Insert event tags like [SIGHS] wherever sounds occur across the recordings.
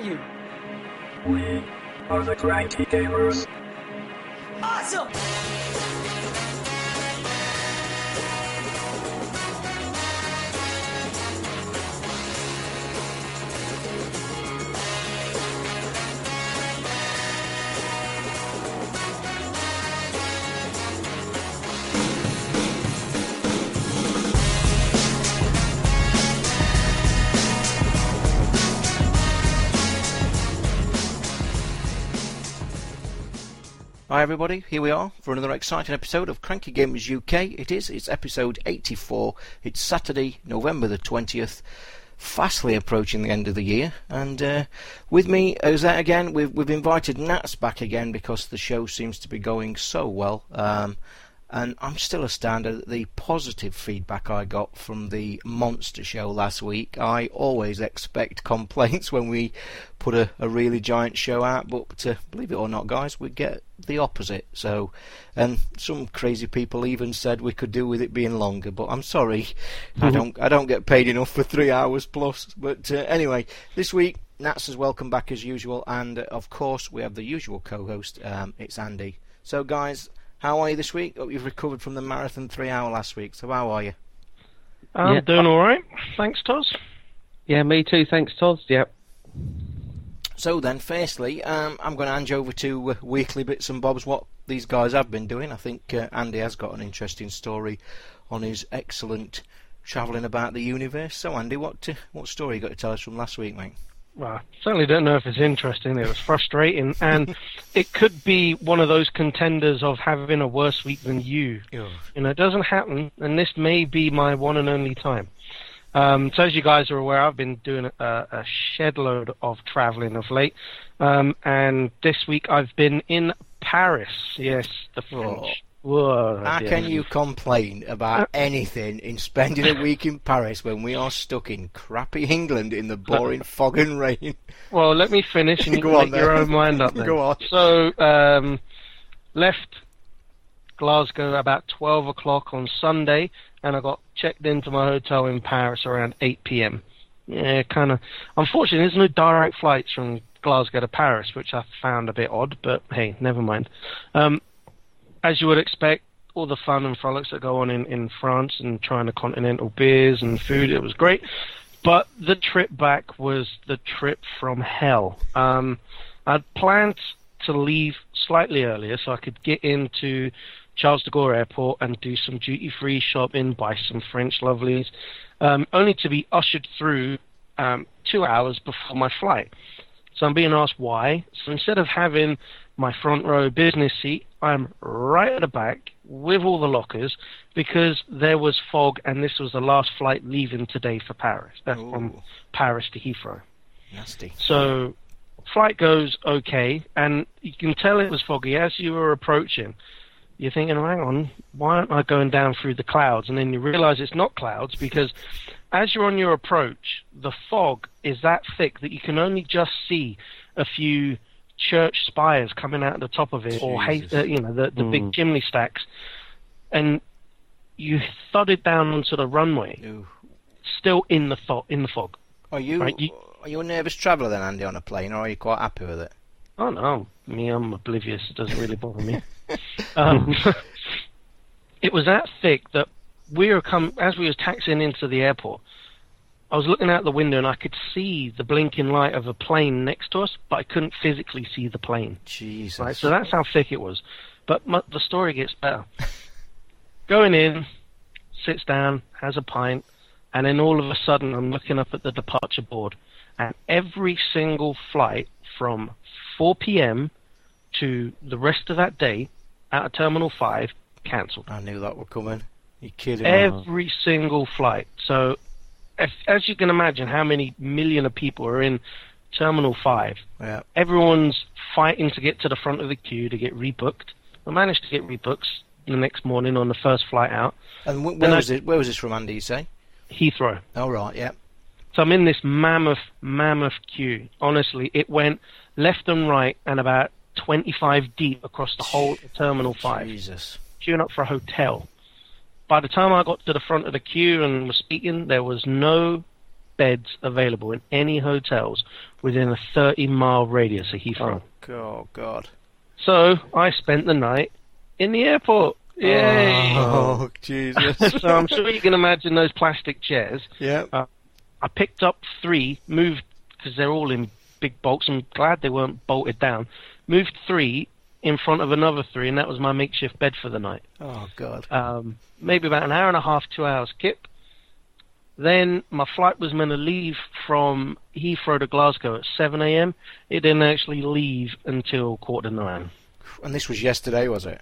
you? We are the Cranky Gamers. Awesome! Hi everybody, here we are for another exciting episode of Cranky Gamers UK. It is, it's episode 84. It's Saturday, November the 20th. Fastly approaching the end of the year, and uh, with me is that again. We've we've invited Nats back again because the show seems to be going so well. Um, and I'm still astounded at the positive feedback I got from the Monster Show last week. I always expect [LAUGHS] complaints when we put a, a really giant show out, but uh, believe it or not, guys, we get the opposite. So, and some crazy people even said we could do with it being longer. But I'm sorry, mm-hmm. I don't I don't get paid enough for three hours plus. But uh, anyway, this week. Nats is welcome back as usual, and uh, of course we have the usual co-host. Um, it's Andy. So, guys, how are you this week? Oh, you've recovered from the marathon three hour last week. So how are you? I'm yeah. doing all right. Thanks, Toz. Yeah, me too. Thanks, Toz. Yep. So then, firstly, um, I'm going to hand you over to uh, weekly bits and bobs. What these guys have been doing. I think uh, Andy has got an interesting story on his excellent travelling about the universe. So, Andy, what uh, what story you got to tell us from last week, mate? Well, certainly don't know if it's interesting. It was frustrating, and [LAUGHS] it could be one of those contenders of having a worse week than you. Yeah. You know, it doesn't happen, and this may be my one and only time. Um, so as you guys are aware, I've been doing a, a shed load of traveling of late, um, and this week I've been in Paris. Yes, the French. Whoa, How can you complain about uh, anything in spending a week in Paris when we are stuck in crappy England in the boring fog and rain? Well, let me finish and [LAUGHS] you can make your own mind up [LAUGHS] then. Go on. So, um, left Glasgow about 12 o'clock on Sunday, and I got checked into my hotel in Paris around 8 p.m. Yeah, kind of. Unfortunately, there's no direct flights from Glasgow to Paris, which I found a bit odd, but hey, never mind. Um, as you would expect, all the fun and frolics that go on in, in France and trying the continental beers and food, it was great. But the trip back was the trip from hell. Um, I'd planned to leave slightly earlier so I could get into Charles de Gaulle Airport and do some duty free shopping, buy some French lovelies, um, only to be ushered through um, two hours before my flight. So I'm being asked why. So instead of having my front row business seat. I'm right at the back with all the lockers because there was fog and this was the last flight leaving today for Paris, uh, from Paris to Heathrow. Nasty. So flight goes okay, and you can tell it was foggy as you were approaching. You're thinking, hang on, why aren't I going down through the clouds? And then you realize it's not clouds because as you're on your approach, the fog is that thick that you can only just see a few church spires coming out of the top of it, Jesus. or uh, you know the the mm. big chimney stacks, and you thudded down onto the runway, Ooh. still in the fog. In the fog. Are you, right? you are you a nervous traveller then, Andy, on a plane, or are you quite happy with it? Oh no, me, I'm oblivious. It doesn't really bother me. [LAUGHS] um, [LAUGHS] it was that thick that we were come as we were taxiing into the airport. I was looking out the window and I could see the blinking light of a plane next to us, but I couldn't physically see the plane. Jesus. Right, so that's how thick it was. But my, the story gets better. [LAUGHS] Going in, sits down, has a pint, and then all of a sudden I'm looking up at the departure board, and every single flight from 4 p.m. to the rest of that day out of Terminal 5 cancelled. I knew that would come in. You kidding? Every single flight. So if, as you can imagine, how many million of people are in Terminal 5. Yeah. Everyone's fighting to get to the front of the queue to get rebooked. I managed to get rebooked the next morning on the first flight out. And wh- where, was I, it, where was this from, Andy, you say? Heathrow. Oh, right, yeah. So I'm in this mammoth, mammoth queue. Honestly, it went left and right and about 25 deep across the whole Terminal 5. Jesus. Queuing up for a hotel by the time I got to the front of the queue and was speaking, there was no beds available in any hotels within a 30 mile radius of Heathrow. Oh God. So I spent the night in the airport. Yay! Oh [LAUGHS] Jesus. [LAUGHS] so I'm sure you can imagine those plastic chairs. yeah. Uh, I picked up three, moved because they're all in big bulks. I'm glad they weren't bolted down. Moved three in front of another three, and that was my makeshift bed for the night. Oh God. Um, maybe about an hour and a half, two hours, Kip. Then my flight was meant to leave from Heathrow to Glasgow at 7 a.m. It didn't actually leave until quarter to nine. And this was yesterday, was it?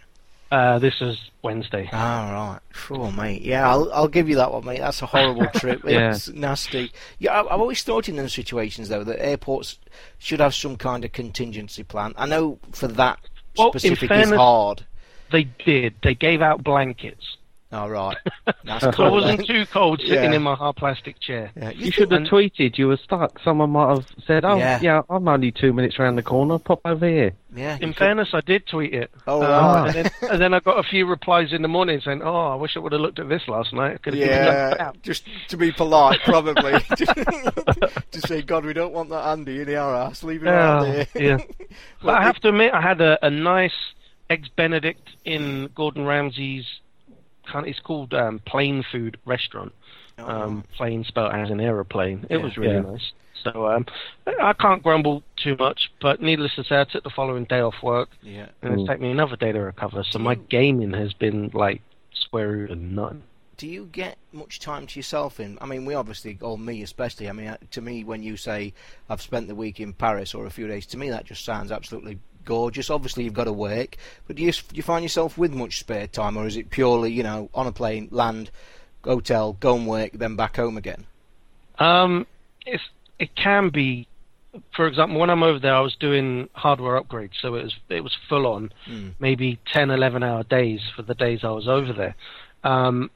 Uh, this is Wednesday. Ah, right. Oh, mate. Yeah, I'll, I'll give you that one, mate. That's a horrible [LAUGHS] trip. Yeah. It's nasty. Yeah, I've always thought in those situations, though, that airports should have some kind of contingency plan. I know for that Well, in specific is fairness- hard. They did. They gave out blankets. Oh, right. [LAUGHS] That's So I wasn't too cold sitting Yeah. in my hard plastic chair. Yeah, You should have and- tweeted you were stuck. Someone might have said, "Oh, Yeah. yeah, I'm only two minutes round the corner. Pop over here." Yeah. In you could- fairness, I did tweet it. Oh, Um, right. and, then, [LAUGHS] and then I got a few replies in the morning saying, "Oh, I wish I would have looked at this last night. Could have Yeah, just to be polite, probably. [LAUGHS] to say, God, we don't want that Andy in our ass. Leave him out Yeah, there. yeah. But Well, I have to admit, I had a, a nice eggs Benedict in Gordon Ramsay's. Kind- It's called um, Plane Food Restaurant. Um, plane spelled as an aeroplane. It Yeah. was really Yeah. nice. So um, I can't grumble too much. But needless to say, I took the following day off work, yeah. and it's Mm. taken me another day to recover. So my gaming has been like square root of none. do you get much time to yourself in? I mean, we obviously, or me especially. I mean, uh, to me, when you say I've spent the week in Paris or a few days, to me that just sounds absolutely gorgeous. Obviously, you've got to work, but do you, do you find yourself with much spare time, or is it purely, you know, on a plane, land, hotel, go and work, then back home again? Um, it's it can be. For example, when I'm over there, I was doing hardware upgrades, so it was it was full on, Mm. maybe 10, 11 hour days for the days I was over there. Um,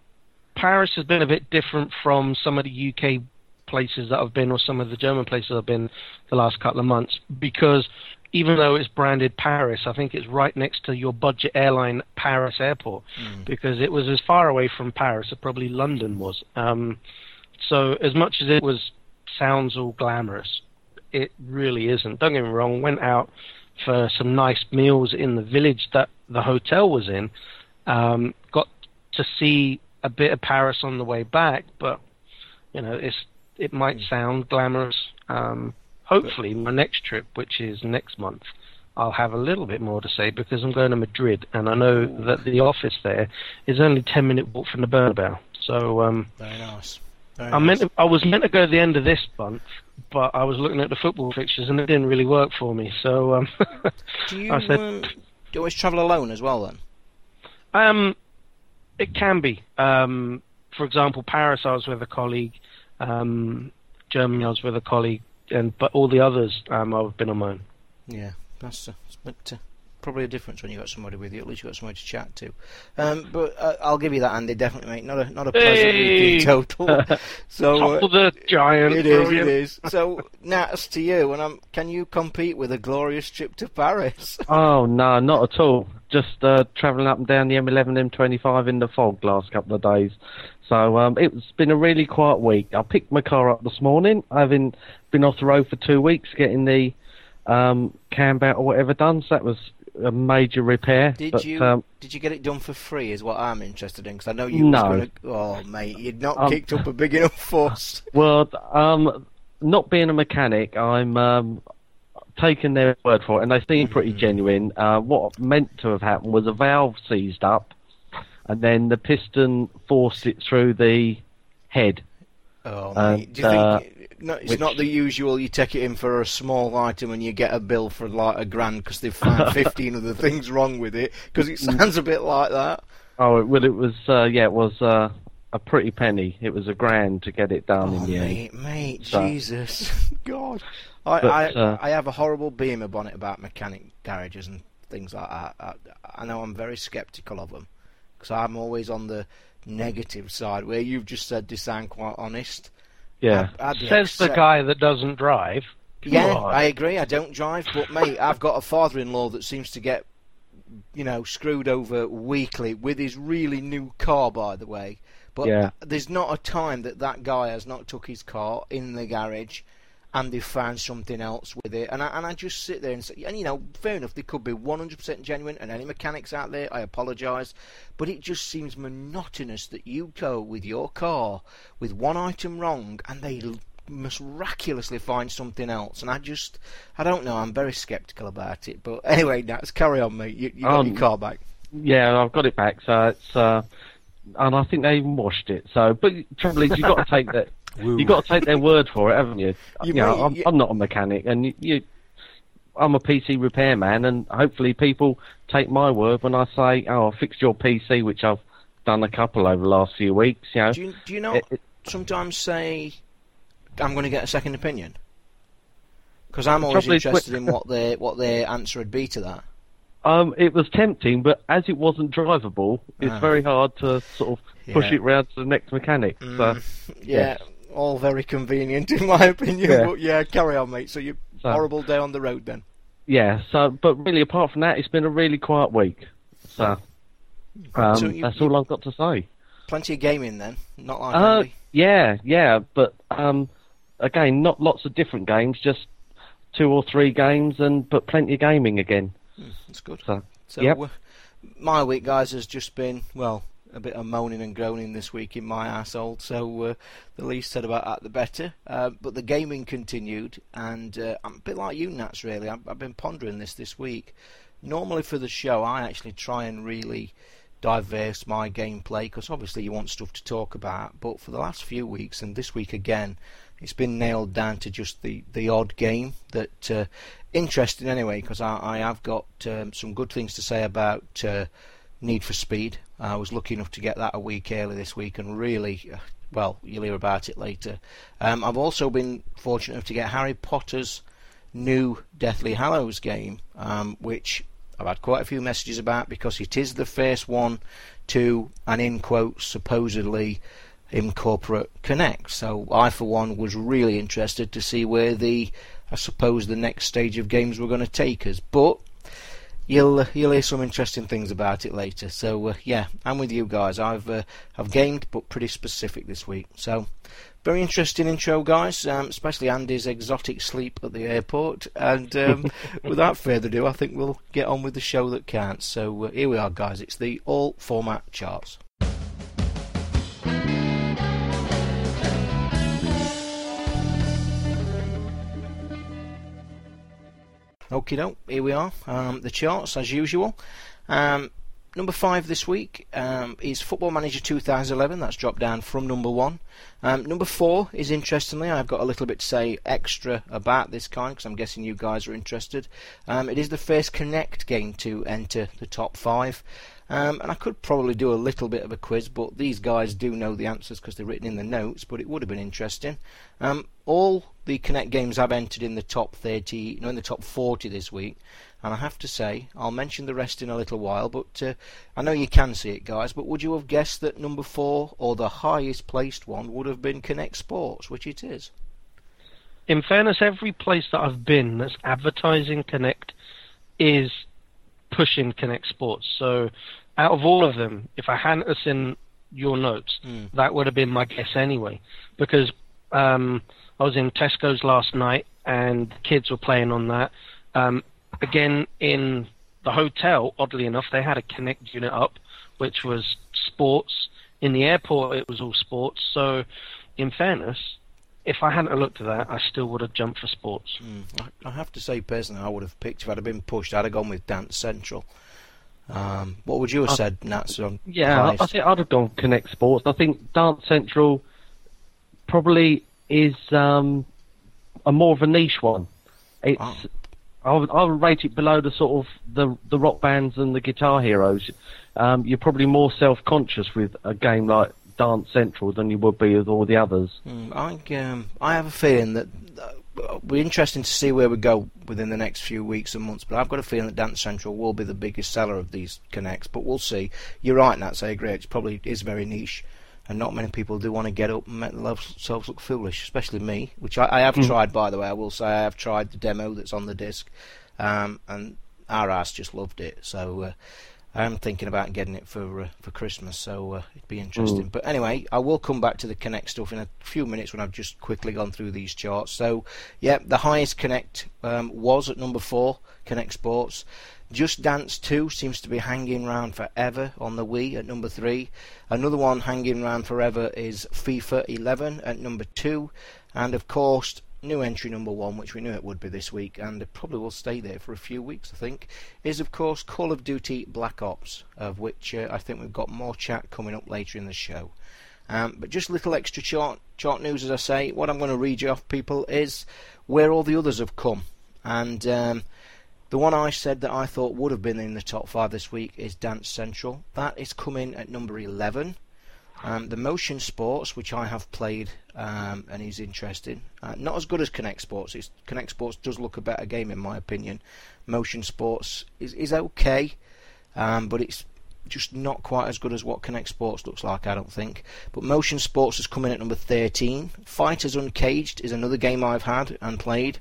Paris has been a bit different from some of the UK places that I've been, or some of the German places I've been the last couple of months, because even though it's branded Paris, I think it's right next to your budget airline Paris airport, because it was as far away from Paris as probably London was. Um, so as much as it was sounds all glamorous, it really isn't. Don't get me wrong. Went out for some nice meals in the village that the hotel was in. Um, got to see a bit of Paris on the way back, but you know, it's it might sound glamorous. Um, hopefully, my next trip, which is next month, I'll have a little bit more to say because I'm going to Madrid, and I know that the office there is only ten minute walk from the Bernabeu. So um, Very nice. Very I nice. meant to, I was meant to go at the end of this month, but I was looking at the football fixtures and it didn't really work for me. So um, [LAUGHS] do you, I said, um, do you always travel alone as well then? um, it can be. Um, for example, Paris, I was with a colleague. Um, Germany, I was with a colleague, and but all the others, um, I've been on my own. Yeah, that's uh, but, uh, probably a difference when you have got somebody with you. At least you have got somebody to chat to. Um, but uh, I'll give you that, Andy. Definitely, mate. Not a not a pleasant Hey! total. [LAUGHS] so uh, Top of the giant. it is, it brilliant. is. So [LAUGHS] Nats to you, and um, can you compete with a glorious trip to Paris? [LAUGHS] Oh no, not at all. Just uh, travelling up and down the M11, M25 in the fog last couple of days. So um, it's been a really quiet week. I picked my car up this morning, having been off the road for two weeks, getting the um, cam out or whatever done. So that was a major repair. Did but, you Um, did you get it done for free? Is what I'm interested in because I know you No. to. Oh mate, you'd not Um, kicked up a big enough fuss. [LAUGHS] well, um, not being a mechanic, I'm um, taking their word for it, and they seem pretty genuine. Uh, what meant to have happened was a valve seized up, and then the piston forced it through the head. Oh And, mate, do you uh, think? No, it's which- not the usual. You take it in for a small item and you get a bill for like a grand because they've found [LAUGHS] fifteen other things wrong with it. Because it sounds a bit like that. Oh, it, well, it was uh, yeah, it was uh, a pretty penny. It was a grand to get it done Oh in the end. mate, mate, So- Jesus, [LAUGHS] God! I, But, I, uh, I have a horrible beamer bonnet about mechanic garages and things like that. I, I know I'm very sceptical of them because I'm always on the negative side. Where you've just said to sound quite honest. Yeah, I'd, I'd be Says the guy that doesn't drive. Yeah, God. I agree. I don't drive, but mate, I've got a father-in-law that seems to get, you know, screwed over weekly with his really new car. By the way, But Yeah. there's not a time that that guy has not took his car in the garage and they found something else with it. And I, and I just sit there and say, and you know, fair enough, they could be 100% genuine, and any mechanics out there, I apologise. But it just seems monotonous that you go with your car with one item wrong and they miraculously find something else. And I just, I don't know, I'm very sceptical about it. But anyway, let's carry on, mate. You, you got Um, your car back. Yeah, I've got it back. So it's uh, and I think they even washed it. So, but trouble is, you've got to take that. You've got to take their word for it, haven't you? You You, know, I'm, I'm not a mechanic, and you, you, I'm a PC repairman, and hopefully people take my word when I say, "Oh, I fixed your PC," which I've done a couple over the last few weeks. You know, Do you, do you not It- it- sometimes say, I'm going to get a second opinion? Because I'm always interested in what their what their answer would be to that. Um, it was tempting, but as it wasn't drivable, it's Ah. very hard to sort of push Yeah. it round to the next mechanic. So, Mm, yeah, yeah. All very convenient [LAUGHS] in my opinion. Yeah. But yeah, carry on, mate. So you So- horrible day on the road then. yeah. So, but really, apart from that, it's been a really quiet week. So, um, So you- that's all I've got to say. Plenty of gaming then, not like Uh, yeah, yeah, but um, again, not lots of different games, just two or three games, and but plenty of gaming again. That's good. So, So Yep. my week, guys, has just been well a bit of moaning and groaning this week in my asshole. So uh, the least said about that, the better. Uh, but the gaming continued, and uh, I'm a bit like you, Nats. Really, I've, I've been pondering this this week. Normally for the show, I actually try and really diverse my gameplay because obviously you want stuff to talk about. But for the last few weeks and this week again, it's been nailed down to just the, the odd game that uh, interesting anyway because I, I have got um, some good things to say about uh, Need for Speed. I was lucky enough to get that a week early this week and really, uh, well, you'll hear about it later. Um, I've also been fortunate enough to get Harry Potter's new Deathly Hallows game, um, which I've had quite a few messages about because it is the first one to, and in quotes, supposedly incorporate Kinect. So I, for one, was really interested to see where the, I suppose, the next stage of games were going to take us. But you'll uh, you'll hear some interesting things about it later. So uh, yeah, I'm with you guys. I've uh, I've gamed, but pretty specific this week. So very interesting intro, guys. Um, especially Andy's exotic sleep at the airport. And um, [LAUGHS] without further ado, I think we'll get on with the show that counts. So uh, here we are, guys. It's the all format charts. Okie doke, here we are. Um, the charts, as usual. Um, number five this week um, is Football Manager 2011. That's dropped down from number one. Um, number four is interestingly, I've got a little bit to say extra about this kind because I'm guessing you guys are interested. Um, it is the first Kinect game to enter the top five. Um, and I could probably do a little bit of a quiz, but these guys do know the answers because they're written in the notes. But it would have been interesting. Um, all the Kinect games I've entered in the top 30, no, in the top 40 this week, and I have to say, I'll mention the rest in a little while. But uh, I know you can see it, guys. But would you have guessed that number four or the highest placed one would have been Kinect Sports, which it is? In fairness, every place that I've been that's advertising Kinect is pushing Kinect Sports. So, out of all of them, if I hadn't have seen your notes, Mm. that would have been my guess anyway. Because um, I was in Tesco's last night and the kids were playing on that. Um, again, in the hotel, oddly enough, they had a Kinect unit up, which was sports. In the airport, it was all sports. So, in fairness, if I hadn't looked at that, I still would have jumped for sports. Mm, I, I have to say, personally, I would have picked if I'd have been pushed. I'd have gone with Dance Central. Um, what would you have I- said, Nats? On Yeah, I, I, think I'd have gone Kinect Sports. I think Dance Central probably is um, a more of a niche one. It's Oh. I would I would rate it below the sort of the the rock bands and the guitar heroes. Um, you're probably more self conscious with a game like Dance Central than you would be with all the others. Mm, I um, I have a feeling that uh, it'll be interesting to see where we go within the next few weeks and months. But I've got a feeling that Dance Central will be the biggest seller of these Kinects. But we'll see. You're right, Nats. I agree. It probably is very niche, and not many people do want to get up and make themselves look foolish, especially me, which I, I have Mm. tried. By the way, I will say I have tried the demo that's on the disc, um, and our ass just loved it. So. Uh, I'm thinking about getting it for uh, for Christmas, so uh, it'd be interesting. Mm. But anyway, I will come back to the Kinect stuff in a few minutes when I've just quickly gone through these charts. So, yeah, the highest Kinect um, was at number four, Kinect Sports. Just Dance 2 seems to be hanging around forever on the Wii at number 3. Another one hanging around forever is FIFA 11 at number 2. And of course, new entry number 1, which we knew it would be this week, and it probably will stay there for a few weeks, I think, is of course Call of Duty Black Ops, of which uh, I think we've got more chat coming up later in the show. Um, but just little extra chart, chart news, as I say. What I'm going to read you off, people, is where all the others have come. And um, the one I said that I thought would have been in the top five this week is Dance Central. That is coming at number 11. Um, the Motion Sports, which I have played um, and is interesting, uh, not as good as Kinect Sports. It's, Kinect Sports does look a better game in my opinion. Motion Sports is is okay, um, but it's just not quite as good as what Kinect Sports looks like, I don't think. But Motion Sports is coming at number 13. Fighters Uncaged is another game I've had and played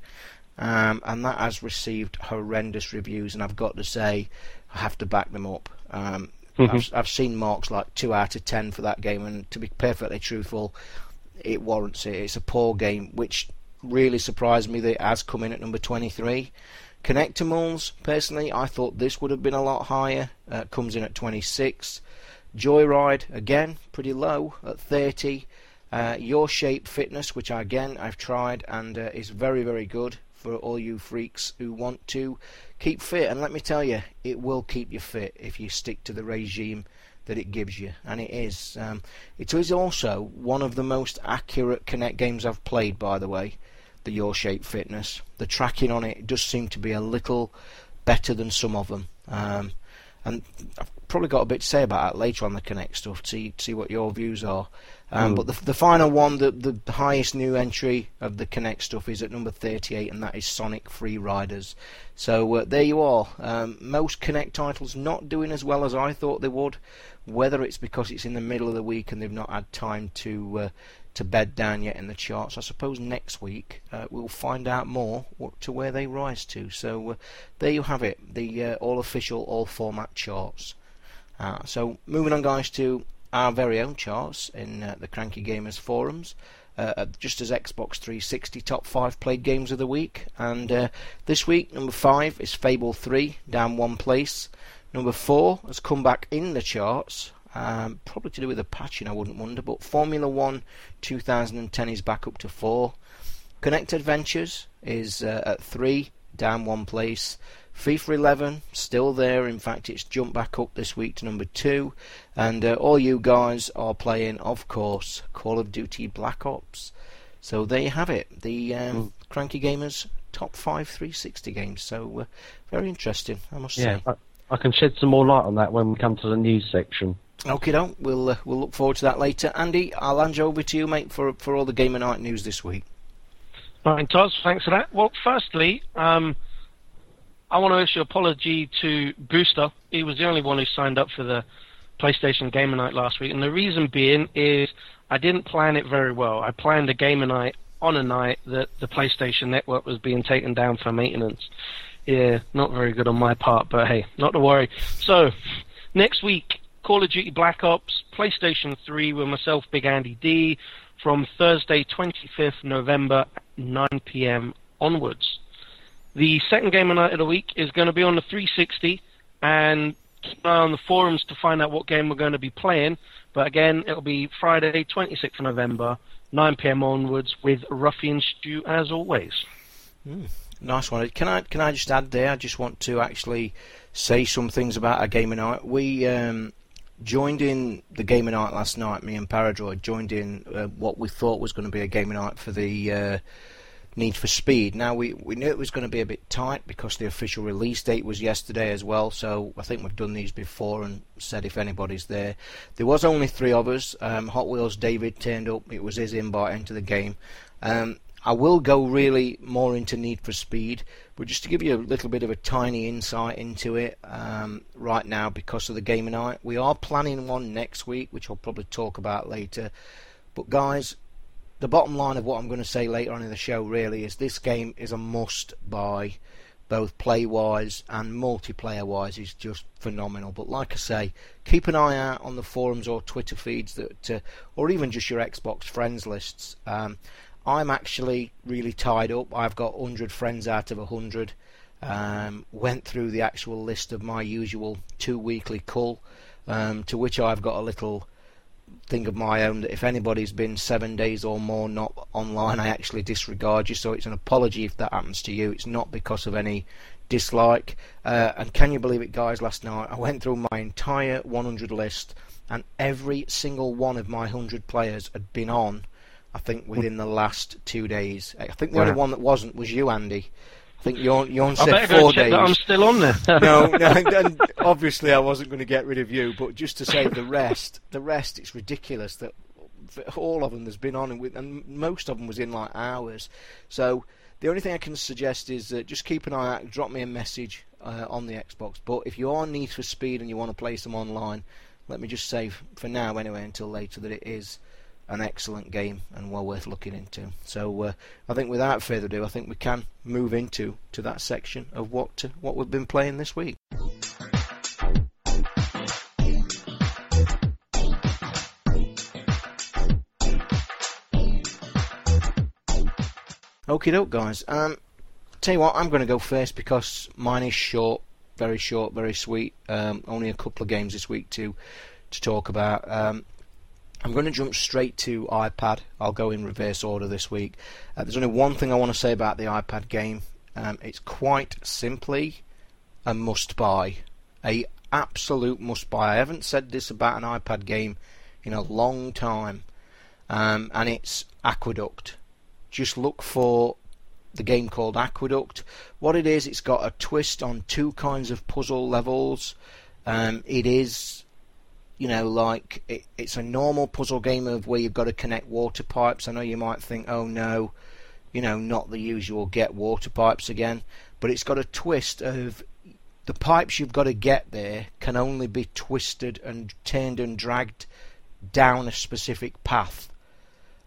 um, and that has received horrendous reviews. And I've got to say, I have to back them up. Um, mm-hmm. I've, I've seen marks like two out of ten for that game, and to be perfectly truthful, it warrants it. It's a poor game, which really surprised me that it has come in at number 23. Kinectimals, personally, I thought this would have been a lot higher. Uh, comes in at 26. Joyride, again, pretty low at 30. Uh, Your Shape Fitness, which I, again I've tried and uh, is very very good for all you freaks who want to keep fit. And let me tell you, it will keep you fit if you stick to the regime that it gives you, and it is. Um, it is also one of the most accurate Kinect games I've played, by the way. The Your Shape Fitness, the tracking on it does seem to be a little better than some of them. Um, and I've probably got a bit to say about that later on the Kinect stuff. See see what your views are. Um, mm. But the, the final one, the, the highest new entry of the Kinect stuff is at number 38, and that is Sonic Free Riders. So uh, there you are. Um, most Kinect titles not doing as well as I thought they would. Whether it's because it's in the middle of the week and they've not had time to uh, to bed down yet in the charts, I suppose next week uh, we'll find out more to where they rise to. So uh, there you have it, the uh, all official, all format charts. Uh, so moving on, guys, to our very own charts in uh, the Cranky Gamers forums. Uh, just as Xbox 360 top five played games of the week, and this week number five is Fable 3, down one place. Number four has come back in the charts, um, probably to do with the patching, I wouldn't wonder. But Formula One 2010 is back up to four. Kinect Adventures is uh, at three, down one place. FIFA 11 still there. In fact, it's jumped back up this week to number two. And uh, all you guys are playing, of course, Call of Duty Black Ops. So there you have it. The um, mm. Cranky Gamers top five 360 games. So uh, very interesting, I must yeah, say. I, I can shed some more light on that when we come to the news section. Okay, don't. We'll uh, we'll look forward to that later. Andy, I'll hand you over to you, mate, for for all the game Gamer Night news this week. Right, Toz, thanks for that. Well, firstly, um, I want to issue an apology to Booster. He was the only one who signed up for the PlayStation Gamer Night last week, and the reason being is I didn't plan it very well. I planned a Gamer Night on a night that the PlayStation Network was being taken down for maintenance. Yeah, not very good on my part, but hey, not to worry. So, next week, Call of Duty Black Ops, PlayStation 3 with myself, Big Andy D, from Thursday, 25th November, 9 p.m. onwards. The second game of night of the week is going to be on the 360, and keep an eye on the forums to find out what game we're going to be playing. But again, it'll be Friday, 26th of November, 9 p.m. onwards, with Ruffian Stew as always. Mm, nice one. Can I can I just add there? I just want to actually say some things about our game of night. We um, joined in the game of night last night. Me and Paradroid joined in uh, what we thought was going to be a game of night for the. Uh, Need for Speed. Now we we knew it was going to be a bit tight because the official release date was yesterday as well. So I think we've done these before and said if anybody's there. There was only three of us. Um, Hot Wheels David turned up. It was his invite into the game. Um, I will go really more into Need for Speed, but just to give you a little bit of a tiny insight into it um, right now because of the game night, we are planning one next week, which I'll probably talk about later. But guys, the bottom line of what I'm going to say later on in the show really is this game is a must buy both play wise and multiplayer wise, is just phenomenal. But like I say, keep an eye out on the forums or Twitter feeds that, uh, or even just your Xbox friends lists. Um, I'm actually really tied up. I've got 100 friends out of 100. Um, went through the actual list of my usual two weekly cull, um, to which I've got a little thing of my own that if anybody's been seven days or more not online, I actually disregard you. So it's an apology if that happens to you. It's not because of any dislike. Uh, and can you believe it, guys? Last night I went through my entire 100 list, and every single one of my 100 players had been on. I think within the last two days. I think the Wow. only one that wasn't was you, Andy. I think you you I said better go four check days that I'm still on there. [LAUGHS] no, no, [LAUGHS] and obviously I wasn't going to get rid of you, but just to say the rest, the rest, it's ridiculous that that all of them has been on, and, with, and most of them was in like hours. So the only thing I can suggest is uh, just keep an eye out, drop me a message uh, on the Xbox. But if you are in need for speed and you want to play some online, let me just say for now, anyway, until later, that it is an excellent game and well worth looking into. So uh, I think without further ado, I think we can move into to that section of what uh, what we've been playing this week. Okie doke, guys. Um, tell you what, I'm going to go first because mine is short, very short, very sweet. Um, only a couple of games this week to to talk about. Um, I'm going to jump straight to iPad. I'll go in reverse order this week. Uh, there's only one thing I want to say about the iPad game. Um, it's quite simply a must-buy, a absolute must-buy. I haven't said this about an iPad game in a long time, um, and it's Aqueduct. Just look for the game called Aqueduct. What it is, it's got a twist on two kinds of puzzle levels. Um, it is you know, like it, it's a normal puzzle game of where you've got to connect water pipes. I know you might think, oh no, you know, not the usual get water pipes again, but it's got a twist of the pipes you've got to get there can only be twisted and turned and dragged down a specific path.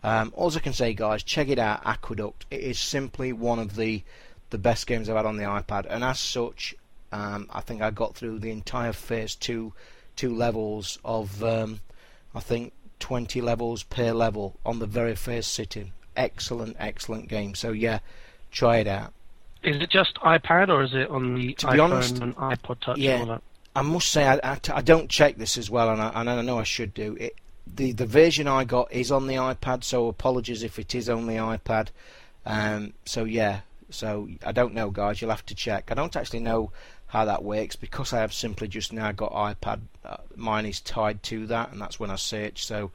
Um, all I can say, guys, check it out. Aqueduct. It is simply one of the the best games I've had on the iPad, and as such, um, I think I got through the entire Phase two two levels of um, I think 20 levels per level on the very first sitting. Excellent, excellent game. So yeah, try it out. Is it just iPad or is it on the To be iPhone honest, and iPod Touch yeah. and all that? I must say I, I, I don't check this as well, and I, and I know I should do. It, the the version I got is on the iPad, so apologies if it is only iPad. Um, so yeah, so I don't know, guys. You'll have to check. I don't actually know how that works because I have simply just now got iPad. Uh, mine is tied to that, and that's when I search. So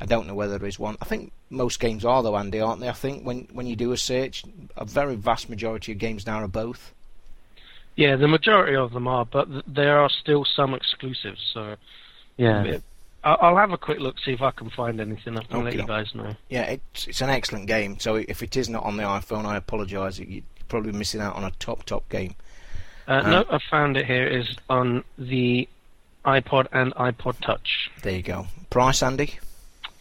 I don't know whether there is one. I think most games are though, Andy, aren't they? I think when when you do a search, a very vast majority of games now are both. Yeah, the majority of them are, but th- there are still some exclusives. So Yeah. Yeah. I- I'll have a quick look, see if I can find anything. I can let you guys know. Yeah, it's it's an excellent game. So if it is not on the iPhone, I apologise. You're probably missing out on a top top game. Uh, Uh, no, I found it here. Is on the iPod and iPod Touch. There you go. Price, Andy.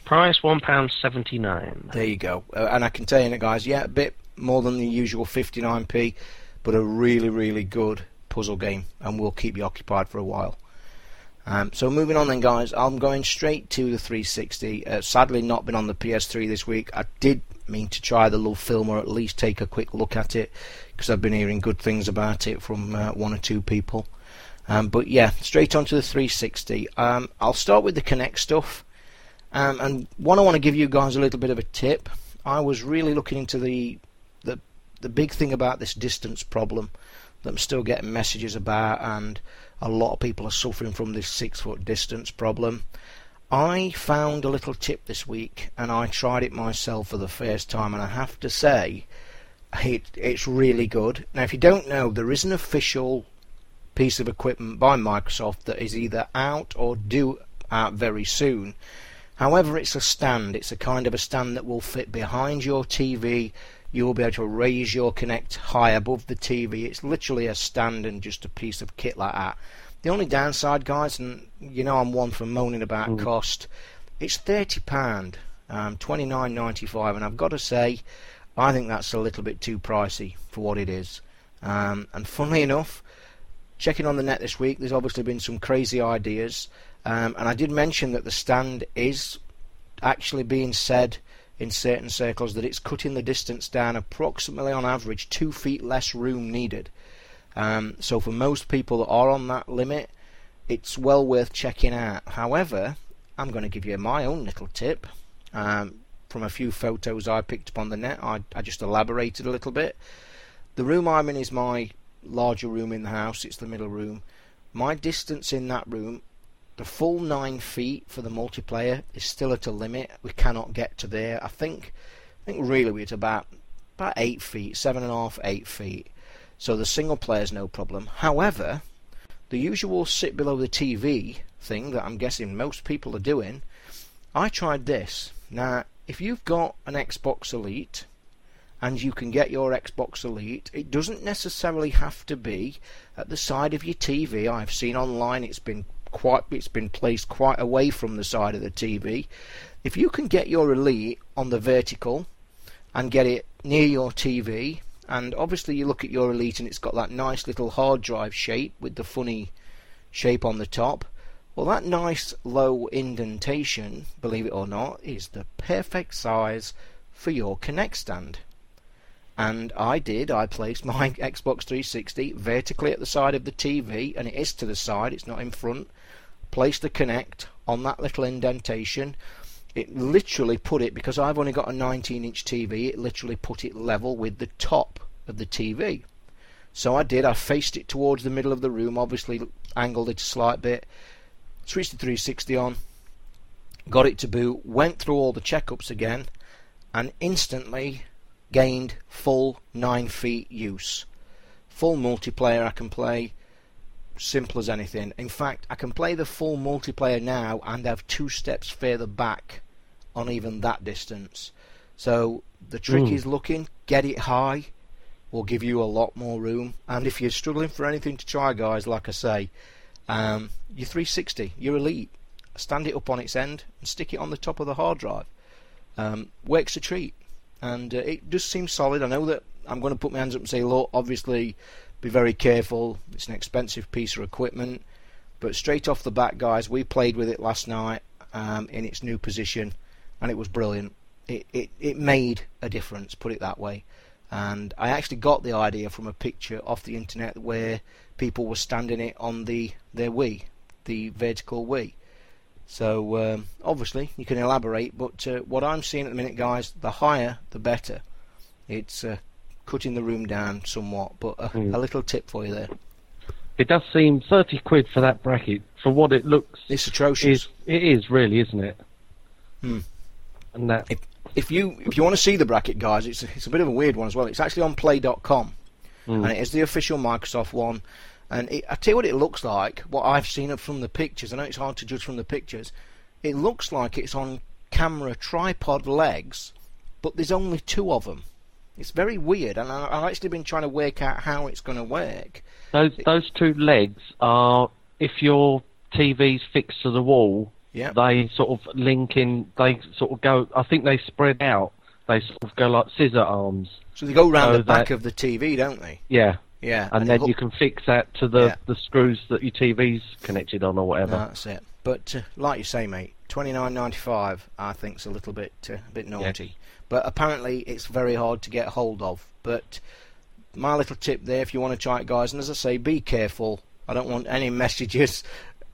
Price one pound seventy nine. There you go. Uh, and I can tell you, guys, yeah, a bit more than the usual 59p, but a really really good puzzle game, and will keep you occupied for a while. Um, so moving on then, guys, I'm going straight to the 360. Uh, sadly, not been on the PS3 this week. I did mean to try the little film or at least take a quick look at it because I've been hearing good things about it from uh, one or two people. Um, but yeah, straight onto the 360. Um, I'll start with the Kinect stuff. Um, and one I want to give you guys a little bit of a tip. I was really looking into the the the big thing about this distance problem that I'm still getting messages about, and a lot of people are suffering from this six foot distance problem. I found a little tip this week, and I tried it myself for the first time, and I have to say, it, it's really good. Now, if you don't know, there is an official piece of equipment by Microsoft that is either out or due out very soon. However, it's a stand. It's a kind of a stand that will fit behind your TV. You will be able to raise your Kinect high above the TV. It's literally a stand and just a piece of kit like that. The only downside, guys, and you know I'm one for moaning about cost, it's thirty pound, um, twenty nine ninety five, and I've got to say, I think that's a little bit too pricey for what it is. Um, and funnily enough, checking on the net this week, there's obviously been some crazy ideas. Um, and I did mention that the stand is actually being said in certain circles that it's cutting the distance down approximately on average two feet less room needed. Um, so for most people that are on that limit, it's well worth checking out. However, I'm going to give you my own little tip um, from a few photos I picked up on the net. I, I just elaborated a little bit. The room I'm in is my larger room in the house. It's the middle room. My distance in that room the full nine feet for the multiplayer is still at a limit. We cannot get to there. I think, I think really we're at about about eight feet, seven and a half, eight feet. So the single player is no problem. However, the usual sit below the TV thing that I'm guessing most people are doing, I tried this. Now, if you've got an Xbox Elite and you can get your Xbox Elite, it doesn't necessarily have to be at the side of your TV. I've seen online it's been quite it's been placed quite away from the side of the TV. If you can get your Elite on the vertical and get it near your TV, and obviously you look at your Elite and it's got that nice little hard drive shape with the funny shape on the top. Well, that nice low indentation, believe it or not, is the perfect size for your Kinect stand. And I did, I placed my [LAUGHS] Xbox 360 vertically at the side of the TV, and it is to the side, it's not in front, place the Kinect on that little indentation. It literally put it, because I've only got a 19 inch TV, it literally put it level with the top of the TV. So I did, I faced it towards the middle of the room, obviously angled it a slight bit, switched the 360 on, got it to boot, went through all the checkups again, and instantly gained full 9 feet use. Full multiplayer I can play simple as anything. In fact, I can play the full multiplayer now and have two steps further back on even that distance. So the trick Mm. is looking, get it high, will give you a lot more room. And if you're struggling for anything to try, guys, like I say, um, your 360, your Elite, stand it up on its end and stick it on the top of the hard drive. Um, works a treat, and uh, it just seems solid. I know that I'm going to put my hands up and say, look, obviously be very careful. It's an expensive piece of equipment. But straight off the bat, guys, we played with it last night um, in its new position, and it was brilliant. It, it it made a difference, put it that way. And I actually got the idea from a picture off the internet where people were standing it on the their Wii, the vertical Wii. So um, obviously you can elaborate, but uh, what I'm seeing at the minute, guys, the higher the better. It's uh, cutting the room down somewhat, but a, Mm. a little tip for you there. It does seem thirty quid for that bracket for what it looks. It's atrocious. Is it is really, isn't it? Hmm. And that if you if you want to see the bracket, guys, it's a, it's a bit of a weird one as well. It's actually on Play.com, Mm. and it is the official Microsoft one. And it, I tell you what it looks like. What I've seen it from the pictures. I know it's hard to judge from the pictures. It looks like it's on camera tripod legs, but there's only two of them. It's very weird, and I, I've actually been trying to work out how it's going to work. those those two legs are if your TV's fixed to the wall, Yeah. they sort of link in. They sort of go. I think they spread out. They sort of go like scissor arms. So they go round So the back that- of the TV, don't they? Yeah, Yeah. and, they then hook- you can fix that to the Yeah. the screws that your TV's connected on or whatever. That's it. But uh, like you say, mate, twenty nine ninety five, I think's a little bit uh, a bit naughty. But apparently, it's very hard to get hold of. But my little tip there, if you want to try it, guys, and as I say, be careful. I don't want any [LAUGHS] messages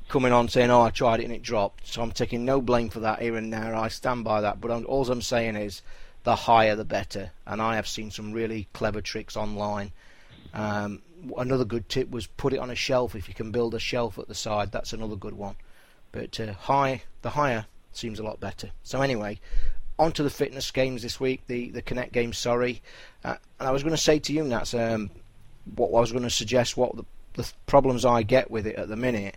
coming on saying, "Oh, I tried it and it dropped." So I'm taking no blame for that here and now. I stand by that. But I'm, all I'm saying is, the higher the better. And I have seen some really clever tricks online. Um, another good tip was put it on a shelf. If you can build a shelf at the side, that's another good one. But uh, high, the higher seems a lot better. So anyway, on to the fitness games this week. The the Kinect games. Sorry, uh, and I was going to say to you, Nats, um, what I was going to suggest, what the, the problems I get with it at the minute.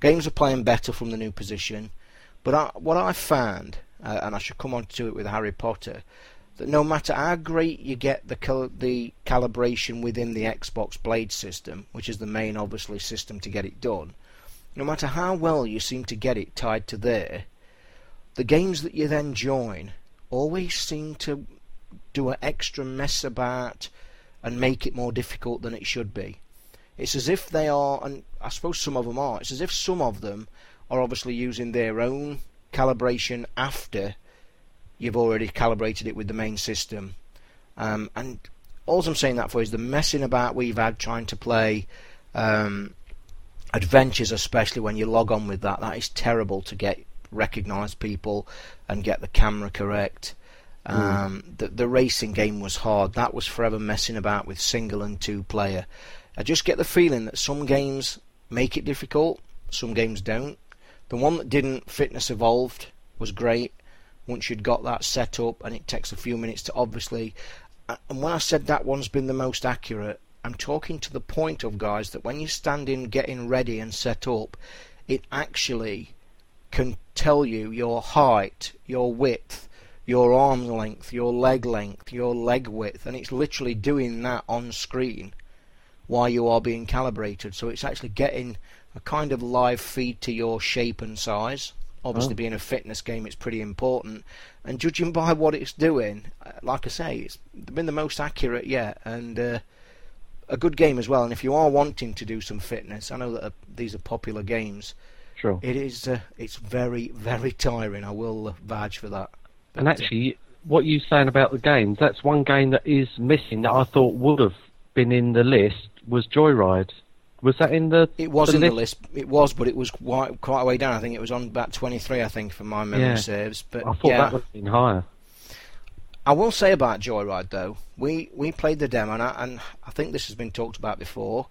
Games are playing better from the new position, but I, what I found, uh, and I should come on to it with Harry Potter, that no matter how great you get the cal- the calibration within the Xbox Blade system, which is the main obviously system to get it done, no matter how well you seem to get it tied to there, the games that you then join always seem to do an extra mess about and make it more difficult than it should be. It's as if they are, and I suppose some of them are, it's as if some of them are obviously using their own calibration after you've already calibrated it with the main system. Um, and all I'm saying that for is the messing about we've had trying to play um, adventures, especially when you log on with that. That is terrible to get recognise people and get the camera correct. Um, mm. the, the racing game was hard. That was forever messing about with single and two player. I just get the feeling that some games make it difficult, some games don't. The one that didn't, Fitness Evolved, was great once you'd got that set up, and it takes a few minutes to obviously. And when I said that one's been the most accurate, I'm talking to the point of guys that when you stand in getting ready and set up, it actually can tell you your height, your width, your arm length, your leg length, your leg width, and it's literally doing that on screen while you are being calibrated. So it's actually getting a kind of live feed to your shape and size. Obviously, oh. being a fitness game, it's pretty important. And judging by what it's doing, uh, like I say, it's been the most accurate yet, and uh, a good game as well. And if you are wanting to do some fitness, I know that uh, these are popular games. Sure. It is. Uh, it's very, very tiring. I will uh, vouch for that. But, and actually, what you're saying about the games, that's one game that is missing that I thought would have been in the list was Joyride. Was that in the? It was the in list? the list. It was, but it was quite quite a way down. I think it was on about twenty three. I think, for my memory yeah. serves. But I thought yeah. that would have been higher. I will say about Joyride though, we we played the demo, and I, and I think this has been talked about before.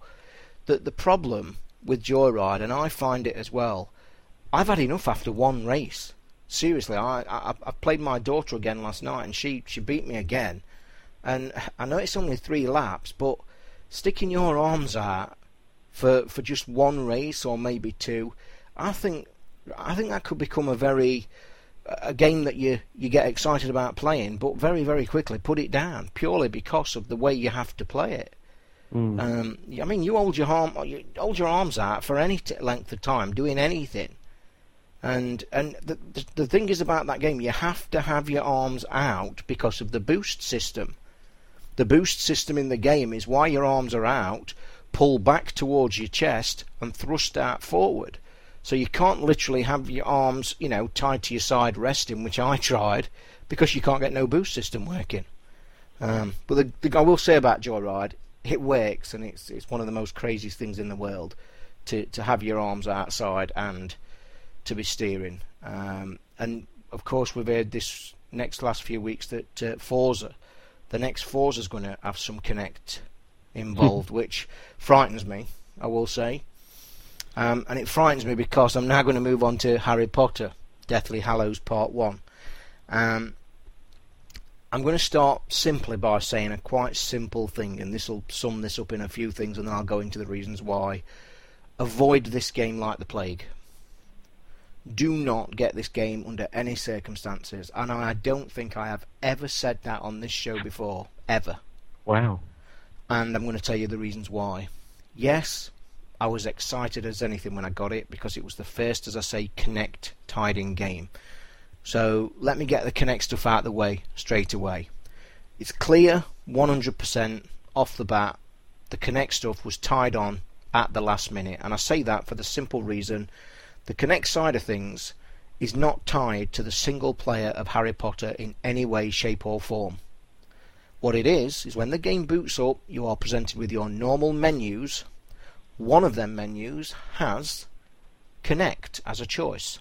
That the problem with Joyride, and I find it as well. I've had enough after one race. Seriously, I, I I played my daughter again last night, and she she beat me again. And I know it's only three laps, but sticking your arms out for for just one race or maybe two, I think I think that could become a very a game that you you get excited about playing, but very very quickly put it down purely because of the way you have to play it. Mm. Um, I mean, you hold your arm you hold your arms out for any t- length of time doing anything, and and the, the the thing is about that game, you have to have your arms out because of the boost system. The boost system in the game is why your arms are out, pull back towards your chest and thrust out forward. So you can't literally have your arms, you know, tied to your side resting, which I tried, because you can't get no boost system working. Um, but the, the, I will say about Joyride, it works, and it's it's one of the most craziest things in the world to to have your arms outside and to be steering. Um, and of course, we've heard this next last few weeks that uh, Forza the next Forza is going to have some Kinect involved, [LAUGHS] which frightens me, I will say. Um, and it frightens me because I'm now going to move on to Harry Potter, Deathly Hallows Part 1. Um, I'm going to start simply by saying a quite simple thing, and this will sum this up in a few things, and then I'll go into the reasons why. Avoid this game like the plague do not get this game under any circumstances. And I don't think I have ever said that on this show before, ever. Wow. And I'm going to tell you the reasons why. Yes, I was excited as anything when I got it because it was the first, as I say, Kinect tied in game. So let me get the Kinect stuff out of the way straight away. It's clear 100% off the bat the Kinect stuff was tied on at the last minute. And I say that for the simple reason the Kinect side of things is not tied to the single player of Harry Potter in any way, shape, or form. What it is, is when the game boots up, you are presented with your normal menus. One of them menus has Kinect as a choice.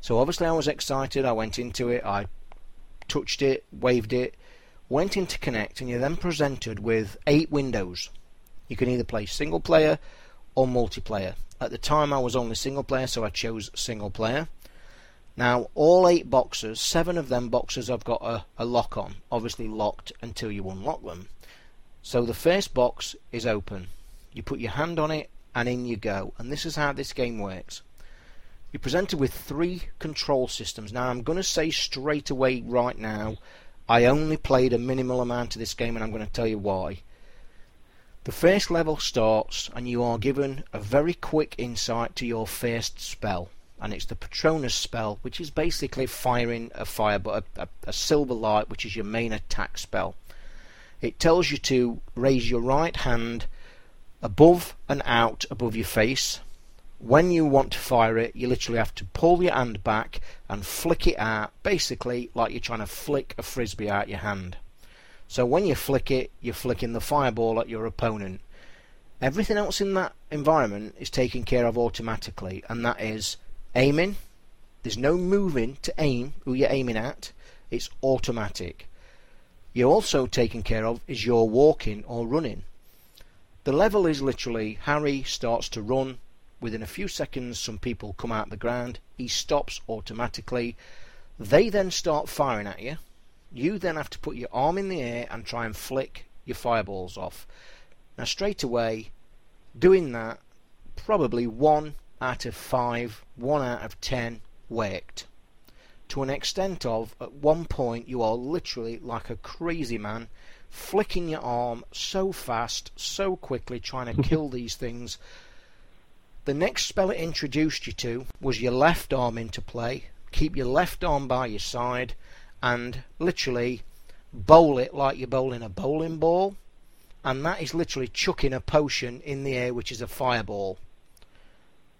So obviously I was excited, I went into it, I touched it, waved it, went into Kinect and you're then presented with eight windows. You can either play single player or multiplayer. At the time I was only single player, so I chose single player. Now, all eight boxes, seven of them boxes have got a, a lock on, obviously locked until you unlock them. So the first box is open. You put your hand on it, and in you go. And this is how this game works. You're presented with three control systems. Now, I'm going to say straight away right now, I only played a minimal amount of this game, and I'm going to tell you why. The first level starts and you are given a very quick insight to your first spell. And it's the Patronus spell, which is basically firing a fire, but a, a, a silver light, which is your main attack spell. It tells you to raise your right hand above and out above your face. When you want to fire it, you literally have to pull your hand back and flick it out, basically like you're trying to flick a frisbee out your hand. So when you flick it, you're flicking the fireball at your opponent. Everything else in that environment is taken care of automatically, and that is aiming. There's no moving to aim who you're aiming at. It's automatic. You're also taken care of is your walking or running. The level is literally Harry starts to run. Within a few seconds, some people come out the ground. He stops automatically. They then start firing at you. You then have to put your arm in the air and try and flick your fireballs off. Now, straight away, doing that, probably one out of five, one out of ten worked. To an extent of, at one point, you are literally like a crazy man, flicking your arm so fast, so quickly, trying to [LAUGHS] kill these things. The next spell it introduced you to was your left arm into play. Keep your left arm by your side and literally bowl it like you're bowling a bowling ball and that is literally chucking a potion in the air, which is a fireball.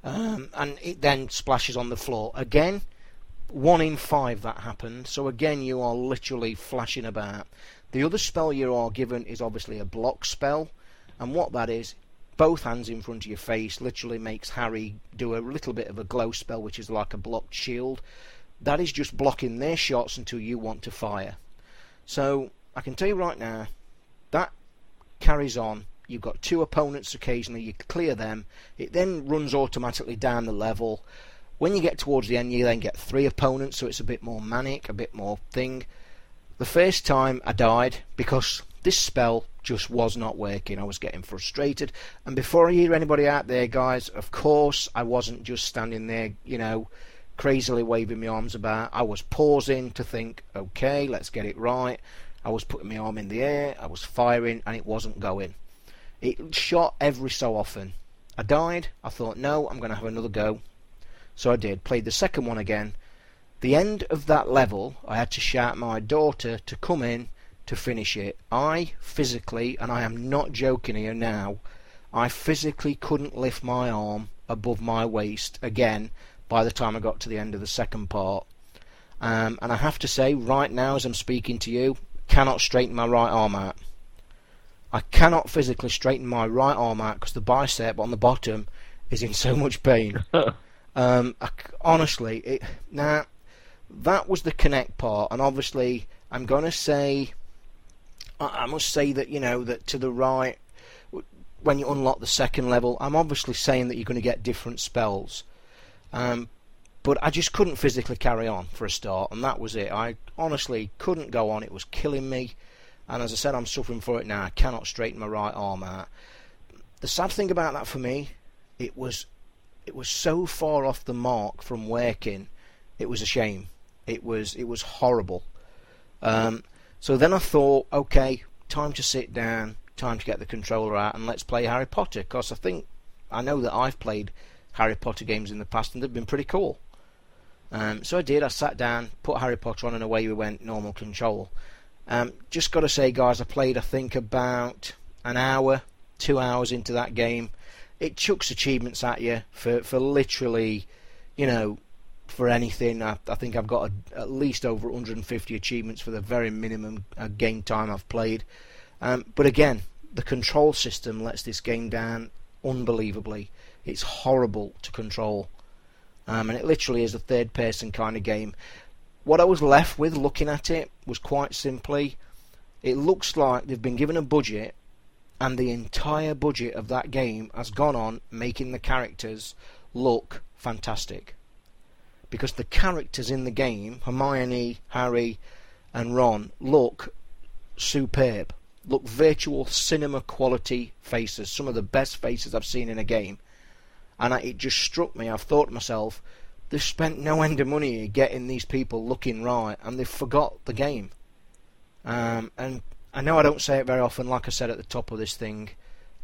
Um, and it then splashes on the floor. Again, one in five that happened. So again, you are literally flashing about. The other spell you are given is obviously a block spell, and what that is, both hands in front of your face, literally makes Harry do a little bit of a glow spell, which is like a blocked shield. That is just blocking their shots until you want to fire. So I can tell you right now, that carries on. You've got two opponents occasionally, you clear them. It then runs automatically down the level. When you get towards the end, you then get three opponents, so it's a bit more manic, a bit more thing. The first time I died because this spell just was not working. I was getting frustrated. And before I hear anybody out there, guys, of course, I wasn't just standing there, you know, crazily waving my arms about. I was pausing to think, okay, let's get it right. I was putting my arm in the air, I was firing, and it wasn't going. It shot every so often. I died, I thought, no, I'm going to have another go. So I did, played the second one again. The end of that level, I had to shout my daughter to come in to finish it. I physically, and I am not joking here now, I physically couldn't lift my arm above my waist again by the time I got to the end of the second part. Um, and I have to say, right now, as I'm speaking to you, cannot straighten my right arm out. I cannot physically straighten my right arm out because the bicep on the bottom is in so much pain. [LAUGHS] um, I, honestly, it, now that was the Kinect part, and obviously I'm going to say, I, I must say that you know that to the right, when you unlock the second level, I'm obviously saying that you're going to get different spells. Um, but I just couldn't physically carry on for a start, and that was it. I honestly couldn't go on. It was killing me, and as I said, I'm suffering for it now. I cannot straighten my right arm out. The sad thing about that for me, it was, it was so far off the mark from working. It was a shame. It was, it was horrible. Um, so then I thought, okay, time to sit down, time to get the controller out, and let's play Harry Potter. Because I think I know that I've played Harry Potter games in the past, and they've been pretty cool. Um, so I did. I sat down, put Harry Potter on, and away we went. Normal control. Um, just got to say, guys, I played I think about an hour, two hours into that game. It chucks achievements at you for for literally, you know, for anything. I, I think I've got a, at least over 150 achievements for the very minimum uh, game time I've played. Um, but again, the control system lets this game down unbelievably. It's horrible to control. Um, and it literally is a third person kind of game. What I was left with looking at it was quite simply it looks like they've been given a budget and the entire budget of that game has gone on making the characters look fantastic. Because the characters in the game, Hermione, Harry, and Ron, look superb. Look virtual cinema quality faces. Some of the best faces I've seen in a game and it just struck me. I've thought to myself, they've spent no end of money getting these people looking right, and they've forgot the game. Um, and I know I don't say it very often. Like I said at the top of this thing,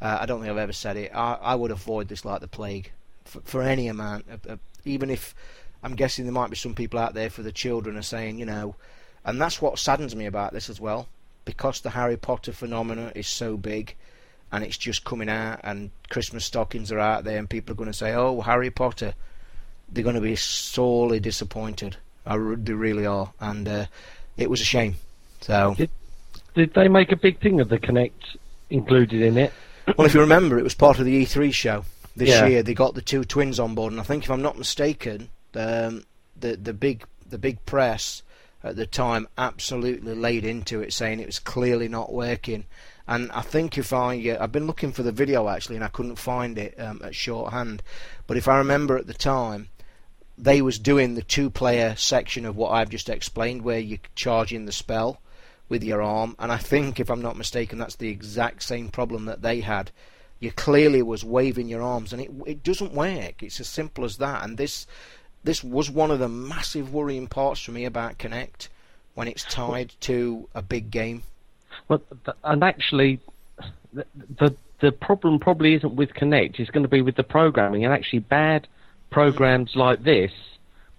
uh, I don't think I've ever said it. I, I would avoid this like the plague for, for any amount. Uh, uh, even if I'm guessing there might be some people out there for the children are saying, you know, and that's what saddens me about this as well. because the Harry Potter phenomena is so big and it's just coming out and Christmas stockings are out there and people are going to say, oh, Harry Potter, they're going to be sorely disappointed. I, they really are. And uh, it was a shame. So. Did, did they make a big thing of the Kinect included in it? well, if you remember, it was part of the E3 show this Yeah. year. They got the two twins on board, and I think, if I'm not mistaken, um, the the big the big press at the time absolutely laid into it, saying it was clearly not working. And I think if I uh, I've been looking for the video actually, and I couldn't find it um, at shorthand. But if I remember at the time, they was doing the two player section of what I've just explained, where you're charging the spell with your arm, and I think if I'm not mistaken, that's the exact same problem that they had. You clearly was waving your arms, and it it doesn't work. It's as simple as that. And this this was one of the massive worrying parts for me about Kinect when it's tied to a big game. Well, and actually, the, the the problem probably isn't with Kinect. It's going to be with the programming. And actually, bad programs like this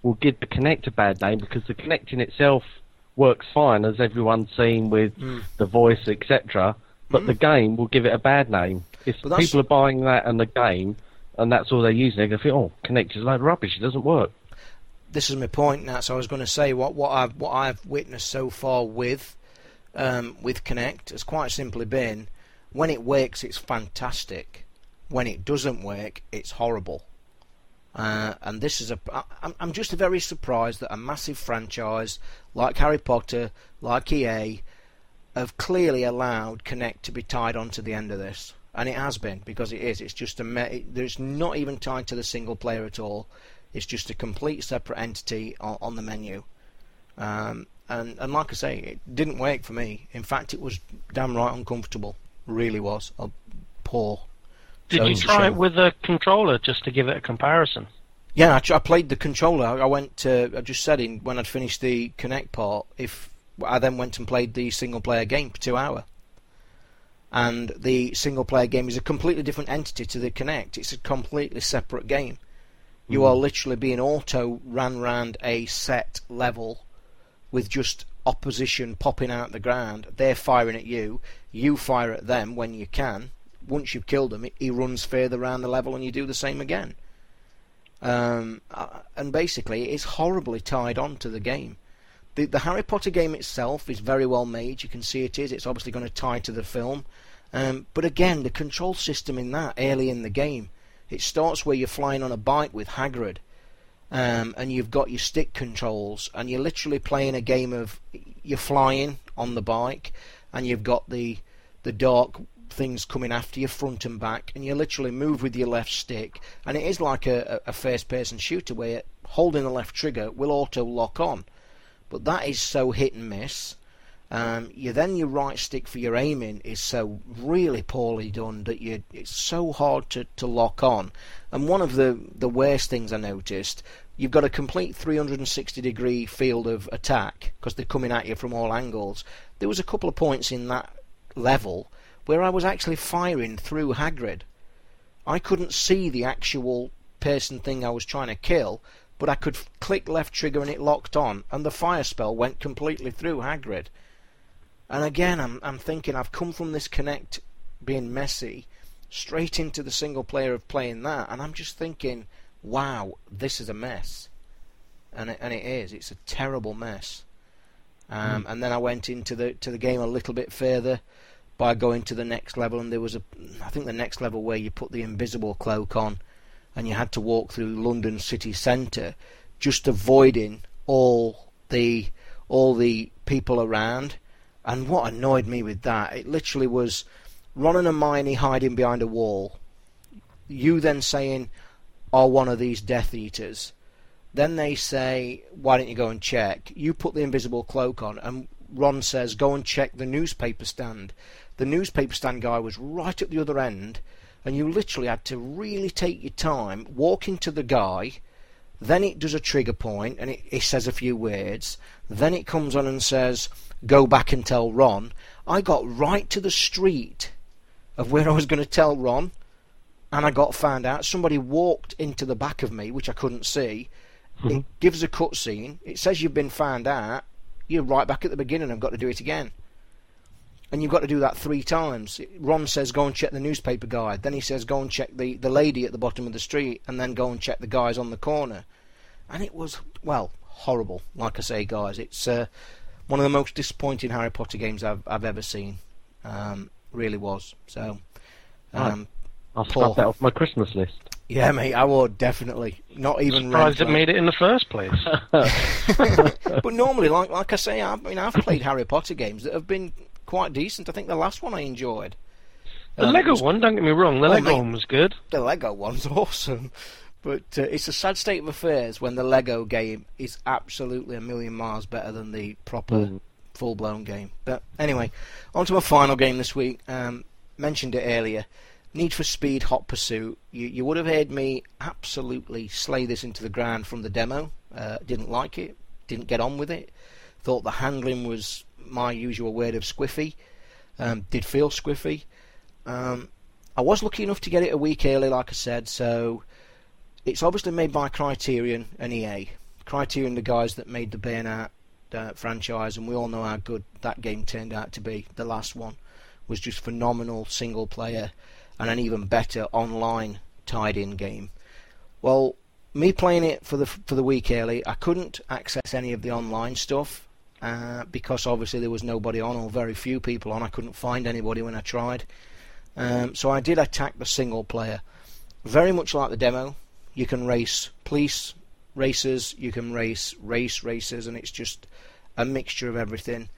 will give the Kinect a bad name because the Kinect in itself works fine, as everyone's seen with the voice, etc. But the game will give it a bad name. If people are buying that and the game, and that's all they're using, they're going to think, "Oh, Kinect is a load of rubbish. It doesn't work." this is my point now. So I was going to say what what I've what I've witnessed so far with um, with Kinect has quite simply been when it works, it's fantastic. When it doesn't work, it's horrible. Uh, and this is a I'm, just very surprised that a massive franchise like Harry Potter, like EA, have clearly allowed Kinect to be tied onto the end of this, and it has been because it is. It's just a it, there's not even tied to the single player at all. It's just a complete separate entity on, on the menu. Um, and and like I say, it didn't work for me. In fact, it was damn right uncomfortable. Really was. A poor. Did So you try it with a controller just to give it a comparison? Yeah, I, tr- I played the controller. I went. To, I just said in when I'd finished the Kinect part, if I then went and played the single player game for two hour. And the single player game is a completely different entity to the Kinect. It's a completely separate game. You hmm. are literally being auto ran round a set level with just opposition popping out the ground. They're firing at you. You fire at them when you can. Once you've killed him, he runs further around the level, and you do the same again. Um, uh, and basically, it's horribly tied on to the game. The, the Harry Potter game itself is very well made. You can see it is. It's obviously going to tie to the film. Um, but again, the control system in that early in the game, it starts where you're flying on a bike with Hagrid, um, and you've got your stick controls, and you're literally playing a game of you're flying on the bike, and you've got the the dark things coming after you front and back, and you literally move with your left stick, and it is like a, a, first-person shooter where holding the left trigger will auto lock on, but that is so hit and miss. Um, you then your right stick for your aiming is so really poorly done that you it's so hard to, to lock on. And one of the the worst things I noticed, you've got a complete 360 degree field of attack because they're coming at you from all angles. There was a couple of points in that level where I was actually firing through Hagrid. I couldn't see the actual person thing I was trying to kill, but I could click left trigger and it locked on, and the fire spell went completely through Hagrid. And again, I'm I'm thinking I've come from this Kinect being messy straight into the single player of playing that, and I'm just thinking, wow, this is a mess, and it, and it is. It's a terrible mess. Um, And then I went into the to the game a little bit further by going to the next level, and there was a I think the next level where you put the invisible cloak on, and you had to walk through London city centre, just avoiding all the all the people around. And what annoyed me with that, it literally was Ron and Hermione hiding behind a wall. You then saying, "Are one of these Death Eaters?" Then they say, "Why don't you go and check?" You put the invisible cloak on, and Ron says, "Go and check the newspaper stand." The newspaper stand guy was right at the other end, and you literally had to really take your time, walking to the guy. Then it does a trigger point, and it, it says a few words. Then it comes on and says, "Go back and tell Ron." I got right to the street of where [LAUGHS] I was going to tell Ron, and I got found out. Somebody walked into the back of me, which I couldn't see. It mm-hmm. gives a cutscene. It says you've been found out. You're right back at the beginning. I've got to do it again. and you've got to do that three times. Ron says go and check the newspaper guy. Then he says go and check the, the lady at the bottom of the street, and then go and check the guys on the corner. And it was well horrible. Like I say, guys, it's uh, one of the most disappointing Harry Potter games I've I've ever seen. Um, really was. So, um, I'll scrub that off my Christmas list. yeah, mate, I would definitely not even Surprised it made it in the first place. [LAUGHS] [LAUGHS] but normally, like like I say, I mean, I've played Harry Potter games that have been quite decent. I think the last one I enjoyed. The Um, Lego was- one, don't get me wrong, the Oh, Lego mate. one was good. the Lego one's [LAUGHS] awesome, but uh, it's a sad state of affairs when the Lego game is absolutely a million miles better than the proper Mm. full blown game. But anyway, on to my final game this week. Um, mentioned it earlier. Need for Speed Hot Pursuit. You, you would have heard me absolutely slay this into the ground from the demo. Uh, didn't like it. Didn't get on with it. Thought the handling was my usual word of squiffy. Um, did feel squiffy. Um, I was lucky enough to get it a week early, like I said. So it's obviously made by Criterion and EA. Criterion, the guys that made the Burnout uh, franchise, and we all know how good that game turned out to be. The last one was just phenomenal single player and an even better online tied-in game. Well, me playing it for the for the week early, I couldn't access any of the online stuff uh, because obviously there was nobody on or very few people on. I couldn't find anybody when I tried. Um, so I did attack the single player. Very much like the demo, you can race police racers, you can race race racers, and it's just a mixture of everything.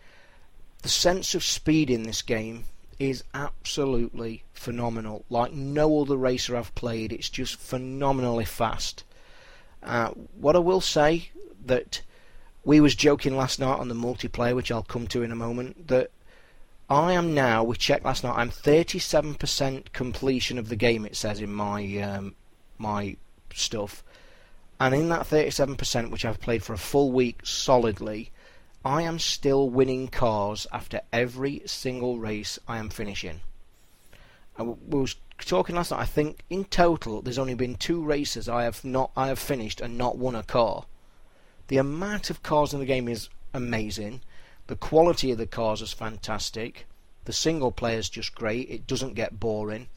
The sense of speed in this game is absolutely phenomenal. Like no other racer I've played, it's just phenomenally fast. Uh, what I will say that we was joking last night on the multiplayer, which I'll come to in a moment, that I am now. We checked last night. I'm 37% completion of the game. It says in my um, my stuff, and in that 37%, which I've played for a full week solidly, I am still winning cars after every single race I am finishing. I was talking last night. I think in total there's only been two races I have not I have finished and not won a car. The amount of cars in the game is amazing. The quality of the cars is fantastic. The single player is just great. It doesn't get boring.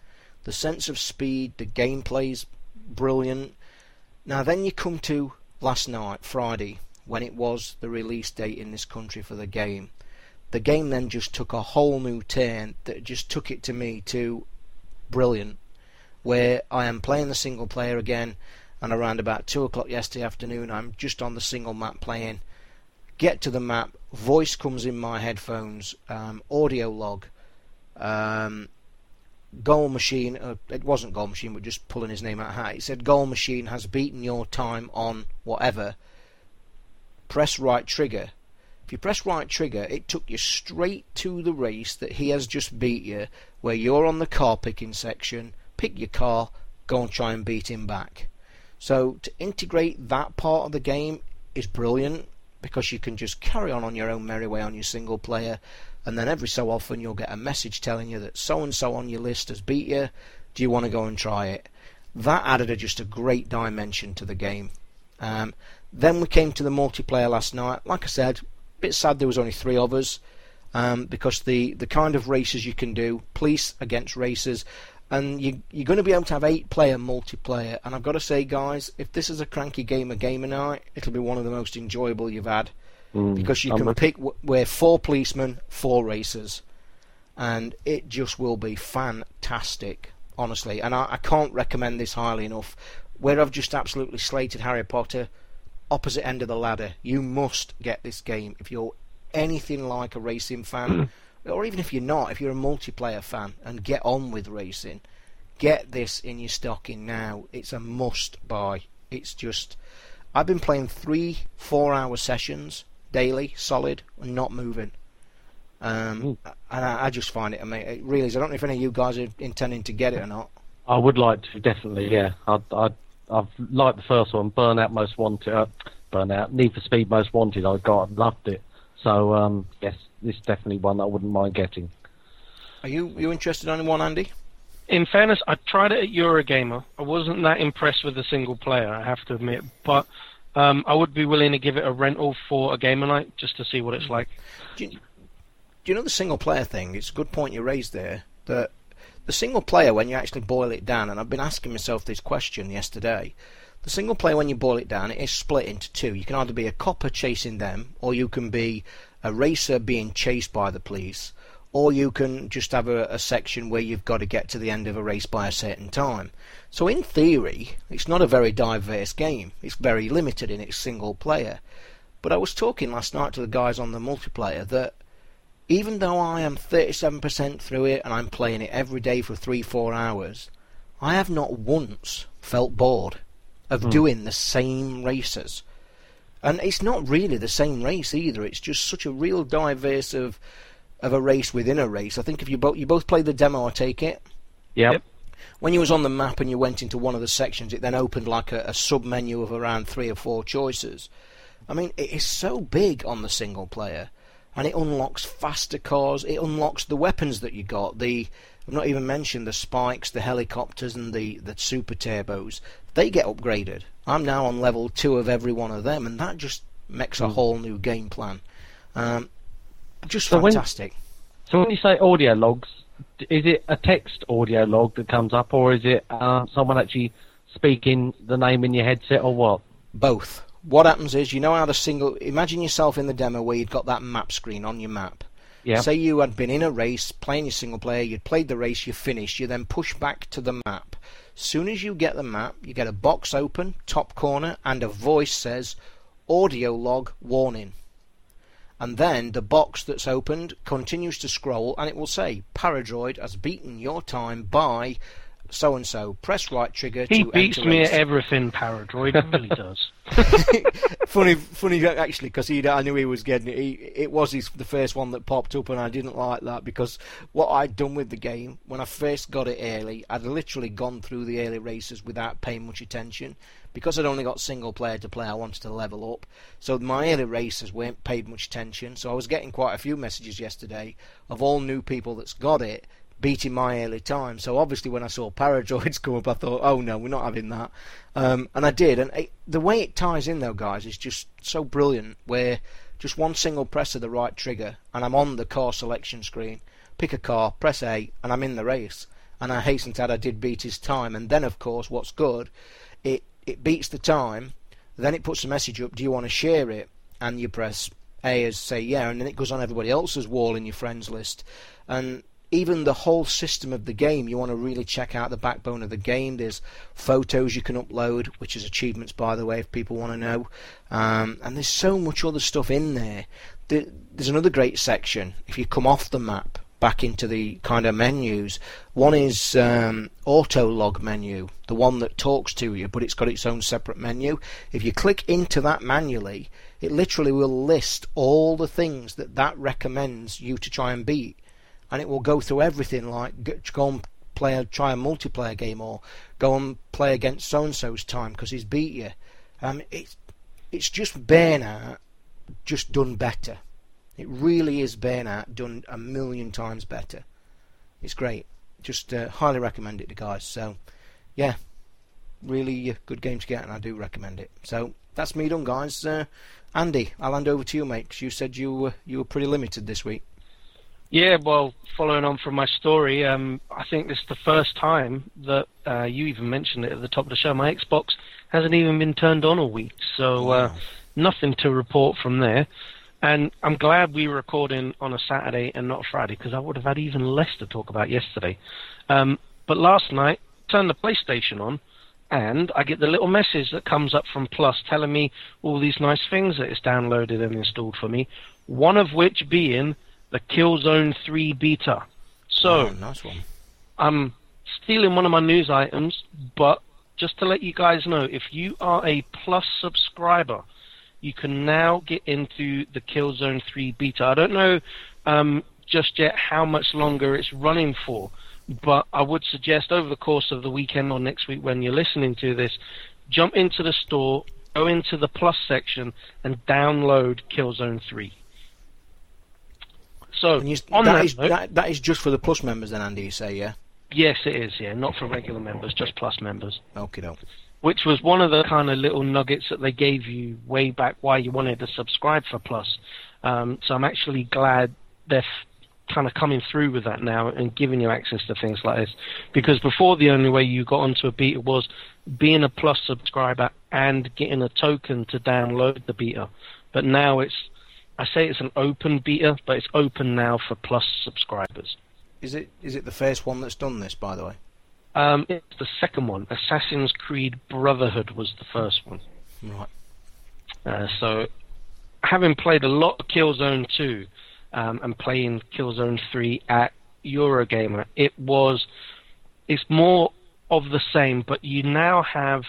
The sense of speed, the gameplay's brilliant. Now then you come to last night, Friday, when it was the release date in this country for the game. The game then just took a whole new turn that just took it to me to brilliant. Where I am playing the single player again, and around about two o'clock yesterday afternoon, I'm just on the single map playing. Get to the map, voice comes in my headphones, um, Autolog, um, goal machine. Uh, it wasn't goal machine, but just pulling his name out of hat. It said goal machine has beaten your time on whatever. Press right trigger. If you press right trigger, it took you straight to the race that he has just beat you, where you're on the car picking section. Pick your car, go and try and beat him back. So to integrate that part of the game is brilliant because you can just carry on on your own merry way on your single player, and then every so often you'll get a message telling you that so and so on your list has beat you. Do you want to go and try it? That added a, just a great dimension to the game. Um, then we came to the multiplayer last night. Like I said, a bit sad there was only three of us um, because the the kind of races you can do, police against racers, and you, you're going to be able to have eight player multiplayer. And I've got to say, guys, if this is a cranky gamer gamer night, it'll be one of the most enjoyable you've had Mm, because you I'm can a- pick w- where four policemen, four racers, and it just will be fantastic, honestly. And I, I can't recommend this highly enough. Where I've just absolutely slated Harry Potter, opposite end of the ladder, you must get this game if you're anything like a racing fan, or even if you're not, if you're a multiplayer fan and get on with racing, get this in your stocking now. It's a must buy. It's just. I've been playing three four hour sessions daily, solid, and not moving. Um, and I, I just find it amazing. It really is. I don't know if any of you guys are intending to get it or not. I would like to definitely, yeah. I I I've liked the first one, Burnout Most Wanted, uh, Burnout Need for Speed Most Wanted. I got loved it. So um, yes, this is definitely one that I wouldn't mind getting. Are you you interested in one, Andy? In fairness, I tried it at Eurogamer. I wasn't that impressed with the single player, I have to admit, but um, I would be willing to give it a rental for a gamer night just to see what it's like. Do you, you know the single player thing? It's a good point you raised there. That the single player, when you actually boil it down, and I've been asking myself this question yesterday. The single player, when you boil it down, it is split into two. You can either be a copper chasing them, or you can be a racer being chased by the police, or you can just have a, a, section where you've got to get to the end of a race by a certain time. So in theory, it's not a very diverse game. It's very limited in its single player. But I was talking last night to the guys on the multiplayer that even though I am 37% through it and I'm playing it every day for 3-4 hours, I have not once felt bored of mm. doing the same races. And it's not really the same race either. It's just such a real diverse of of a race within a race. I think if you both you both played the demo, I take it. Yep. yep. When you was on the map and you went into one of the sections, it then opened like a, a sub menu of around three or four choices. I mean, it is so big on the single player, and it unlocks faster cars. It unlocks the weapons that you got. The I've not even mentioned the spikes, the helicopters, and the the super turbos they get upgraded. I'm now on level two of every one of them, and that just makes a mm. whole new game plan. Um, just so fantastic. When, so when you say Autologs, is it a text Autolog that comes up, or is it uh, someone actually speaking the name in your headset, or what? Both. What happens is, you know how the single. Imagine yourself in the demo where you'd got that map screen on your map. Yeah. Say you had been in a race, playing your single player, you'd played the race, you finished, you then push back to the map. Soon as you get the map, you get a box open, top corner, and a voice says, Autolog warning. And then the box that's opened continues to scroll and it will say, Paradroid has beaten your time by so and so. Press right trigger he to beats me at everything, Paradroid. He really does. [LAUGHS] [LAUGHS] funny, funny actually, because I knew he was getting it. He, it was his, the first one that popped up, and I didn't like that because what I'd done with the game when I first got it early, I'd literally gone through the early races without paying much attention. Because I'd only got single player to play, I wanted to level up. So my early races weren't paid much attention. So I was getting quite a few messages yesterday of all new people that's got it beating my early time. So obviously, when I saw Paradroids come up, I thought, oh no, we're not having that. Um, and I did. And it, the way it ties in, though, guys, is just so brilliant. Where just one single press of the right trigger, and I'm on the car selection screen. Pick a car, press A, and I'm in the race. And I hasten to add, I did beat his time. And then, of course, what's good, it it beats the time. Then it puts a message up. Do you want to share it? And you press A as say yeah, and then it goes on everybody else's wall in your friends list. And even the whole system of the game, you want to really check out the backbone of the game. There's photos you can upload, which is achievements, by the way, if people want to know. Um, and there's so much other stuff in there. There's another great section. If you come off the map back into the kind of menus, one is um, Autolog menu, the one that talks to you, but it's got its own separate menu. If you click into that manually, it literally will list all the things that that recommends you to try and beat and it will go through everything like go and play a, try a multiplayer game or go and play against so and so's time because he's beat you. Um, it's it's just Burnout just done better. It really is Burnout done a million times better. It's great. Just uh, highly recommend it to guys. So, yeah, really good game to get, and I do recommend it. So that's me done, guys. Uh, Andy, I'll hand over to you, mate, because you said you were you were pretty limited this week. Yeah, well, following on from my story, um, I think this is the first time that uh, you even mentioned it at the top of the show. My Xbox hasn't even been turned on all week, so uh, nothing to report from there. And I'm glad we were recording on a Saturday and not a Friday because I would have had even less to talk about yesterday. Um, but last night, I turned the PlayStation on, and I get the little message that comes up from Plus telling me all these nice things that it's downloaded and installed for me. One of which being the Killzone 3 beta. So, oh, nice one. I'm stealing one of my news items, but just to let you guys know, if you are a Plus subscriber, you can now get into the Killzone 3 beta. I don't know um, just yet how much longer it's running for, but I would suggest over the course of the weekend or next week when you're listening to this, jump into the store, go into the Plus section, and download Killzone 3. So you, on that, that, is, note, that, that is just for the plus members, then, Andy. You say, yeah? Yes, it is. Yeah, not for regular members, just plus members. Okay, doke. Which was one of the kind of little nuggets that they gave you way back why you wanted to subscribe for Plus. Um, so I'm actually glad they've kind of coming through with that now and giving you access to things like this. Because before, the only way you got onto a beta was being a Plus subscriber and getting a token to download the beta. But now it's, I say it's an open beta, but it's open now for Plus subscribers. Is it is it the first one that's done this, by the way? Um, it's the second one. Assassin's Creed Brotherhood was the first one. Right. Uh, so, having played a lot of Killzone 2 um, and playing Killzone 3 at Eurogamer, it was it's more of the same, but you now have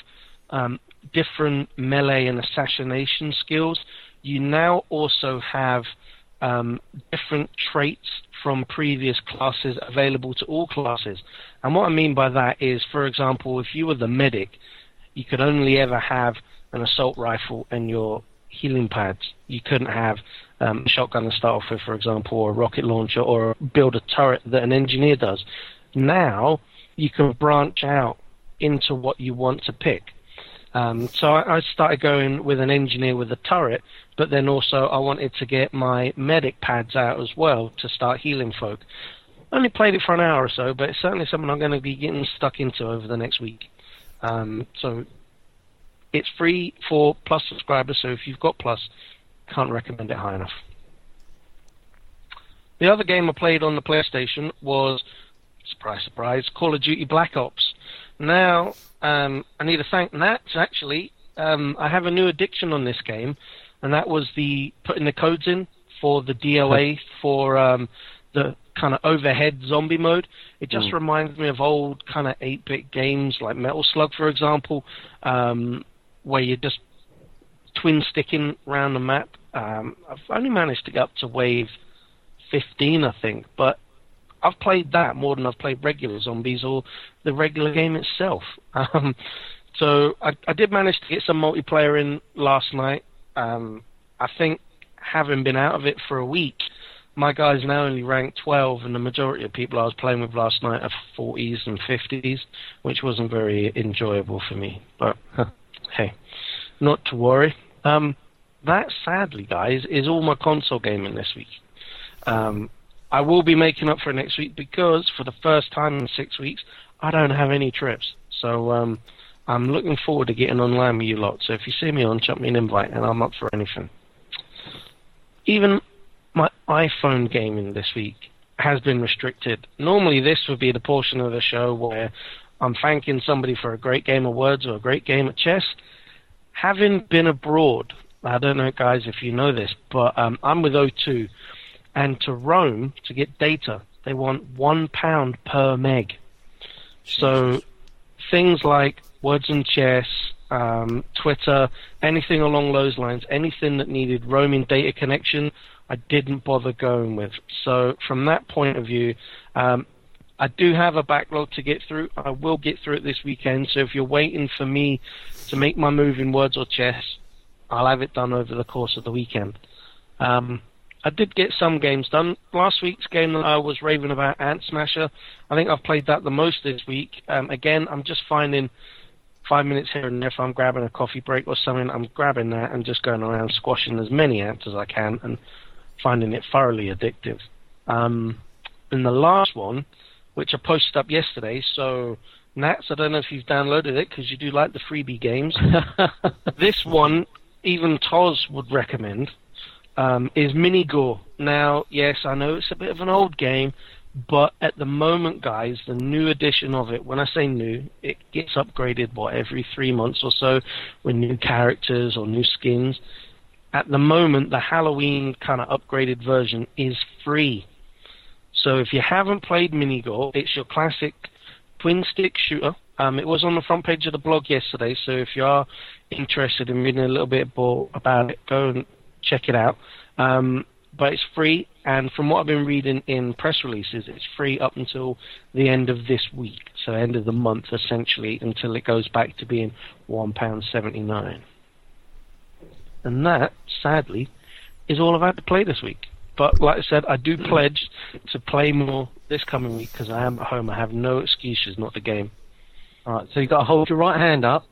um, different melee and assassination skills. You now also have um, different traits from previous classes available to all classes. And what I mean by that is, for example, if you were the medic, you could only ever have an assault rifle and your healing pads. You couldn't have um, a shotgun to start off with, for example, or a rocket launcher, or build a turret that an engineer does. Now you can branch out into what you want to pick. Um, so I, I started going with an engineer with a turret, but then also I wanted to get my medic pads out as well to start healing folk. I only played it for an hour or so, but it's certainly something I'm going to be getting stuck into over the next week. Um, so it's free for Plus subscribers, so if you've got Plus, can't recommend it high enough. The other game I played on the PlayStation was, surprise, surprise, Call of Duty Black Ops. Now, um, I need to thank Nat, actually. Um, I have a new addiction on this game, and that was the putting the codes in for the DLA [LAUGHS] for um, the kind of overhead zombie mode. It just Mm. reminds me of old kind of 8-bit games like Metal Slug, for example, um, where you're just twin sticking around the map. Um, I've only managed to get up to wave 15, I think, but I've played that more than I've played regular zombies or the regular game itself. [LAUGHS] Um, so I, I did manage to get some multiplayer in last night. Um, I think having been out of it for a week, my guys now only rank 12, and the majority of people I was playing with last night are 40s and 50s, which wasn't very enjoyable for me. But hey, not to worry. Um, that sadly, guys, is all my console gaming this week. Um, I will be making up for it next week because for the first time in six weeks, I don't have any trips. So um, I'm looking forward to getting online with you lot. So if you see me on, chuck me an invite, and I'm up for anything. Even my iPhone gaming this week has been restricted. Normally, this would be the portion of the show where I'm thanking somebody for a great game of words or a great game of chess. Having been abroad, I don't know, guys, if you know this, but um, I'm with O2, and to roam to get data, they want one pound per meg. So things like words and chess, um, Twitter, anything along those lines, anything that needed roaming data connection, I didn't bother going with. So from that point of view, um, I do have a backlog to get through. I will get through it this weekend. So if you're waiting for me to make my move in words or chess, I'll have it done over the course of the weekend. Um, I did get some games done. Last week's game that I was raving about, Ant Smasher, I think I've played that the most this week. Um, again, I'm just finding five minutes here and there if I'm grabbing a coffee break or something, I'm grabbing that and just going around squashing as many ants as I can and finding it thoroughly addictive. Um, and the last one, which I posted up yesterday, so Nats, I don't know if you've downloaded it because you do like the freebie games. [LAUGHS] this one, even Toz would recommend, um, is Minigore. Now, yes, I know it's a bit of an old game, but at the moment, guys, the new edition of it, when I say new, it gets upgraded, what, every three months or so with new characters or new skins. At the moment, the Halloween kind of upgraded version is free. So if you haven't played Minigore, it's your classic twin stick shooter. Um, it was on the front page of the blog yesterday, so if you are interested in reading a little bit more about it, go and check it out. Um, but it's free, and from what I've been reading in press releases, it's free up until the end of this week, so end of the month essentially, until it goes back to being one pound seventy nine. And that, sadly, is all I've had to play this week. But like I said, I do pledge to play more this coming week because I am at home. I have no excuses not to game. All right, so you've got to hold your right hand up.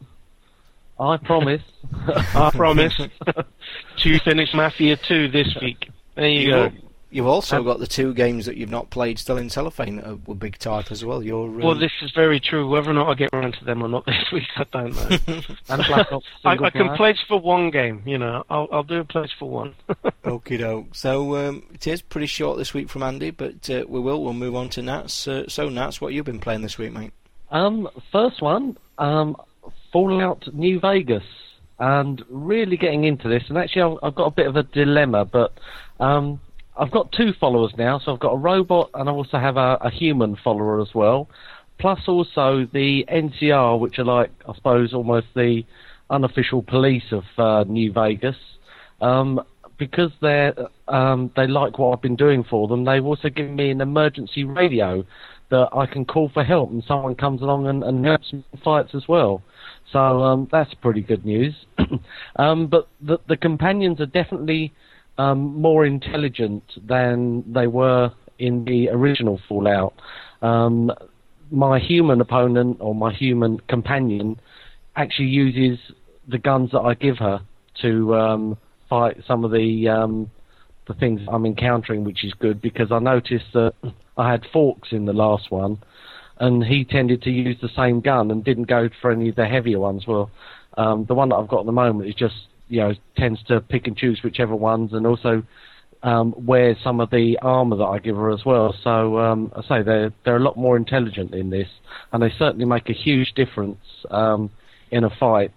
I promise. [LAUGHS] I promise [LAUGHS] [LAUGHS] to finish Mafia 2 this week. There you, You go. will, You've also Um, got the two games that you've not played still in cellophane that were big titles as well. You're um, Well, this is very true. Whether or not I get around to them or not [LAUGHS] this week, I don't know. [LAUGHS] And Black Ops I, I can player. pledge for one game. You know, I'll I'll do a pledge for one. [LAUGHS] Okie doke. So um, it is pretty short this week from Andy, but uh, we will. We'll move on to Nats. Uh, so Nats, what you've been playing this week, mate? Um, first one, um, Fallout New Vegas, and really getting into this. And actually, I've, I've got a bit of a dilemma, but um, I've got two followers now. So I've got a robot, and I also have a, a human follower as well. Plus, also the NCR, which are like, I suppose, almost the unofficial police of uh, New Vegas. Um, because they're um, they like what I've been doing for them, they've also given me an emergency radio that I can call for help, and someone comes along and, and helps me in fights as well. So um, that's pretty good news. [CLEARS THROAT] um, but the, the companions are definitely um, more intelligent than they were in the original Fallout. Um, my human opponent or my human companion actually uses the guns that I give her to um, fight some of the um, the things I'm encountering, which is good because I noticed that I had Fawkes in the last one, and he tended to use the same gun and didn't go for any of the heavier ones. Well, um, the one that I've got at the moment is just you know tends to pick and choose whichever ones, and also um, wear some of the armor that I give her as well. So um, I say they're they're a lot more intelligent in this, and they certainly make a huge difference um, in a fight.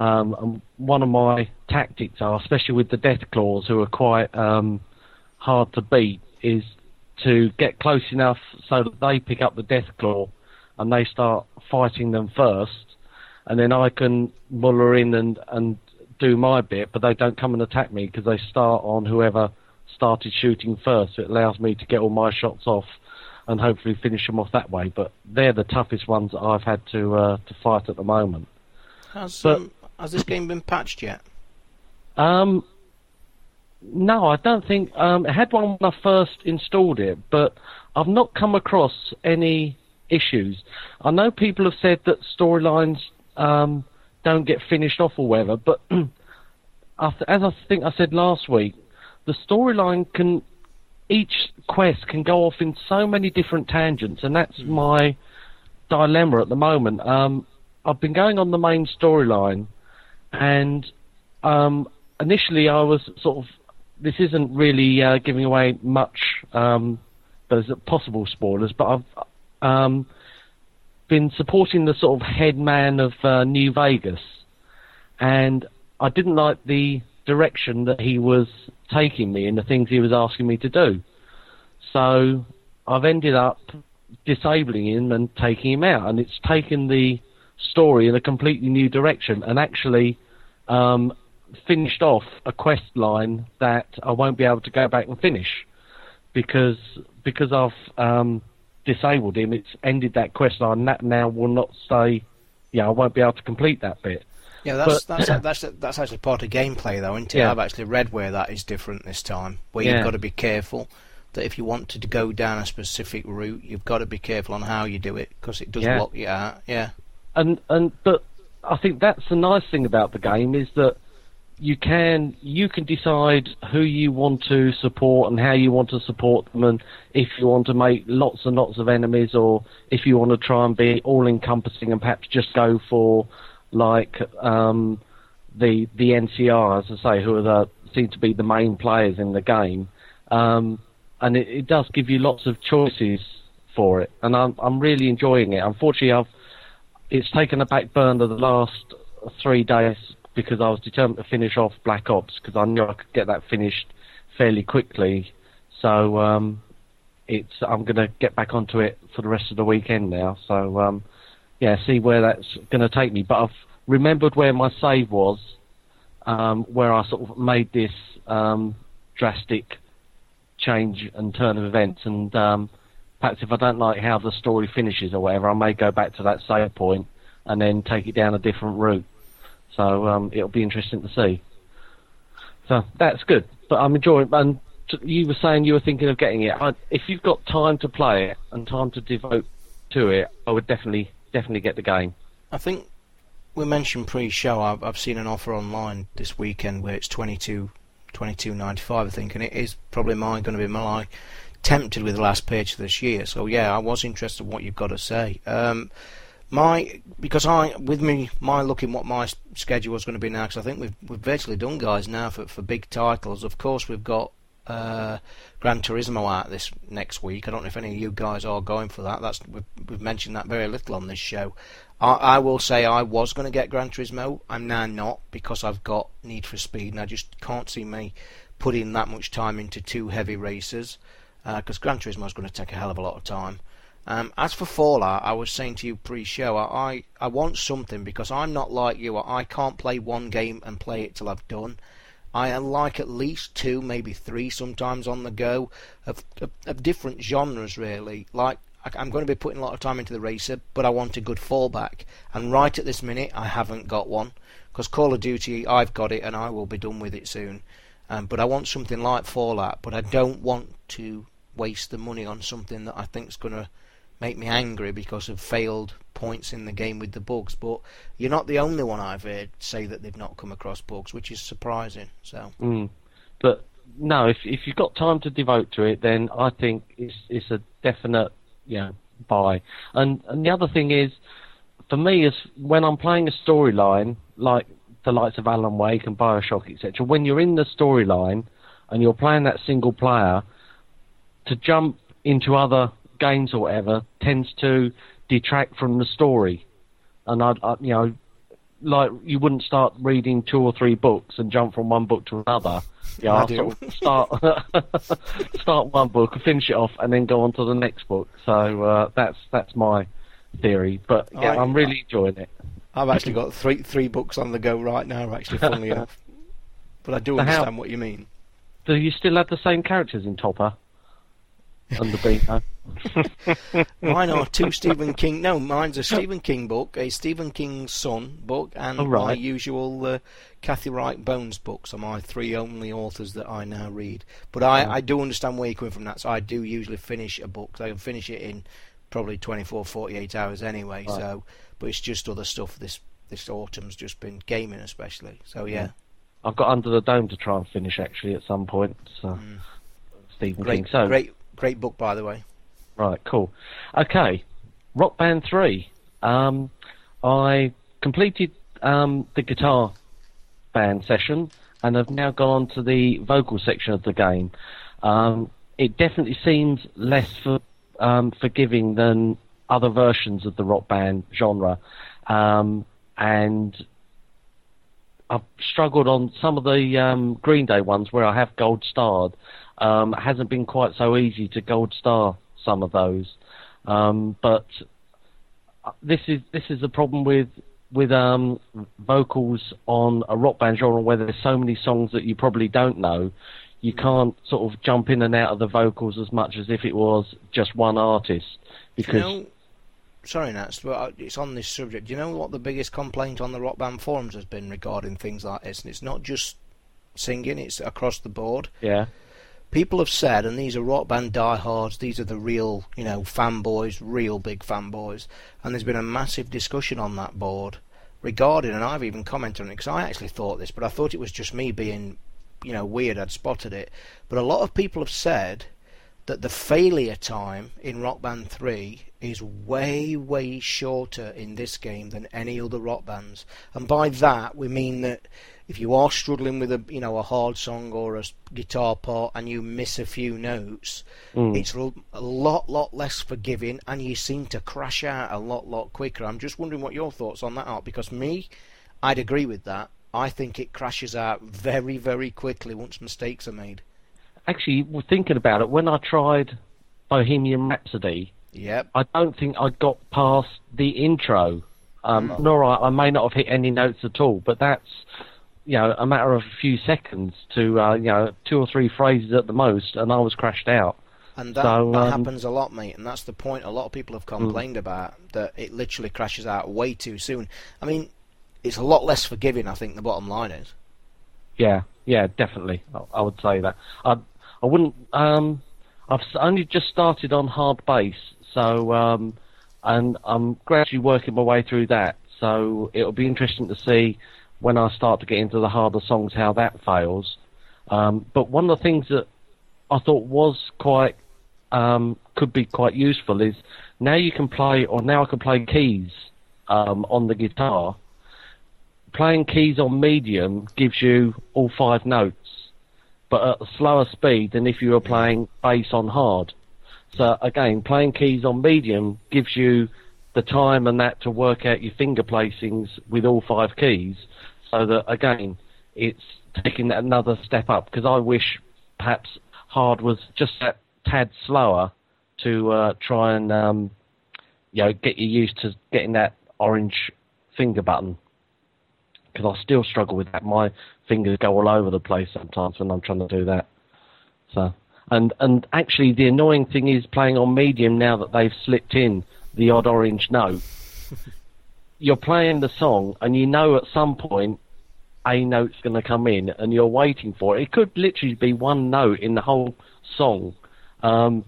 Um, and one of my tactics are, especially with the death claws, who are quite um, hard to beat, is to get close enough so that they pick up the death claw and they start fighting them first, and then I can muller in and and do my bit, but they don't come and attack me because they start on whoever started shooting first. So it allows me to get all my shots off and hopefully finish them off that way. But they're the toughest ones that I've had to uh, to fight at the moment. Has But- um, has this game been patched yet? Um, no, I don't think. Um, I had one when I first installed it, but I've not come across any issues. I know people have said that storylines um, don't get finished off or whatever, but [CLEARS THROAT] after, as I think I said last week, the storyline can each quest can go off in so many different tangents, and that's my dilemma at the moment. Um, I've been going on the main storyline, and um, initially I was sort of. This isn't really uh, giving away much. Um, there's possible spoilers, but I've um, been supporting the sort of head man of uh, New Vegas, and I didn't like the direction that he was taking me and the things he was asking me to do. So I've ended up disabling him and taking him out, and it's taken the story in a completely new direction, and actually um, finished off a quest line that I won't be able to go back and finish because because I've um, disabled him. It's ended that quest line. That now will not stay. Yeah, I won't be able to complete that bit. Yeah, that's But- that's [CLEARS THROAT] that's that's actually part of gameplay, though, isn't it? Yeah. I've actually read where that is different this time, where Yeah. you've got to be careful that if you want to go down a specific route, you've got to be careful on how you do it because it does Yeah. lock you out. Yeah, and and but I think that's the nice thing about the game is that you can you can decide who you want to support and how you want to support them and if you want to make lots and lots of enemies or if you want to try and be all encompassing and perhaps just go for like um the the NCR as I say who are the seem to be the main players in the game. Um and it, it does give you lots of choices for it. And I'm I'm really enjoying it. Unfortunately I've it's taken a back burner the last three days because I was determined to finish off Black Ops because I knew I could get that finished fairly quickly. So um, it's I'm going to get back onto it for the rest of the weekend now. So um, yeah, see where that's going to take me. But I've remembered where my save was, um, where I sort of made this um, drastic change and turn of events, and um, perhaps if I don't like how the story finishes or whatever, I may go back to that save point and then take it down a different route. So um, it'll be interesting to see. So that's good. But I'm enjoying. And you were saying you were thinking of getting it. I, if you've got time to play it and time to devote to it, I would definitely definitely get the game. I think we mentioned pre-show. I've I've seen an offer online this weekend where it's twenty two twenty two ninety five, I think, and it is probably my going to be my tempted with the last page this year. So yeah, I was interested in what you've got to say. Um, my because I with me my looking what my schedule was going to be now because I think we've we've virtually done guys now for for big titles. Of course, we've got uh, Gran Turismo out this next week. I don't know if any of you guys are going for that. That's we've, we've mentioned that very little on this show. I, I will say I was going to get Gran Turismo. I'm now not because I've got Need for Speed, and I just can't see me putting that much time into two heavy races because uh, Gran Turismo is going to take a hell of a lot of time. Um, as for Fallout, I was saying to you pre-show, I, I want something because I'm not like you. I can't play one game and play it till I've done. I like at least two, maybe three, sometimes on the go of, of, of different genres. Really, like I'm going to be putting a lot of time into the racer, but I want a good fallback. And right at this minute, I haven't got one because Call of Duty, I've got it, and I will be done with it soon. Um, but I want something like Fallout, but I don't want to waste the money on something that I think is going to make me angry because of failed points in the game with the bugs. But you're not the only one I've heard say that they've not come across bugs, which is surprising. So, mm. but no, if if you've got time to devote to it, then I think it's it's a definite you know buy. And and the other thing is, for me, is when I'm playing a storyline like the likes of Alan Wake and Bioshock, etc. When you're in the storyline and you're playing that single player, to jump into other games or whatever tends to detract from the story. And I, I, you know, like you wouldn't start reading two or three books and jump from one book to another. Yeah, I I'll sort of start [LAUGHS] start one book, finish it off, and then go on to the next book. So uh, that's that's my theory. But yeah, I- I'm really enjoying it. I've actually got three three books on the go right now. Actually, funnily [LAUGHS] enough, but I do So how- understand what you mean. Do you still have the same characters in Topper and the Beano? [LAUGHS] Mine are two Stephen King. No, mine's a Stephen King book, a Stephen King's son book, and Oh, my usual uh, Kathy Reichs Bones books are my three only authors that I now read. But I, Oh. I do understand where you're coming from. That so I do usually finish a book. I can finish it in probably 24, 48 hours anyway. Right. So, but it's just other stuff. This this autumn's just been gaming, especially. So yeah, I've got Under the Dome to try and finish actually at some point. So Stephen Mm. great, King. So great, great book by the way. Right, cool. Okay, Rock Band 3. Um, I completed um, the guitar band session and have now gone on to the vocal section of the game. Um, it definitely seems less for, um, forgiving than other versions of the rock band genre. Um, and I've struggled on some of the um, Green Day ones where I have gold starred. Um, it hasn't been quite so easy to gold star some of those, um, but uh, this is this is the problem with with um, vocals on a rock band genre where there's so many songs that you probably don't know. You can't sort of jump in and out of the vocals as much as if it was just one artist because You know, sorry, Nats, but uh, it's on this subject. Do you know what the biggest complaint on the rock band forums has been regarding things like this? And it's not just singing; it's across the board. yeah, People have said, and these are rock band diehards. These are the real, you know, fanboys, real big fanboys. And there's been a massive discussion on that board regarding, and I've even commented on it because I actually thought this, but I thought it was just me being, you know, weird. I'd spotted it, but a lot of people have said that the failure time in Rock Band 3 is way, way shorter in this game than any other rock bands. And by that, we mean that if you are struggling with a, you know, a hard song or a guitar part and you miss a few notes, it's a lot, lot less forgiving and you seem to crash out a lot, lot quicker. I'm just wondering what your thoughts on that are because me, I'd agree with that. I think it crashes out very, very quickly once mistakes are made. actually, we're thinking about it. When I tried Bohemian Rhapsody, Yep. I don't think I got past the intro. Um, Hmm. Nor I, I may not have hit any notes at all, but that's you know a matter of a few seconds to uh, you know two or three phrases at the most, and I was crashed out. And that, So, that um, happens a lot, mate, and that's the point a lot of people have complained about, that it literally crashes out way too soon. I mean, it's a lot less forgiving, I think, the bottom line is. Yeah, yeah, definitely. I, I would say that. I I wouldn't. Um, I've only just started on hard bass, so um, and I'm gradually working my way through that. So it'll be interesting to see when I start to get into the harder songs how that fails. Um, but one of the things that I thought was quite um, could be quite useful is now you can play, or now I can play keys um, on the guitar. Playing keys on medium gives you all five notes, but at a slower speed than if you were playing bass on hard. So again, playing keys on medium gives you the time and that to work out your finger placings with all five keys, so that again, it's taking another step up. Because I wish perhaps hard was just that tad slower to uh, try and um, you know get you used to getting that orange finger button. Because I still struggle with that. My fingers go all over the place sometimes when I'm trying to do that. So and and actually the annoying thing is playing on medium now that they've slipped in the odd orange note. [LAUGHS] you're playing the song and you know at some point a note's going to come in and you're waiting for it. It could literally be one note in the whole song, um,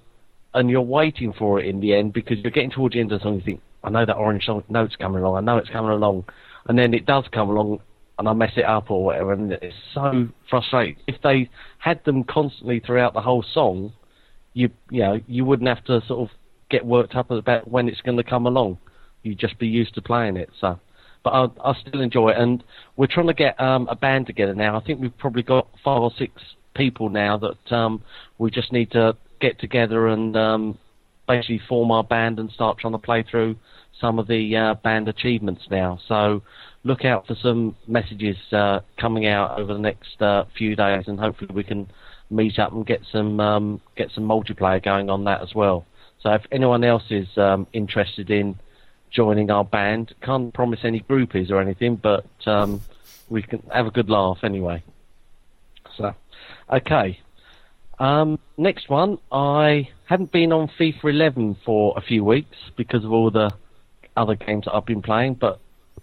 and you're waiting for it in the end because you're getting towards the end of the song. You think, I know that orange note's coming along. I know it's coming along, and then it does come along, and I mess it up or whatever, and it's so frustrating. If they had them constantly throughout the whole song, you you know you wouldn't have to sort of get worked up about when it's going to come along. You'd just be used to playing it. So, but I, I still enjoy it, and we're trying to get um, a band together now. I think we've probably got five or six people now that um, we just need to get together and um, basically form our band and start trying to play through some of the uh, band achievements now. So look out for some messages uh, coming out over the next uh, few days, and hopefully we can meet up and get some um, get some multiplayer going on that as well. So if anyone else is um, interested in joining our band, can't promise any groupies or anything, but um, we can have a good laugh anyway. So, okay. Um, next one, I haven't been on FIFA 11 for a few weeks because of all the other games that I've been playing, but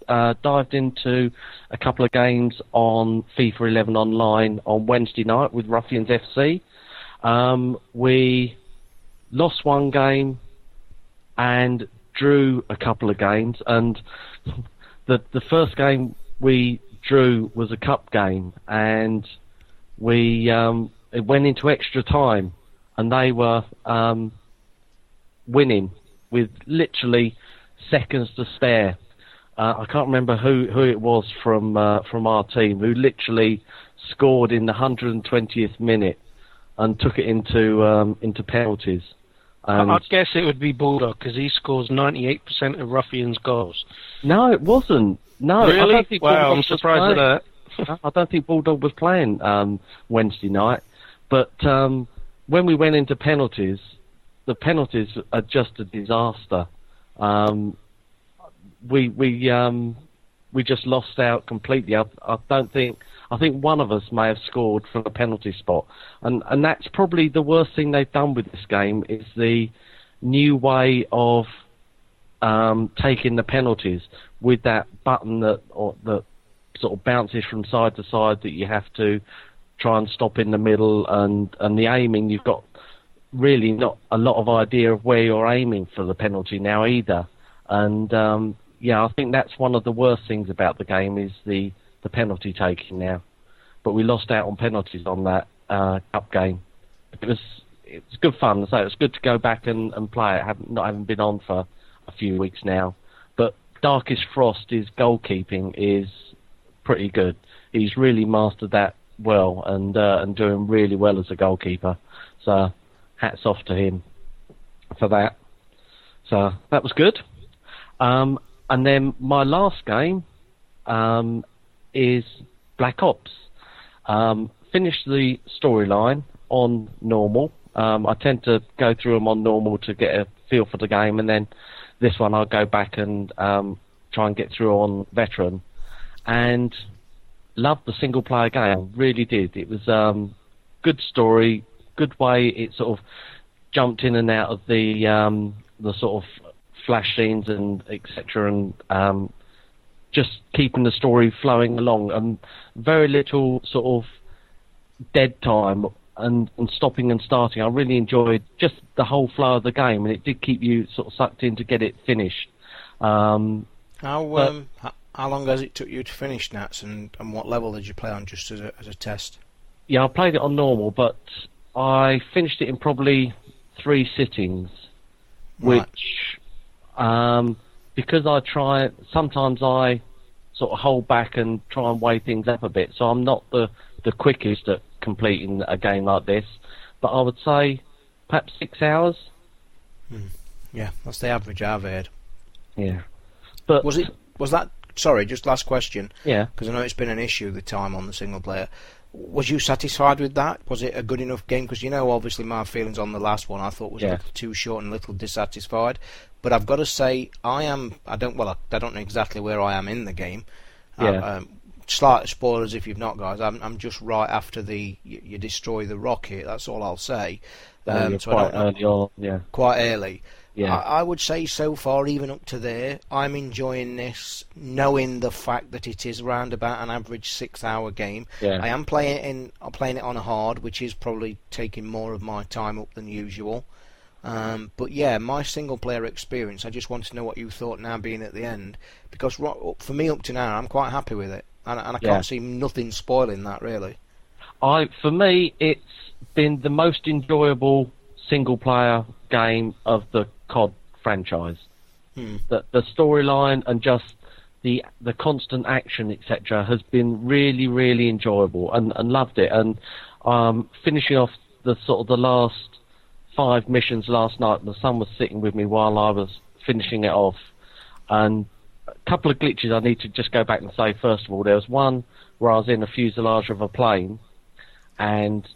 uh, dived into a couple of games on FIFA 11 online on Wednesday night with Ruffians FC. Um, we lost one game and drew a couple of games. And the the first game we drew was a cup game, and we um, it went into extra time, and they were um, winning with literally seconds to spare. Uh, I can't remember who, who it was from uh, from our team who literally scored in the 120th minute and took it into um, into penalties. And I'd guess it would be Bulldog because he scores 98% of Ruffians' goals. no, it wasn't. No, really? wow, I'm surprised at that. [LAUGHS] I don't think Bulldog was playing um, Wednesday night, but um, when we went into penalties, the penalties are just a disaster. Um, we we um, we just lost out completely. I, I don't think I think one of us may have scored from a penalty spot, and and that's probably the worst thing they've done with this game is the new way of um, taking the penalties with that button that or that sort of bounces from side to side that you have to try and stop in the middle and and the aiming. You've got really not a lot of idea of where you're aiming for the penalty now either. And um yeah I think that's one of the worst things about the game is the the penalty taking now. But we lost out on penalties on that uh cup game. It was it was good fun. So it's good to go back and, and play it haven't not having been on for a few weeks now. But Darkest Frost his goalkeeping is pretty good. He's really mastered that well and uh, and doing really well as a goalkeeper. So hats off to him for that. So that was good. Um, and then my last game um, is Black Ops. Um, finished the storyline on normal. Um, I tend to go through them on normal to get a feel for the game, and then this one I'll go back and um, try and get through on veteran. And loved the single player game. Really did. It was um, good story, good way it sort of jumped in and out of the um, the sort of flash scenes and etc. and um, just keeping the story flowing along and very little sort of dead time and, and stopping and starting. I really enjoyed just the whole flow of the game and it did keep you sort of sucked in to get it finished. Um, How um, how long has it took you to finish Nats, and, and what level did you play on, just as a as a test? Yeah, I played it on normal, but I finished it in probably three sittings, Right. which, um, because I try, sometimes I sort of hold back and try and weigh things up a bit. So I'm not the, the quickest at completing a game like this, but I would say perhaps six hours. Hmm. Yeah, that's the average I've heard. Yeah. But Was it? Was that? Sorry, just last question, Yeah. because I know it's been an issue the time on the single player. Was you satisfied with that? Was it a good enough game? Because you know, obviously, my feelings on the last one I thought was a little too short and a little dissatisfied. But I've got to say, I am. I don't. Well, I, I don't know exactly where I am in the game. Yeah. Uh, um, slight spoilers if you've not, guys. I'm, I'm just right after the you, you destroy the rocket. That's all I'll say. Um, you're so I quite don't know early on. Yeah. quite early. Yeah. I, I would say so far, even up to there, I'm enjoying this, knowing the fact that it is around about an average six-hour game. Yeah. I am playing it in, I'm playing it on a hard, which is probably taking more of my time up than usual. Um, but yeah, my single-player experience. I just want to know what you thought now, being at the end, because for me up to now, I'm quite happy with it, and, and I Yeah. can't see nothing spoiling that really. I for me, it's been the most enjoyable single player game of the COD franchise. Hmm. The the storyline and just the the constant action, etc., has been really, really enjoyable and, and loved it. And um, finishing off the sort of the last five missions last night, the son was sitting with me while I was finishing it off, and a couple of glitches I need to just go back and say. First of all, there was one where I was in a fuselage of a plane, and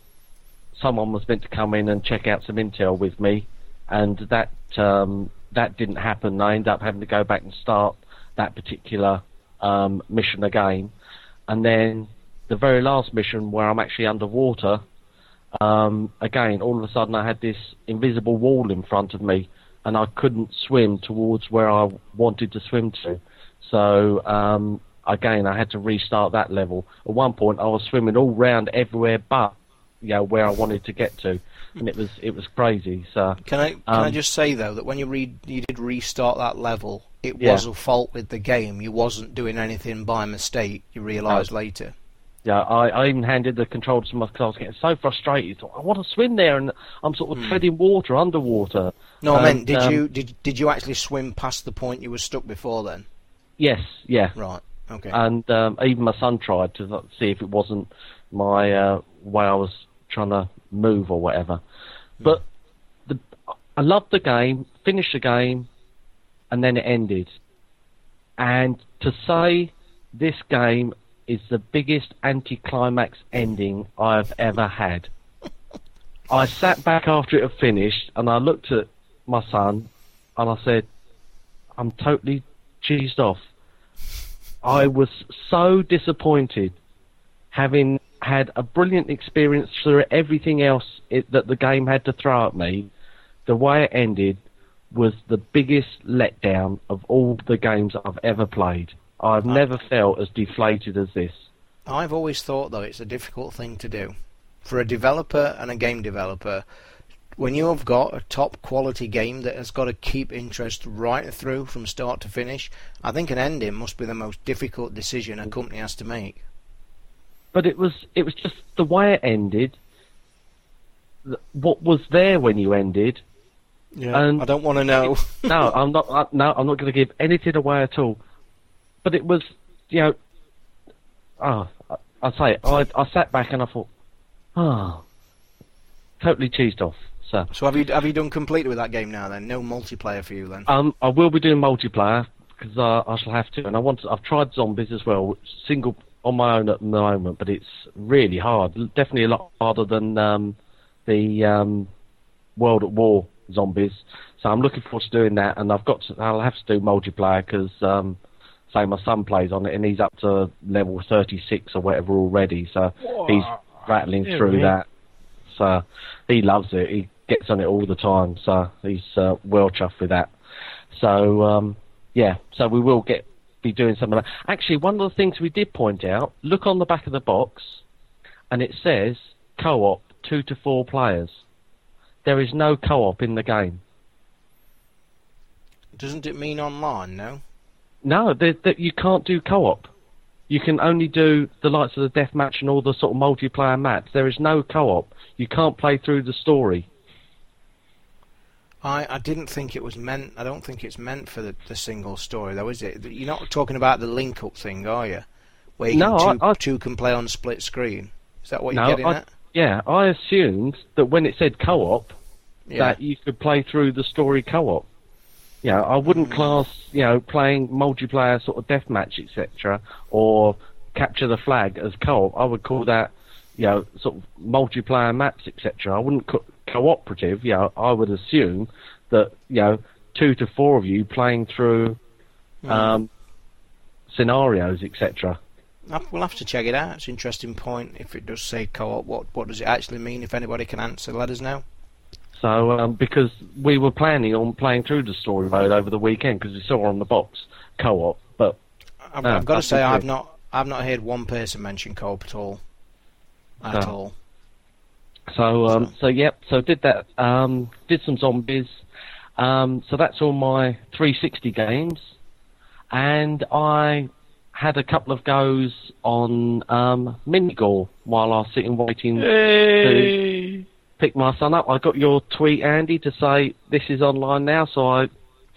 someone was meant to come in and check out some intel with me, and that um, that didn't happen. I ended up having to go back and start that particular um, mission again, and then the very last mission where I'm actually underwater. Um, again, all of a sudden I had this invisible wall in front of me, and I couldn't swim towards where I wanted to swim to. So um, again, I had to restart that level. At one point, I was swimming all round everywhere but you know where I wanted to get to, and it was it was crazy. So Can I can I Um, just say though that when you read you did restart that level, it Yeah. was a fault with the game. You wasn't doing anything by mistake. You realised later. yeah, I, I even handed the controller to my because I was getting so frustrated. I want to swim there, and I'm sort of treading water underwater. No, I meant did um, you did did you actually swim past the point you were stuck before then? Yes, yeah. Right. Okay. and um, even my son tried to see if it wasn't my uh, way I was trying to move or whatever. But the, I loved the game, finished the game, and then it ended. And to say this game is the biggest anticlimax ending I've ever had. [LAUGHS] I sat back after it had finished and I looked at my son and I said, I'm totally cheesed off. I was so disappointed having had a brilliant experience through everything else it, that the game had to throw at me. The way it ended was the biggest letdown of all the games I've ever played. I've ah. never felt as deflated as this. I've always thought though it's a difficult thing to do for a developer and a game developer. When you have got a top quality game that has got to keep interest right through from start to finish, I think an ending must be the most difficult decision a company has to make. But it was it was just the way it ended. What was there when you ended? Yeah. And- I don't want to know. no, [LAUGHS] I'm not. I, no, I'm not going to give anything away at all. But it was, you know, oh, I, I say, it, I I sat back and I thought, oh, totally cheesed off. So, so have you have you done completely with that game now then? No multiplayer for you then? um, I will be doing multiplayer because uh, I shall have to, and I want. To, I've tried zombies as well, single on my own at the moment, but it's really hard. Definitely a lot harder than um, the um, World at War zombies. So I'm looking forward to doing that, and I've got to, I'll have to do multiplayer because, um, say, my son plays on it, and he's up to level 36 or whatever already. So he's rattling Yeah, through really. that. So he loves it. He gets on it all the time. So he's uh, well chuffed with that. So um, yeah, so we will get be doing something. Like Actually, one of the things we did point out: look on the back of the box, and it says co-op two to four players. There is no co-op in the game. Doesn't it mean online? No. No, there, you can't do co-op. you can only do the likes of the deathmatch and all the sort of multiplayer maps. There is no co-op. You can't play through the story. I, I didn't think it was meant. I don't think it's meant for the, the single story, though, is it? You're not talking about the link up thing, are you? Where you No, can, two, I- I- two can play on split screen. Is that what you're No, getting I- at? Yeah, I assumed that when it said co-op, Yeah. that you could play through the story co-op. You know, I wouldn't Mm. class, you know, playing multiplayer sort of deathmatch, etc., or capture the flag as co-op. I would call that, you know, sort of multiplayer maps, etc. I wouldn't co- cooperative. You know, I would assume that you know two to four of you playing through Mm. um, scenarios, etc. We'll have to check it out. It's an interesting point. If it does say co-op, what what does it actually mean? If anybody can answer, let us know. So, um, because we were planning on playing through the story mode over the weekend because we saw on the box co-op, but I've, No, I've got to say. I've not I've not heard one person mention co-op at all. At No. all. So um, so yep, so did that. Um, did some zombies. Um, so that's all my 360 games, and I had a couple of goes on um, Minigore while I was sitting waiting to pick my son up. I got your tweet, Andy, to say this is online now, so I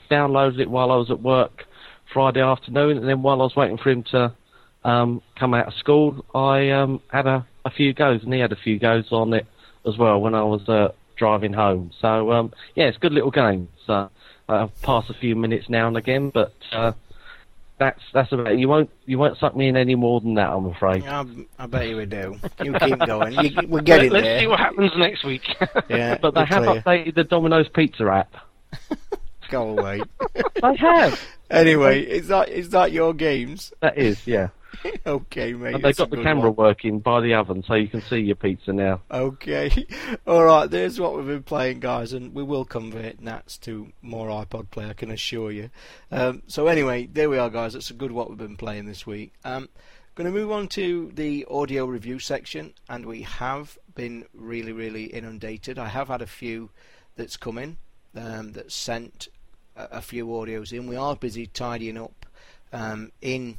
downloaded it while I was at work Friday afternoon, and then while I was waiting for him to um, come out of school, I um, had a, a few goes, and he had a few goes on it as well when I was uh, driving home. So um, yeah, it's a good little game. So I pass a few minutes now and again, but uh, that's that's about it. You won't you won't suck me in any more than that, I'm afraid. I, I bet you we do. You keep going. You, we're getting Let's there. see what happens next week. [LAUGHS] Yeah, But they have clear. updated the Domino's Pizza app. [LAUGHS] Go away. They have. anyway, is that is that your games? That is, yeah. [LAUGHS] okay, mate. And they've got the camera one. working by the oven, so you can see your pizza now. Okay. [LAUGHS] All right. There's what we've been playing, guys, and we will convert Nats to more iPod play. I can assure you. Um, so anyway, there we are, guys. That's a good what we've been playing this week. Um, going to move on to the audio review section, and we have been really, really inundated. I have had a few that's come in um, that sent a, a few audios in. We are busy tidying up um, in